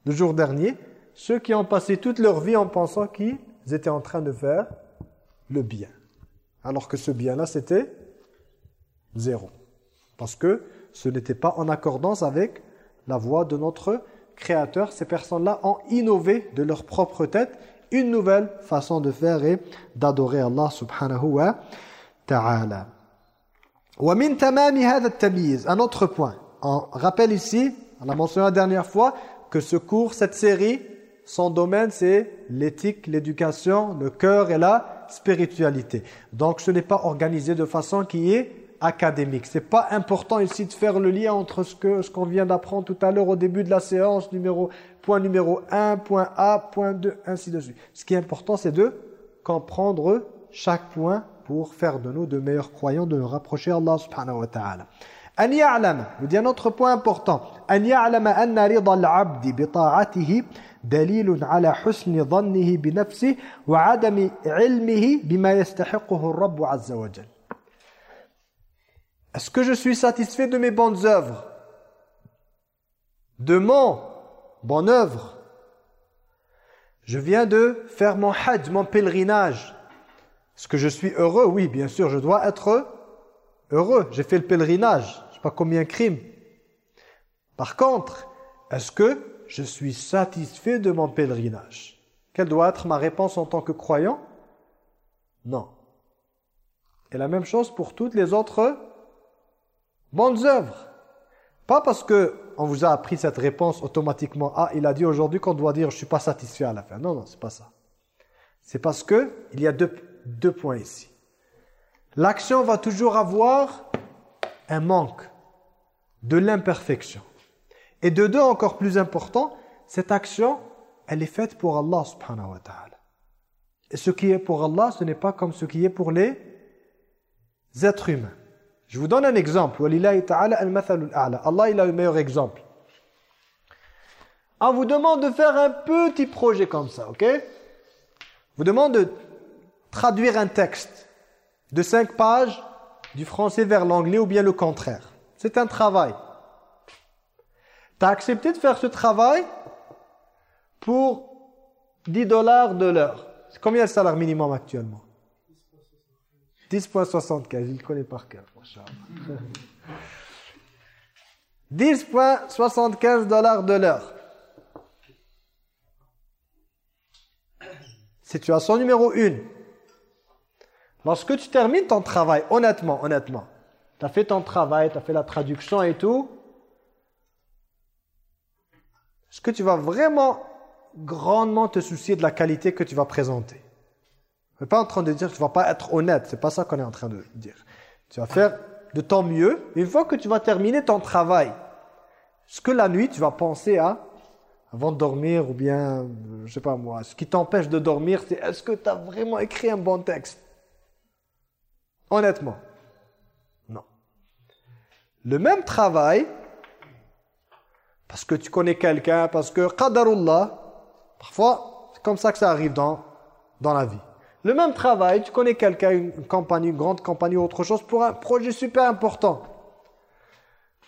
le jour dernier, ceux qui ont passé toute leur vie en pensant qu'ils étaient en train de faire le bien. Alors que ce bien-là, c'était zéro. Parce que ce n'était pas en accordance avec la voix de notre créateur. Ces personnes-là ont innové de leur propre tête une nouvelle façon de faire et d'adorer Allah subhanahu wa ta'ala. Un autre point. On rappelle ici, on l'a mentionné la dernière fois, que ce cours, cette série, son domaine c'est l'éthique, l'éducation, le cœur et la spiritualité. Donc ce n'est pas organisé de façon qui est académique. C'est pas important ici de faire le lien entre ce que ce qu'on vient d'apprendre tout à l'heure au début de la séance, numéro point numéro 1, point A, point 2, ainsi de suite. Ce qui est important, c'est de comprendre chaque point pour faire de nous de meilleurs croyants, de nous rapprocher Allah subhanahu wa ta'ala. أن يعلم, nous dit un autre point important, أن يعلم أن رضا العبد بطاعته دليل على حسن ظنه بنفسه وعدم علمه بما يستحقه الرب عز وجل est-ce que je suis satisfait de mes bonnes œuvres? De mon bonne œuvre? Je viens de faire mon hajj, mon pèlerinage. Est-ce que je suis heureux? Oui, bien sûr, je dois être heureux. J'ai fait le pèlerinage. Je ne sais pas combien de crimes. Par contre, est-ce que je suis satisfait de mon pèlerinage? Quelle doit être ma réponse en tant que croyant? Non. Et la même chose pour toutes les autres bonnes œuvres. Pas parce que on vous a appris cette réponse automatiquement. Ah, il a dit aujourd'hui qu'on doit dire je suis pas satisfait à la fin. Non, non, c'est pas ça. C'est parce que il y a deux, points ici. L'action va toujours avoir un manque, de l'imperfection. Et de deux, encore plus important, cette action, elle est faite pour Allah subhanahu wa ta'ala. Et ce qui est pour Allah, ce n'est pas comme ce qui est pour les êtres humains. Je vous donne un exemple. Allah, il a le meilleur exemple. On vous demande de faire un petit projet comme ça, ok? Vous demande de traduire un texte de cinq pages du français vers l'anglais ou bien le contraire. C'est un travail. Tu as accepté de faire ce travail pour 10 dollars de l'heure. C'est combien le salaire minimum actuellement? 10.75, il connaît par cœur. 10.75 dollars de l'heure. Situation numéro 1. Lorsque tu termines ton travail, honnêtement, honnêtement, tu as fait ton travail, tu as fait la traduction et tout, est-ce que tu vas vraiment grandement te soucier de la qualité que tu vas présenter? On n'est pas en train de dire que tu ne vas pas être honnête. C'est pas ça qu'on est en train de dire. Tu vas faire de ton mieux. Une fois que tu vas terminer ton travail, ce que la nuit, tu vas penser à, avant de dormir, ou bien, je sais pas moi, ce qui t'empêche de dormir, c'est est-ce que tu as vraiment écrit un bon texte? Honnêtement. Non. Le même travail, parce que tu connais quelqu'un, parce que, qadarullah, parfois, c'est comme ça que ça arrive dans, dans la vie. Le même travail, tu connais quelqu'un, une compagnie, une grande compagnie ou autre chose, pour un projet super important.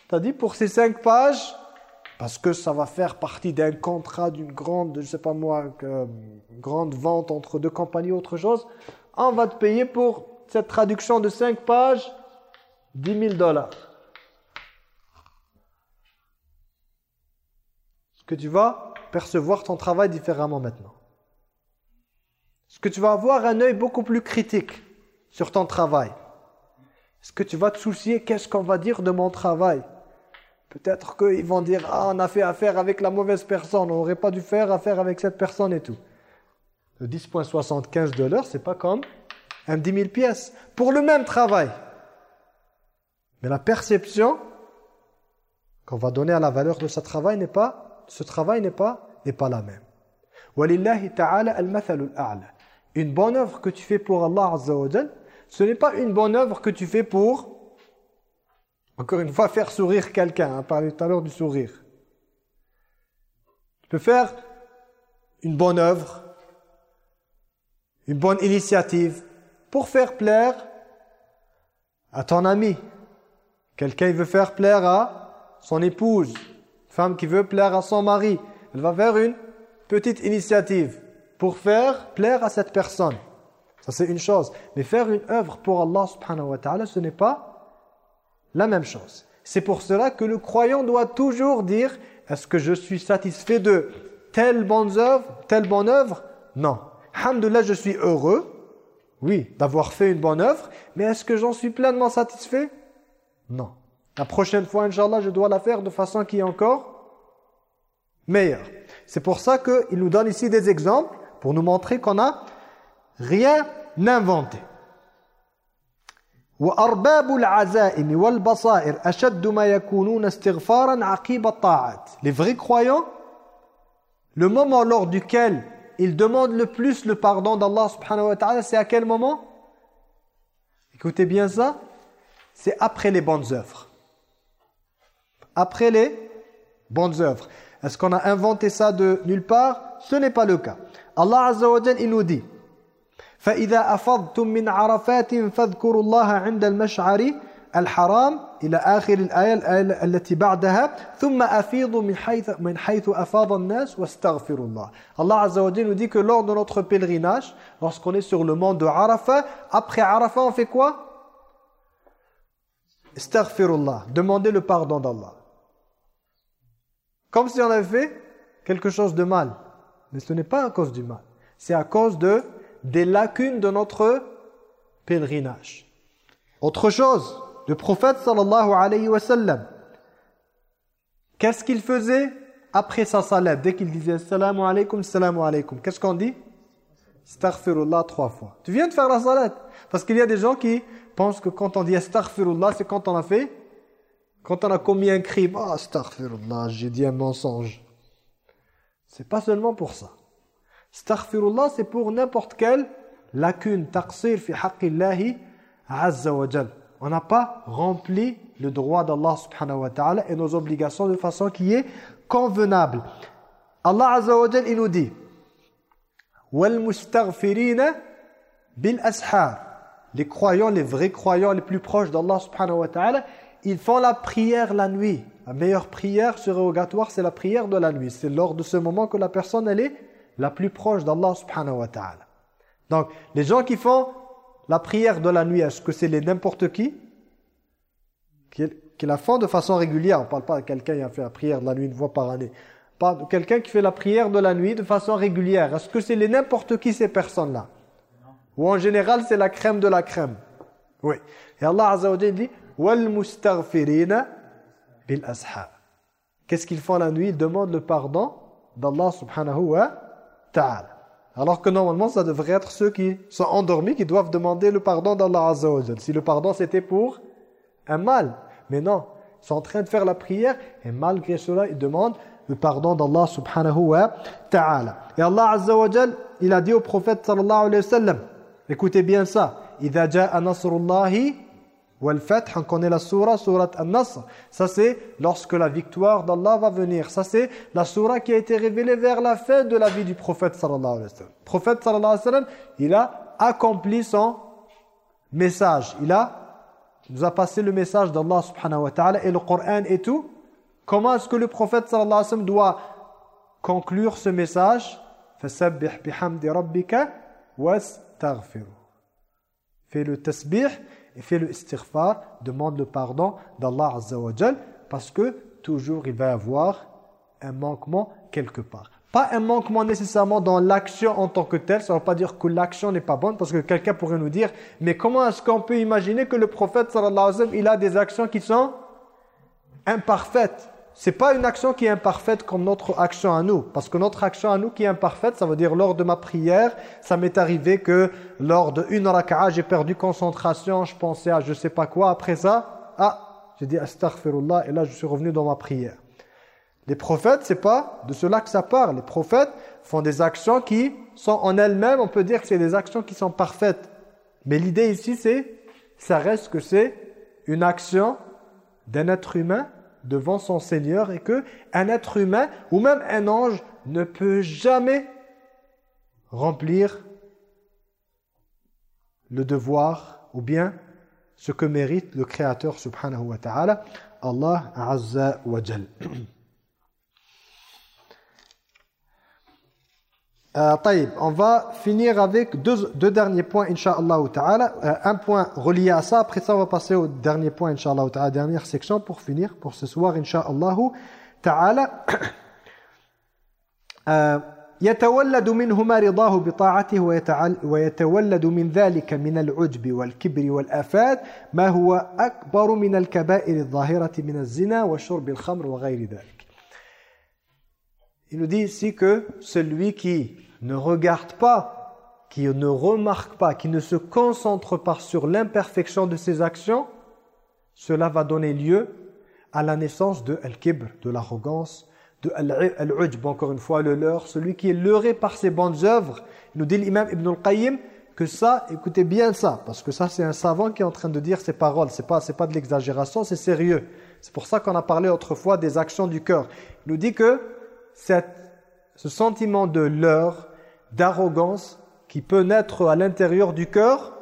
Tu as dit pour ces cinq pages, parce que ça va faire partie d'un contrat, d'une grande, je sais pas moi, grande vente entre deux compagnies ou autre chose, on va te payer pour cette traduction de cinq pages 10 000 dollars. Est-ce que tu vas percevoir ton travail différemment maintenant est-ce que tu vas avoir un œil beaucoup plus critique sur ton travail Est-ce que tu vas te soucier qu'est-ce qu'on va dire de mon travail Peut-être qu'ils vont dire « Ah, on a fait affaire avec la mauvaise personne, on n'aurait pas dû faire affaire avec cette personne et tout. » Le 10.75 de l'heure, c'est pas comme un 10 000 pièces. Pour le même travail. Mais la perception qu'on va donner à la valeur de ce travail n'est pas, ce travail n'est pas, n'est pas la même. وَلِلَّهِ تَعَالَى الْمَثَلُ الْأَعْلَى une bonne œuvre que tu fais pour Allah Azza wa ce n'est pas une bonne œuvre que tu fais pour, encore une fois, faire sourire quelqu'un. On hein, parlait tout à l'heure du sourire. Tu peux faire une bonne œuvre, une bonne initiative, pour faire plaire à ton ami. Quelqu'un veut faire plaire à son épouse. Une femme qui veut plaire à son mari. Elle va faire une petite initiative pour faire plaire à cette personne. Ça c'est une chose. Mais faire une œuvre pour Allah subhanahu wa ta'ala, ce n'est pas la même chose. C'est pour cela que le croyant doit toujours dire est-ce que je suis satisfait de telle bonne œuvre, telle bonne œuvre? Non. Alhamdulillah, je suis heureux, oui, d'avoir fait une bonne œuvre, mais est-ce que j'en suis pleinement satisfait? Non. La prochaine fois, Inch'Allah, je dois la faire de façon qui est encore meilleure. C'est pour ça qu'il nous donne ici des exemples pour nous montrer qu'on n'a rien inventé. Les vrais croyants, le moment lors duquel ils demandent le plus le pardon d'Allah subhanahu wa ta'ala, c'est à quel moment? Écoutez bien ça, c'est après les bonnes œuvres. Après les bonnes œuvres. Est-ce qu'on a inventé ça de nulle part? Ce n'est pas le cas. Allah Azza wa Jal, il nous dit فَإِذَا أَفَضْتُم مِّنْ عَرَفَاتٍ فَاذْكُرُوا اللَّهَ عِنْدَ الْمَشْعَرِ الحرام إلى آخر الآية الآية التي بعدها ثم أفيضوا من حيث من حيث أفاض الناس واستغفروا الله Allah Azza wa Jalla nous dit que lors de notre pèlerinage lorsqu'on est sur le mont de Arafat après Arafat on fait quoi Astaghfirullah demander le pardon d'Allah comme si on avait fait quelque chose de mal mais ce n'est pas à cause du mal c'est à cause de des lacunes de notre pèlerinage autre chose le prophète sallallahu alayhi wa sallam, qu'est-ce qu'il faisait après sa salat Dès qu'il disait assalamu alaykum, assalamu alaykum, qu'est-ce qu'on dit? Astaghfirullah trois fois. Tu viens de faire la salat. Parce qu'il y a des gens qui pensent que quand on dit astaghfirullah, c'est quand on a fait, quand on a commis un crime. Ah, astaghfirullah, j'ai dit un mensonge. C'est pas seulement pour ça. Astaghfirullah, c'est pour n'importe quelle lacune, taqsir fi haqqillahi azza wa on n'a pas rempli le droit d'Allah subhanahu wa ta'ala et nos obligations de façon qui est convenable. Allah azza wa il nous dit bil ashar les croyants, les vrais croyants les plus proches d'Allah subhanahu wa ta'ala ils font la prière la nuit la meilleure prière surrogatoire c'est la prière de la nuit c'est lors de ce moment que la personne elle est la plus proche d'Allah subhanahu wa ta'ala donc les gens qui font la prière de la nuit, est-ce que c'est les n'importe qui? Qui, la font de façon régulière On ne parle pas de quelqu'un qui a fait la prière de la nuit une fois par année. Pas quelqu'un qui fait la prière de la nuit de façon régulière. Est-ce que c'est les n'importe qui ces personnes-là? Ou en général, c'est la crème de la crème Oui. Et Allah Azza wa dit « Wal bil asha. Qu'est-ce qu'ils font la nuit? Ils demandent le pardon d'Allah subhanahu wa ta'ala. Alors que normalement, ça devrait être ceux qui sont endormis qui doivent demander le pardon d'Allah azza wa Si le pardon, c'était pour un mal. Mais non, ils sont en train de faire la prière et malgré cela, ils demandent le pardon d'Allah subhanahu wa ta'ala. Et Allah azza wa il a dit au prophète sallallahu alayhi wa sallam, écoutez bien ça, « Idha ja'a nasrullahi Wal-Fath, on connaît la surah, surat An-Nasr. Ça c'est lorsque la victoire d'Allah va venir. Ça c'est la surah qui a été révélée vers la fin de la vie du prophète sallallahu alayhi wa sallam. Le prophète sallallahu alayhi wa sallam, il a accompli son message. Il a nous a passé le message d'Allah subhanahu wa ta'ala et le Coran et tout. Comment est-ce que le prophète sallallahu alayhi wa sallam doit conclure ce message فَسَبِّحْ بِحَمْدِ رَبِّكَ وَاسْتَغْفِرُ Fais le tasbih et fait le istighfar, demande le pardon d'Allah Azza wa parce que toujours il va y avoir un manquement quelque part. Pas un manquement nécessairement dans l'action en tant que telle, ça ne veut pas dire que l'action n'est pas bonne, parce que quelqu'un pourrait nous dire, mais comment est-ce qu'on peut imaginer que le prophète sallallahu alayhi wa sallam, il a des actions qui sont imparfaites? C'est pas une action qui est imparfaite comme notre action à nous. Parce que notre action à nous qui est imparfaite, ça veut dire lors de ma prière, ça m'est arrivé que lors d'une raka'a, j'ai perdu concentration, je pensais à je sais pas quoi. Après ça, ah, j'ai dit astaghfirullah et là je suis revenu dans ma prière. Les prophètes, c'est pas de cela que ça parle. Les prophètes font des actions qui sont en elles-mêmes, on peut dire que c'est des actions qui sont parfaites. Mais l'idée ici, c'est, ça reste que c'est une action d'un être humain devant son Seigneur et que un être humain ou même un ange ne peut jamais remplir le devoir ou bien ce que mérite le Créateur subhanahu wa ta'ala, Allah azza wa jal. Euh, on va finir avec deux, deux derniers points, Inch'Allah ta'ala. Euh, un point relié à ça, après ça on va passer au dernier point, Inch'Allah ta'ala, dernière section pour finir, pour ce soir, Inch'Allah ta'ala. يتولد منهما رضاه بطاعته ويتولد من ذلك من العجب والكبر والآفات ما هو أكبر من الكبائر الظاهرة من الزنا وشرب الخمر وغير ذلك Il nous dit ici que celui qui ne regarde pas, qui ne remarque pas, qui ne se concentre pas sur l'imperfection de ses actions, cela va donner lieu à la naissance de al-kibr, de l'arrogance, de al-ujb, encore une fois, le leurre, celui qui est leurré par ses bonnes œuvres. Il nous dit l'imam Ibn al-Qayyim que ça, écoutez bien ça, parce que ça c'est un savant qui est en train de dire ces paroles, c'est pas, pas de l'exagération, c'est sérieux. C'est pour ça qu'on a parlé autrefois des actions du cœur. Il nous dit que ce sentiment de leurre, d'arrogance qui peut naître à l'intérieur du cœur,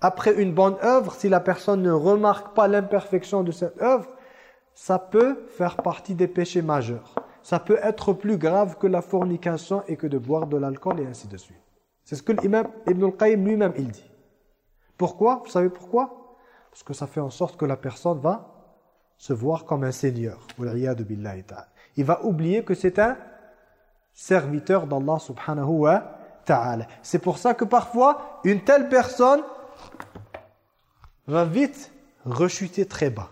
après une bonne œuvre, si la personne ne remarque pas l'imperfection de cette œuvre, ça peut faire partie des péchés majeurs. Ça peut être plus grave que la fornication et que de boire de l'alcool et ainsi de suite. C'est ce que l'imam Ibn al-Qayyim lui-même il dit. Pourquoi? Vous savez pourquoi? Parce que ça fait en sorte que la personne va se voir comme un seigneur. Il va oublier que c'est un serviteur d'Allah subhanahu wa ta'ala. C'est pour ça que parfois, une telle personne va vite rechuter très bas.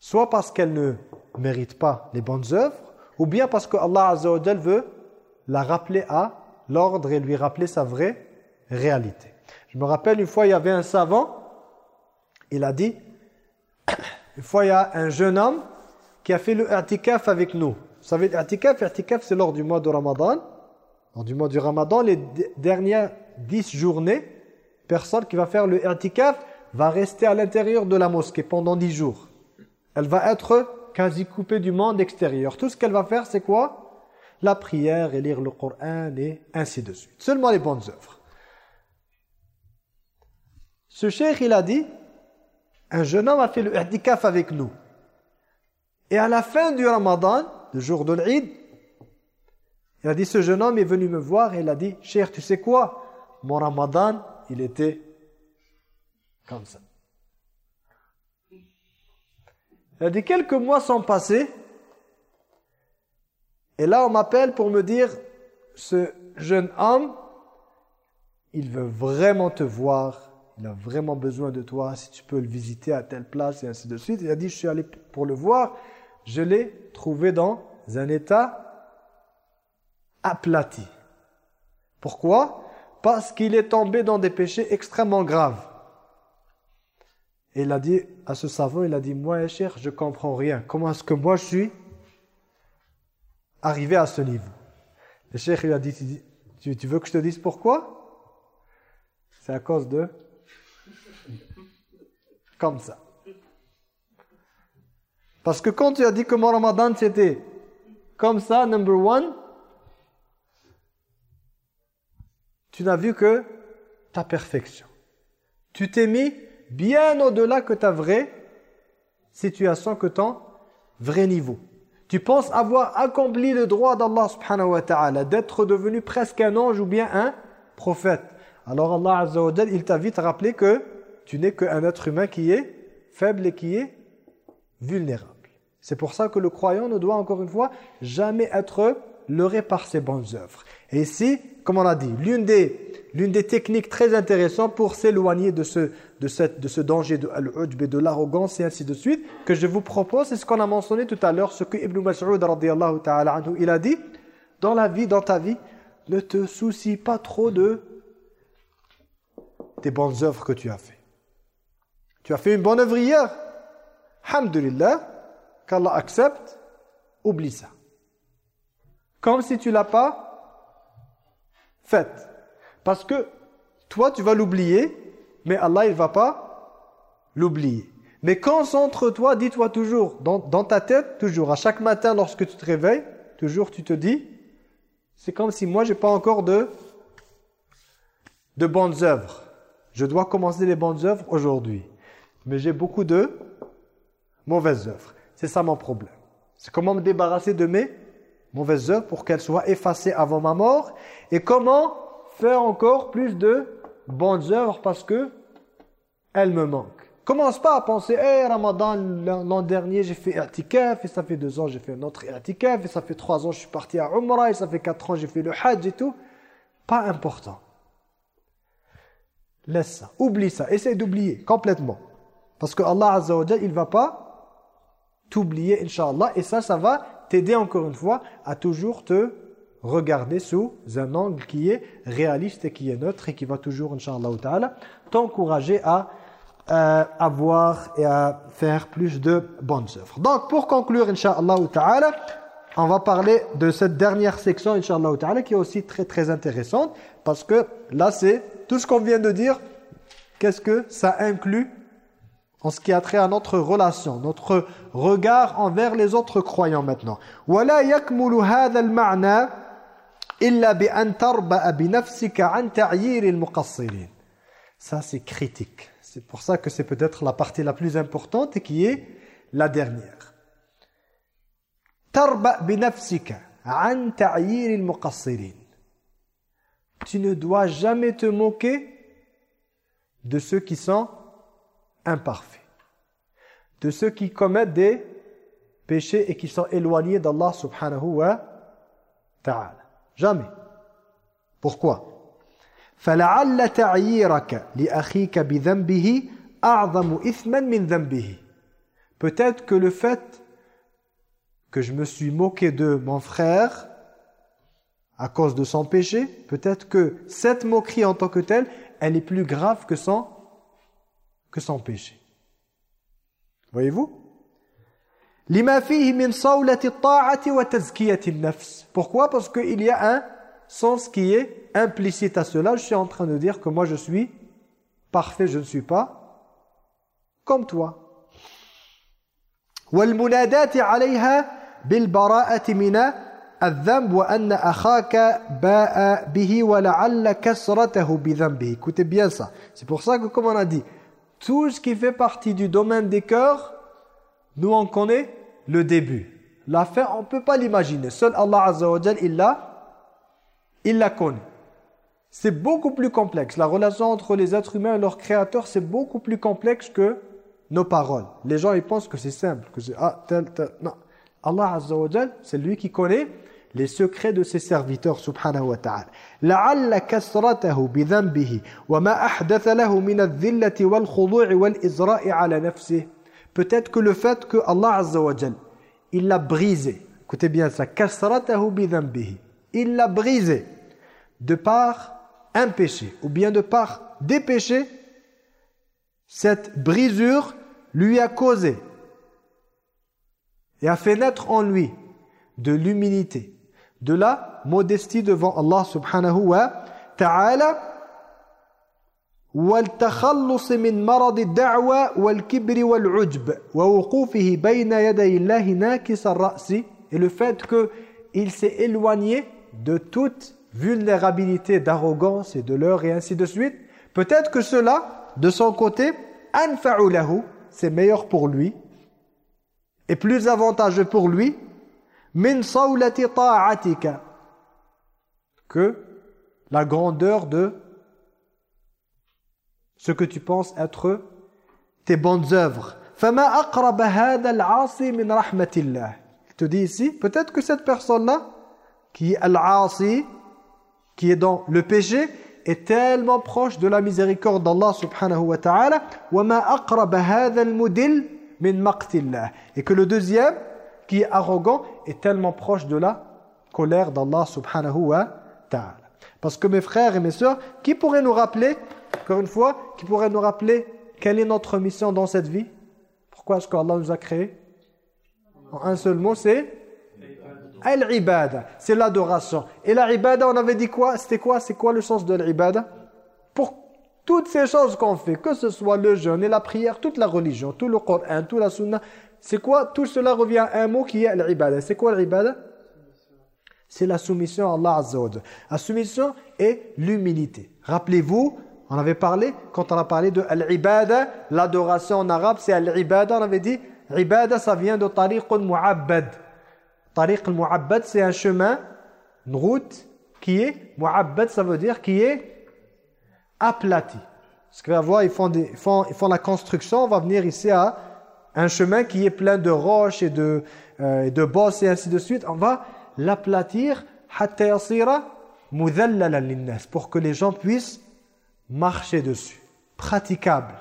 Soit parce qu'elle ne mérite pas les bonnes œuvres, ou bien parce que Allah Azza veut la rappeler à l'ordre et lui rappeler sa vraie réalité. Je me rappelle une fois, il y avait un savant, il a dit, une fois il y a un jeune homme qui a fait le i'tikaf avec nous. Vous savez, l'irtikaf, c'est lors du mois de Ramadan. Lors du mois du Ramadan, les dernières dix journées, personne qui va faire le i'tikaf va rester à l'intérieur de la mosquée pendant dix jours. Elle va être quasi coupée du monde extérieur. Tout ce qu'elle va faire, c'est quoi? La prière et lire le Coran et ainsi de suite. Seulement les bonnes œuvres. Ce cheikh, il a dit, un jeune homme a fait le avec nous. Et à la fin du Ramadan, le jour de l'Eid, il a dit, ce jeune homme est venu me voir et il a dit, cher, tu sais quoi? Mon Ramadan, il était comme ça. Il a dit, quelques mois sont passés. Et là on m'appelle pour me dire, ce jeune homme, il veut vraiment te voir, il a vraiment besoin de toi, si tu peux le visiter à telle place et ainsi de suite. Il a dit, je suis allé pour le voir, je l'ai trouvé dans un état aplati. Pourquoi? Parce qu'il est tombé dans des péchés extrêmement graves. Et il a dit à ce savant, il a dit, moi, cher, je comprends rien. Comment est-ce que moi, je suis arrivé à ce niveau? Le cher, il a dit, tu, tu veux que je te dise pourquoi? C'est à cause de... Comme ça. Parce que quand tu as dit que mon ramadan c'était comme ça, number one, tu n'as vu que ta perfection. Tu t'es mis bien au-delà que ta vraie situation, que ton vrai niveau. Tu penses avoir accompli le droit d'Allah subhanahu wa ta'ala, d'être devenu presque un ange ou bien un prophète. Alors Allah azza wa il t'invite à rappeler que tu n'es qu'un être humain qui est faible et qui est vulnérable. C'est pour ça que le croyant ne doit encore une fois jamais être leurré par ses bonnes œuvres. Et ici, comme on a dit, l'une des, des techniques très intéressantes pour s'éloigner de ce, de, cette, de ce danger de de l'arrogance et ainsi de suite, que je vous propose, c'est ce qu'on a mentionné tout à l'heure, ce que Ibn Mas'ud ta'ala anhu, il a dit, dans la vie, dans ta vie, ne te soucie pas trop de tes bonnes œuvres que tu as fait. Tu as fait une bonne œuvre hier, Alhamdulillah, qu'Allah accepte, oublie ça. Comme si tu l'as pas faite. Parce que toi, tu vas l'oublier, mais Allah, il va pas l'oublier. Mais concentre-toi, dis-toi toujours, dans, ta tête, toujours, à chaque matin lorsque tu te réveilles, toujours tu te dis, c'est comme si moi, j'ai pas encore de bonnes œuvres. Je dois commencer les bonnes œuvres aujourd'hui. Mais j'ai beaucoup de mauvaises œuvres. C'est ça mon problème. C'est comment me débarrasser de mes mauvaises œuvres pour qu'elles soient effacées avant ma mort. Et comment faire encore plus de bonnes œuvres parce que elles me manquent. Commence pas à penser, hey, Ramadan, l'an dernier, j'ai fait i'tikaf, et ça fait deux ans, j'ai fait un autre i'tikaf, et ça fait trois ans, je suis parti à Umrah, et ça fait quatre ans, j'ai fait le Hajj et tout. Pas important. Laisse ça. Oublie ça. Essaye d'oublier complètement. Parce que Allah Azza il va pas t'oublier, Inch'Allah. Et ça, ça va t'aider encore une fois à toujours te regarder sous un angle qui est réaliste et qui est neutre et qui va toujours, Inch'Allah t'encourager à euh, avoir et à faire plus de bonnes œuvres. Donc, pour conclure, Inch'Allah on va parler de cette dernière section, Inch'Allah qui est aussi très très intéressante parce que là, c'est tout ce qu'on vient de dire, qu'est-ce que ça inclut en ce qui a trait à notre relation, notre regard envers les autres croyants maintenant. ولا يكمل هذا المعنى إلا بأن تربأ بنفسك عن تعيير المقصرين. Ça, c'est critique. C'est pour ça que c'est peut-être la partie la plus importante et qui est la dernière. Tarba binafsika an ta'yir al Tu ne dois jamais te moquer de ceux qui sont imparfaits. De ceux qui commettent des péchés et qui sont éloignés d'Allah subhanahu wa ta'ala. Jamais. Pourquoi فَلَعَلَّ تَعْيِيرَكَ لِأَخِيكَ بِذَنْبِهِ أَعْظَمُ إِثْمًا مِنْ ذَنْبِهِ Peut-être que le fait que je me suis moqué de mon frère à cause de son péché, peut-être que cette moquerie en tant que telle, elle est plus grave que son, que son péché. Voyez-vous Pourquoi Parce qu'il y a un sens qui est implicite à cela. Je suis en train de dire que moi je suis parfait, je ne suis pas comme toi. عليها بالبراءة من الذنب وأن أخاك باء به ولعل كسرته بذنبه. Écoutez bien ça. C'est pour ça que comme on a dit, tout ce qui fait partie du domaine des cœurs, nous on connaît le début. La fin, on ne peut pas l'imaginer. Seul Allah Azza wa il la, il la connaît. C'est beaucoup plus complexe. La relation entre les êtres humains et leur créateur, c'est beaucoup plus complexe que nos paroles. Les gens, ils pensent que c'est simple, que c'est ah, tel, tel. Non. Allah Azza wa c'est lui qui connaît les secrets de ses serviteurs subhanahu wa ta'ala. لعل كسرته بذنبه وما أحدث له من الذلة والخضوع والإزراء على نفسه Peut-être que le fait que Allah Azza wa Jal, il l'a brisé. Écoutez bien ça. كسرته بذنبه. Il l'a brisé de par un péché ou bien de par des péchés. Cette brisure lui a causé et a fait naître en lui de l'humilité, de la modestie devant Allah subhanahu wa ta'ala والتخلص من مرض الدعوة والكبر والعجب ووقوفه بين يدي الله ناكس الرأس et le fait que il s'est éloigné de toute vulnérabilité d'arrogance et de l'heure et ainsi de suite peut-être que cela de son côté anfa'u lahu c'est meilleur pour lui et plus avantageux pour lui min sawlati ta'atika que la grandeur de ce que tu penses être tes bonnes œuvres. Fama aqrab hadha al-'asi min rahmatillah. Il te dit ici peut-être que cette personne là qui est al-'asi qui est dans le péché est tellement proche de la miséricorde d'Allah subhanahu wa ta'ala wa ma aqrab hadha al-mudil min maqtillah. Et que le deuxième qui est arrogant, est tellement proche de la colère d'Allah subhanahu wa ta'ala. Parce que mes frères et mes sœurs, qui pourrait nous rappeler, encore une fois, qui pourrait nous rappeler quelle est notre mission dans cette vie? Pourquoi est-ce qu'Allah nous a créés? En un seul mot, c'est Al-ibada, c'est l'adoration. Et la on avait dit quoi? C'était quoi? C'est quoi le sens de l'ibada? Pour toutes ces choses qu'on fait, que ce soit le jeûne et la prière, toute la religion, tout le Coran, tout la sunna, c'est quoi Tout cela revient à un mot qui est l'ibada. C'est quoi l'ibada? C'est la soumission à Allah Azza wa La soumission est l'humilité. Rappelez-vous, on avait parlé, quand on a parlé de l'ibada, l'adoration en arabe, c'est l'ibada, on avait dit, ibada, ça vient de tariq mu'abbad. Tariq mu'abbad, c'est un chemin, une route qui est, mu'abbad, ça veut dire qui est aplati. Parce qu'on va voir, ils font, des, font, ils font la construction, on va venir ici à un chemin qui est plein de roches et de, euh, et bosses et ainsi de suite. On va l'aplatir pour que les gens puissent marcher dessus. Praticable.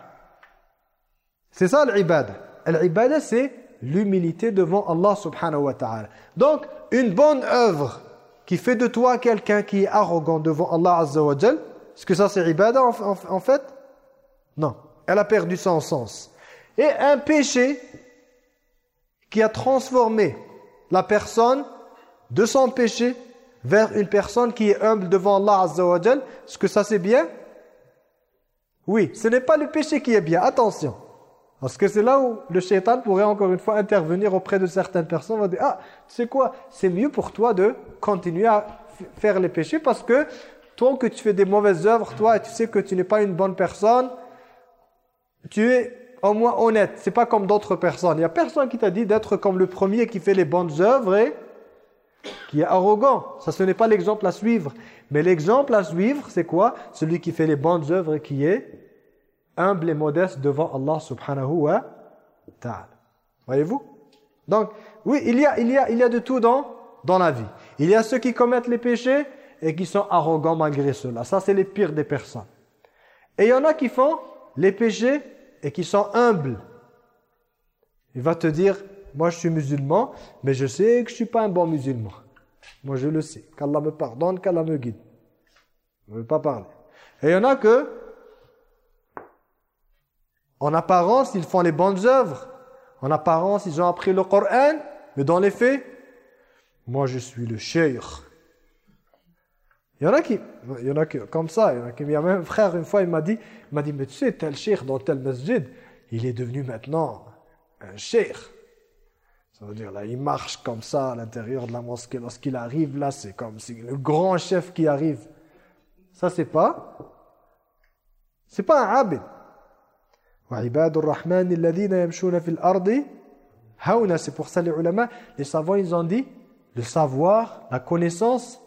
C'est ça l'ibad. L'ibad, c'est l'humilité devant Allah subhanahu wa ta'ala. Donc, une bonne œuvre qui fait de toi quelqu'un qui est arrogant devant Allah azza wa est-ce que ça c'est ibadah en, fait? Non. Elle a perdu son sens. Et un péché qui a transformé la personne de son péché vers une personne qui est humble devant Allah Azza wa Est-ce que ça c'est bien? Oui, ce n'est pas le péché qui est bien. Attention. Parce que c'est là où le shaitan pourrait encore une fois intervenir auprès de certaines personnes. On va dire, ah, tu sais quoi? C'est mieux pour toi de continuer à faire les péchés parce que Toi que tu fais des mauvaises œuvres, toi, tu sais que tu n'es pas une bonne personne, tu es au moins honnête. C'est pas comme d'autres personnes. Il n'y a personne qui t'a dit d'être comme le premier qui fait les bonnes œuvres et qui est arrogant. Ça, ce n'est pas l'exemple à suivre. Mais l'exemple à suivre, c'est quoi? Celui qui fait les bonnes œuvres et qui est humble et modeste devant Allah subhanahu wa ta'ala. Voyez-vous? Donc, oui, il y, a, il, y a, il y a de tout dans, dans la vie. Il y a ceux qui commettent les péchés et qui sont arrogants malgré cela. Ça, c'est les pires des personnes. Et il y en a qui font les péchés et qui sont humbles. Il va te dire, moi je suis musulman, mais je sais que je ne suis pas un bon musulman. Moi je le sais. Qu'Allah me pardonne, qu'Allah me guide. Je ne veux pas parler. Et il y en a que, en apparence, ils font les bonnes œuvres. En apparence, ils ont appris le Coran, mais dans les faits, moi je suis le cheikh. Il y en a qui, il a qui, comme ça, il y a qui, il même un frère, une fois, il m'a dit, m'a dit, mais tu sais, tel cheikh dans tel masjid, il est devenu maintenant un cheikh. Ça veut dire, là, il marche comme ça à l'intérieur de la mosquée. Lorsqu'il arrive, là, c'est comme si le grand chef qui arrive. Ça, c'est pas, c'est pas un abid. C'est pour ça les ulama, les savants, ils ont dit, le savoir, la connaissance,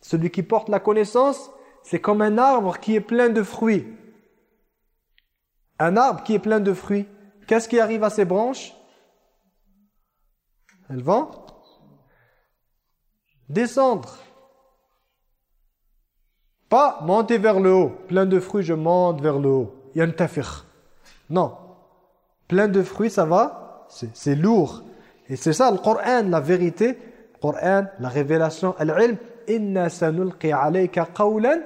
celui qui porte la connaissance, c'est comme un arbre qui est plein de fruits. Un arbre qui est plein de fruits. Qu'est-ce qui arrive à ses branches? Elles vont descendre. Pas monter vers le haut. Plein de fruits, je monte vers le haut. Il y a un tafir. Non. Plein de fruits, ça va? C'est lourd. Et c'est ça le Coran, la vérité. Le Coran, la révélation, l'ilm. Inna sanulqi alayka qawlan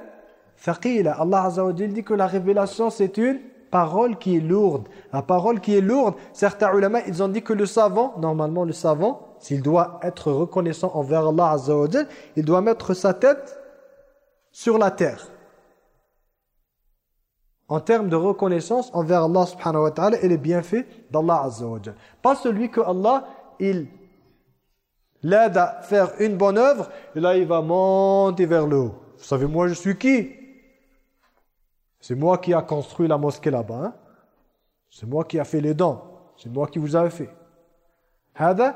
thaqila. Allah Azza wa dit que la révélation c'est une parole qui est lourde. La parole qui est lourde, certains ulama, ils ont dit que le savant, normalement le savant, s'il doit être reconnaissant envers Allah Azza wa il doit mettre sa tête sur la terre. En termes de reconnaissance envers Allah subhanahu wa ta'ala et les bienfaits d'Allah Azza wa Pas celui que Allah, il l'aide à faire une bonne œuvre, et là il va monter vers le haut. Vous savez, moi je suis qui C'est moi qui a construit la mosquée là-bas. Hein? C'est moi qui a fait les dents. C'est moi qui vous a fait. هذا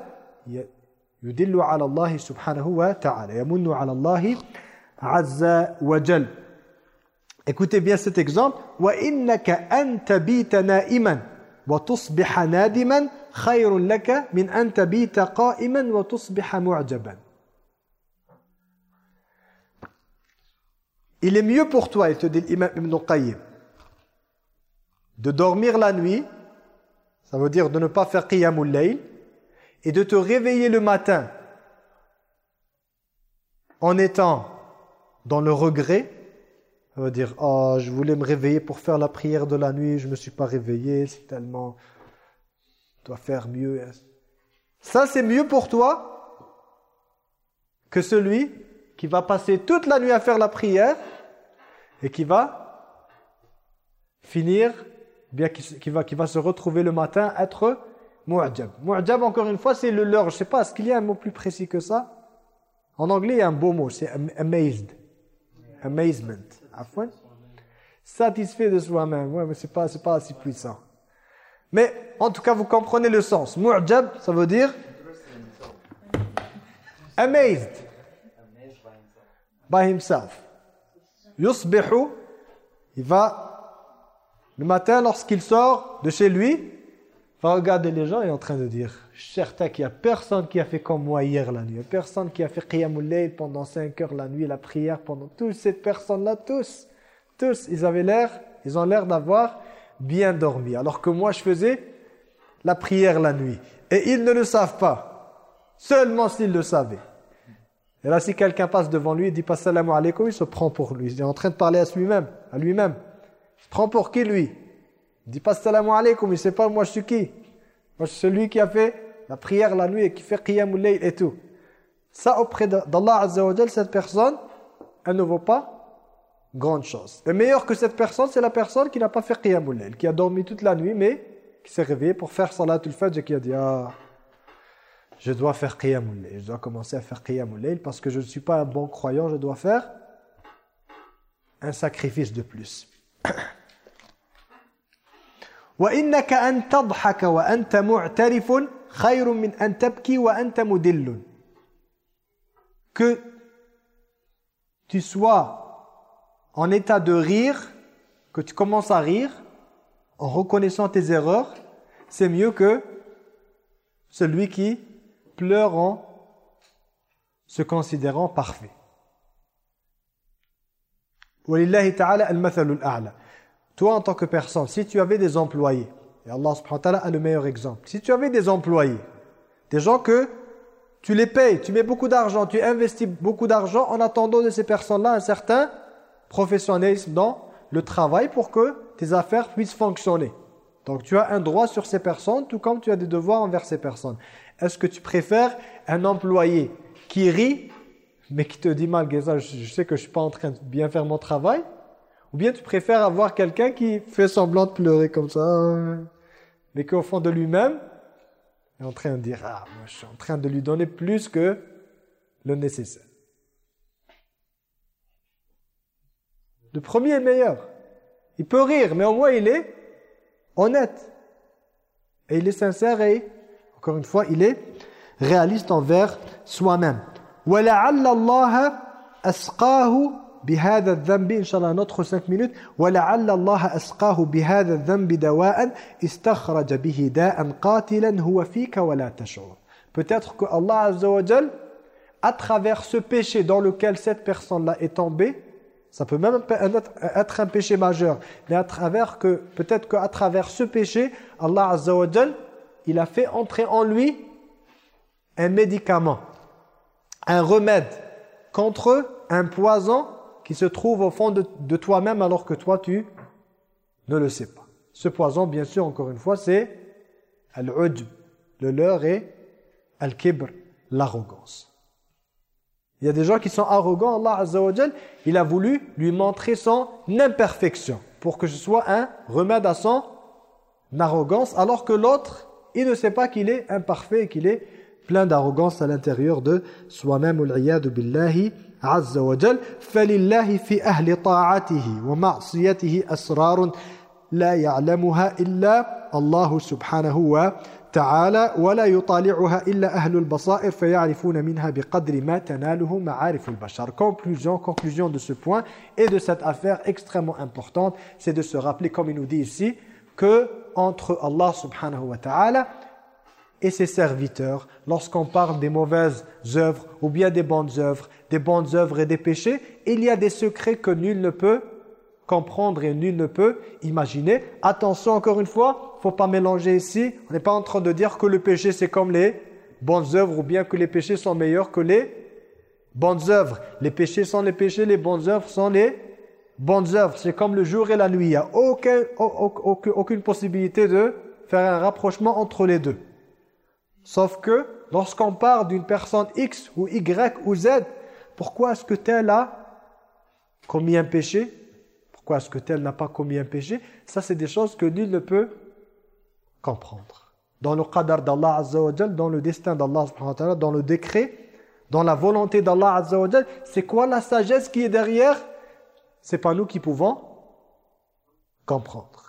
يدل على الله سبحانه وتعالى يمن على الله عز وجل Écoutez bien cet exemple. وَإِنَّكَ أَن تَبِيتَ نَائِمًا وَتُصْبِحَ نَادِمًا خَيْرٌ لَكَ مِنْ أَن تَبِيتَ قَائِمًا وَتُصْبِحَ مُعْجَبًا Il est mieux pour toi, il te dit l'imam Ibn Qayyim, de dormir la nuit, ça veut dire de ne pas faire qiyamul layl, et de te réveiller le matin en étant dans le regret, ça veut dire, oh, je voulais me réveiller pour faire la prière de la nuit, je ne me suis pas réveillé, c'est tellement... Je dois faire mieux. Ça, c'est mieux pour toi que celui qui va passer toute la nuit à faire la prière et qui va finir, bien qui, va, qui va se retrouver le matin être mu'ajab. Mu'ajab, encore une fois, c'est le leur. Je ne sais pas, est-ce qu'il y a un mot plus précis que ça? En anglais, il y a un beau mot, c'est amazed. Amazement. Satisfait de soi-même. Ouais, mais c'est pas, pas assez puissant. Mais, en tout cas, vous comprenez le sens. Mu'jab, ça veut dire amazed by himself. Yusbihu, il va le matin lorsqu'il sort de chez lui, va regarder les gens et en train de dire certain qu'il n'y a personne qui a fait comme moi hier la nuit. A personne qui a fait Qiyamul pendant 5 heures la nuit, la prière pendant toutes ces personnes-là, tous. Tous, ils avaient l'air, ils ont l'air d'avoir bien dormi. Alors que moi, je faisais la prière la nuit. Et ils ne le savent pas. Seulement s'ils le savaient. Et là, si quelqu'un passe devant lui et dit pas salam alaikum, il se prend pour lui. Il est en train de parler à lui-même. À lui-même. Il se prend pour qui, lui? Il dit pas salam alaikum, il ne sait pas moi je suis qui. Moi, je suis celui qui a fait la prière la nuit et qui fait qiyamul layl et tout. Ça, auprès d'Allah Azza wa cette personne, elle ne vaut pas grande chose. Le meilleur que cette personne, c'est la personne qui n'a pas fait qiyamul layl, qui a dormi toute la nuit, mais qui s'est réveillé pour faire salatul fajr et qui a dit ah, je dois faire layl, je dois commencer à faire layl parce que je ne suis pas un bon croyant, je dois faire un sacrifice de plus. وإنك أن تضحك وأنت معترف خير من أن تبكي وأنت مدل que tu sois en état de rire, que tu commences à rire en reconnaissant tes erreurs, c'est mieux que celui qui pleure en se considérant parfait. Toi, en tant que personne, si tu avais des employés, et Allah subhanahu wa ta'ala a le meilleur exemple, si tu avais des employés, des gens que tu les payes, tu mets beaucoup d'argent, tu investis beaucoup d'argent en attendant de ces personnes-là un certain professionnalisme dans le travail pour que tes affaires puissent fonctionner. Donc tu as un droit sur ces personnes, tout comme tu as des devoirs envers ces personnes. Est-ce que tu préfères un employé qui rit, mais qui te dit malgré ça, je sais que je suis pas en train de bien faire mon travail Ou bien tu préfères avoir quelqu'un qui fait semblant de pleurer comme ça, mais qu'au fond de lui-même, est en train de dire, ah, moi je suis en train de lui donner plus que le nécessaire. Le premier est meilleur. Il peut rire, mais au moins il est honnête. Et il est sincère et, encore une fois, il est réaliste envers soi-même. وَلَعَلَّ اللَّهَ أَسْقَاهُ بهذا الذنب إن شاء الله notre 5 minutes ولعل الله أسقاه بهذا الذنب دواء استخرج به داء قاتلا هو فيك ولا تشعر peut-être que Allah Azza wa Jal à travers ce péché dans lequel cette personne-là est tombée ça peut même être un péché majeur mais à travers que peut-être qu'à travers ce péché Allah Azza wa Jal il a fait entrer en lui un médicament un remède contre un poison qui se trouve au fond de, toi-même alors que toi tu ne le sais pas. Ce poison, bien sûr, encore une fois, c'est al-ujb, le leurre et al-kibr, l'arrogance. Il y a des gens qui sont arrogants, Allah Azza wa il a voulu lui montrer son imperfection pour que ce soit un remède à son arrogance alors que l'autre, il ne sait pas qu'il est imparfait et qu'il est plein d'arrogance à l'intérieur de soi-même. billahi عز وجل فلله في أهل طاعته ومعصيته أسرار لا يعلمها إلا الله سبحانه وتعالى ولا يطالعها إلا أهل البصائر فيعرفون منها بقدر ما تناله معارف البشر conclusion conclusion de ce point et de cette affaire extrêmement importante c'est de se rappeler comme il nous dit ici que entre Allah subhanahu wa ta'ala et ses serviteurs lorsqu'on parle des mauvaises œuvres ou bien des bonnes œuvres des bonnes œuvres et des péchés, il y a des secrets que nul ne peut comprendre et nul ne peut imaginer. Attention encore une fois, faut pas mélanger ici. On n'est pas en train de dire que le péché c'est comme les bonnes œuvres ou bien que les péchés sont meilleurs que les bonnes œuvres. Les péchés sont les péchés, les bonnes œuvres sont les bonnes œuvres. C'est comme le jour et la nuit. Il n'y a aucun, aucune possibilité de faire un rapprochement entre les deux. Sauf que lorsqu'on parle d'une personne X ou Y ou Z, pourquoi est-ce que tel a commis un péché Pourquoi est-ce que tel n'a pas commis un péché Ça, c'est des choses que nul ne peut comprendre. Dans le qadar d'Allah Azza wa dans le destin d'Allah dans le décret, dans la volonté d'Allah Azza wa c'est quoi la sagesse qui est derrière C'est pas nous qui pouvons comprendre.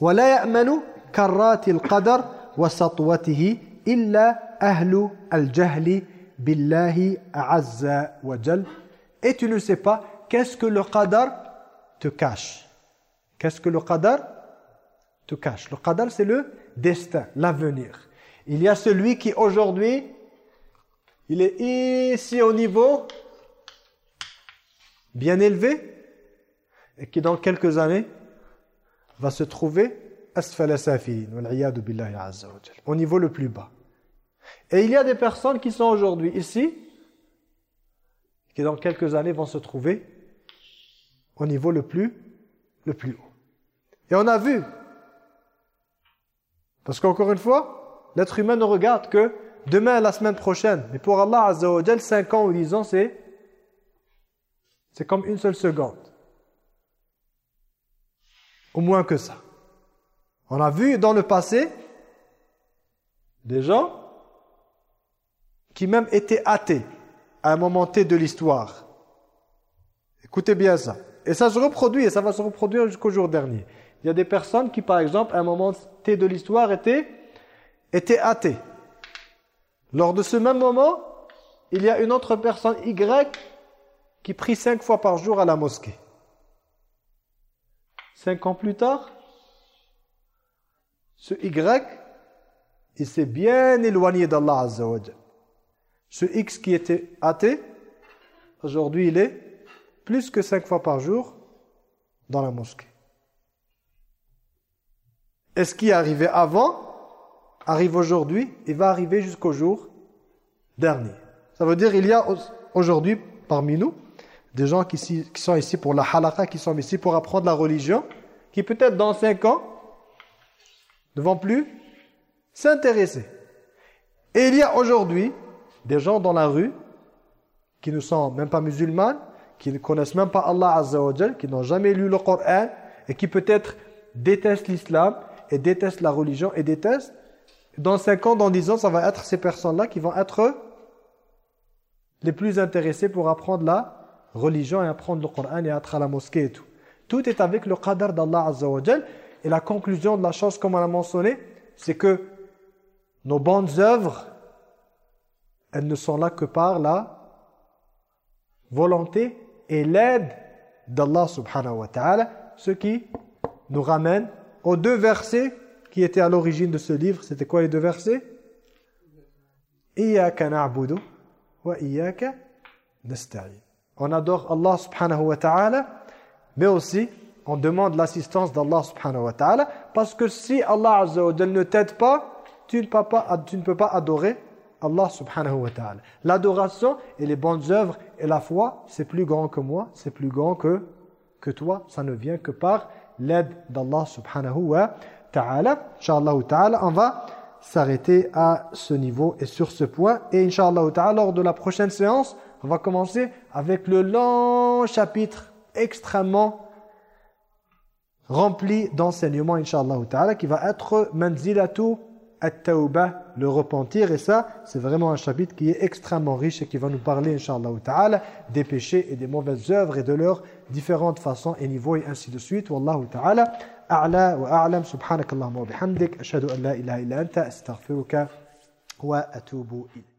ولا يأمن كرات القدر وسطوته إلا أهل الجهل billahi azza wa jal. Et tu ne sais pas qu'est-ce que le qadar te cache. Qu'est-ce que le qadar te cache? Le qadar, c'est le destin, l'avenir. Il y a celui qui aujourd'hui, il est ici au niveau bien élevé et qui dans quelques années va se trouver au niveau le plus bas. Et il y a des personnes qui sont aujourd'hui ici, qui dans quelques années vont se trouver au niveau le plus, le plus haut. Et on a vu, parce qu'encore une fois, l'être humain ne regarde que demain, la semaine prochaine. Mais pour Allah Azza wa 5 ans ou 10 ans, c'est c'est comme une seule seconde. Au moins que ça. On a vu dans le passé des gens qui même étaient athées à un moment T de l'histoire. Écoutez bien ça. Et ça se reproduit et ça va se reproduire jusqu'au jour dernier. Il y a des personnes qui, par exemple, à un moment T de l'histoire, étaient, étaient athées. Lors de ce même moment, il y a une autre personne Y qui prie cinq fois par jour à la mosquée. Cinq ans plus tard, ce Y, il s'est bien éloigné d'Allah Azza Ce X qui était athée, aujourd'hui il est plus que cinq fois par jour dans la mosquée. Et ce qui arrivé avant? Arrive aujourd'hui et va arriver jusqu'au jour dernier. Ça veut dire il y a aujourd'hui parmi nous des gens qui, sont ici pour la halakha, qui sont ici pour apprendre la religion, qui peut-être dans cinq ans ne vont plus s'intéresser. Et il y a aujourd'hui des gens dans la rue qui ne sont même pas musulmans, qui ne connaissent même pas Allah Azza wa qui n'ont jamais lu le Coran et qui peut-être détestent l'islam et détestent la religion et détestent. Dans 5 ans, dans 10 ans, ça va être ces personnes-là qui vont être les plus intéressés pour apprendre la religion et apprendre le Coran et être à la mosquée et tout. Tout est avec le qadar d'Allah Azza wa Et la conclusion de la chose, comme on a mentionné, c'est que nos bonnes œuvres, elles ne sont là que par la volonté et l'aide d'Allah subhanahu wa ta'ala, ce qui nous ramène aux deux versets qui étaient à l'origine de ce livre. C'était quoi les deux versets? Iyaka na'budu wa iyaka nasta'in. On adore Allah subhanahu wa ta'ala, mais aussi on demande l'assistance d'Allah subhanahu wa ta'ala, parce que si Allah azza ne t'aide pas, tu ne, peux pas, tu ne peux pas adorer Allah subhanahu wa ta'ala. L'adoration et les bonnes œuvres et la foi, c'est plus grand que moi, c'est plus grand que, que toi. Ça ne vient que par l'aide d'Allah subhanahu wa ta'ala. Inch'Allah ta'ala, on va s'arrêter à ce niveau et sur ce point. Et Inch'Allah ta'ala, lors de la prochaine séance, on va commencer avec le long chapitre extrêmement rempli d'enseignements, Inch'Allah ta'ala, qui va être manzilatu at-tawbah, le repentir. Et ça, c'est vraiment un chapitre qui est extrêmement riche et qui va nous parler, Inch'Allah ta'ala, des péchés et des mauvaises œuvres et de leurs différentes façons et niveaux et ainsi de suite. Wallahu ta'ala, a'la wa a'lam, subhanakallahumma wa bihamdik, ashhadu an la ilaha illa anta, astaghfiruka wa atubu ilayk.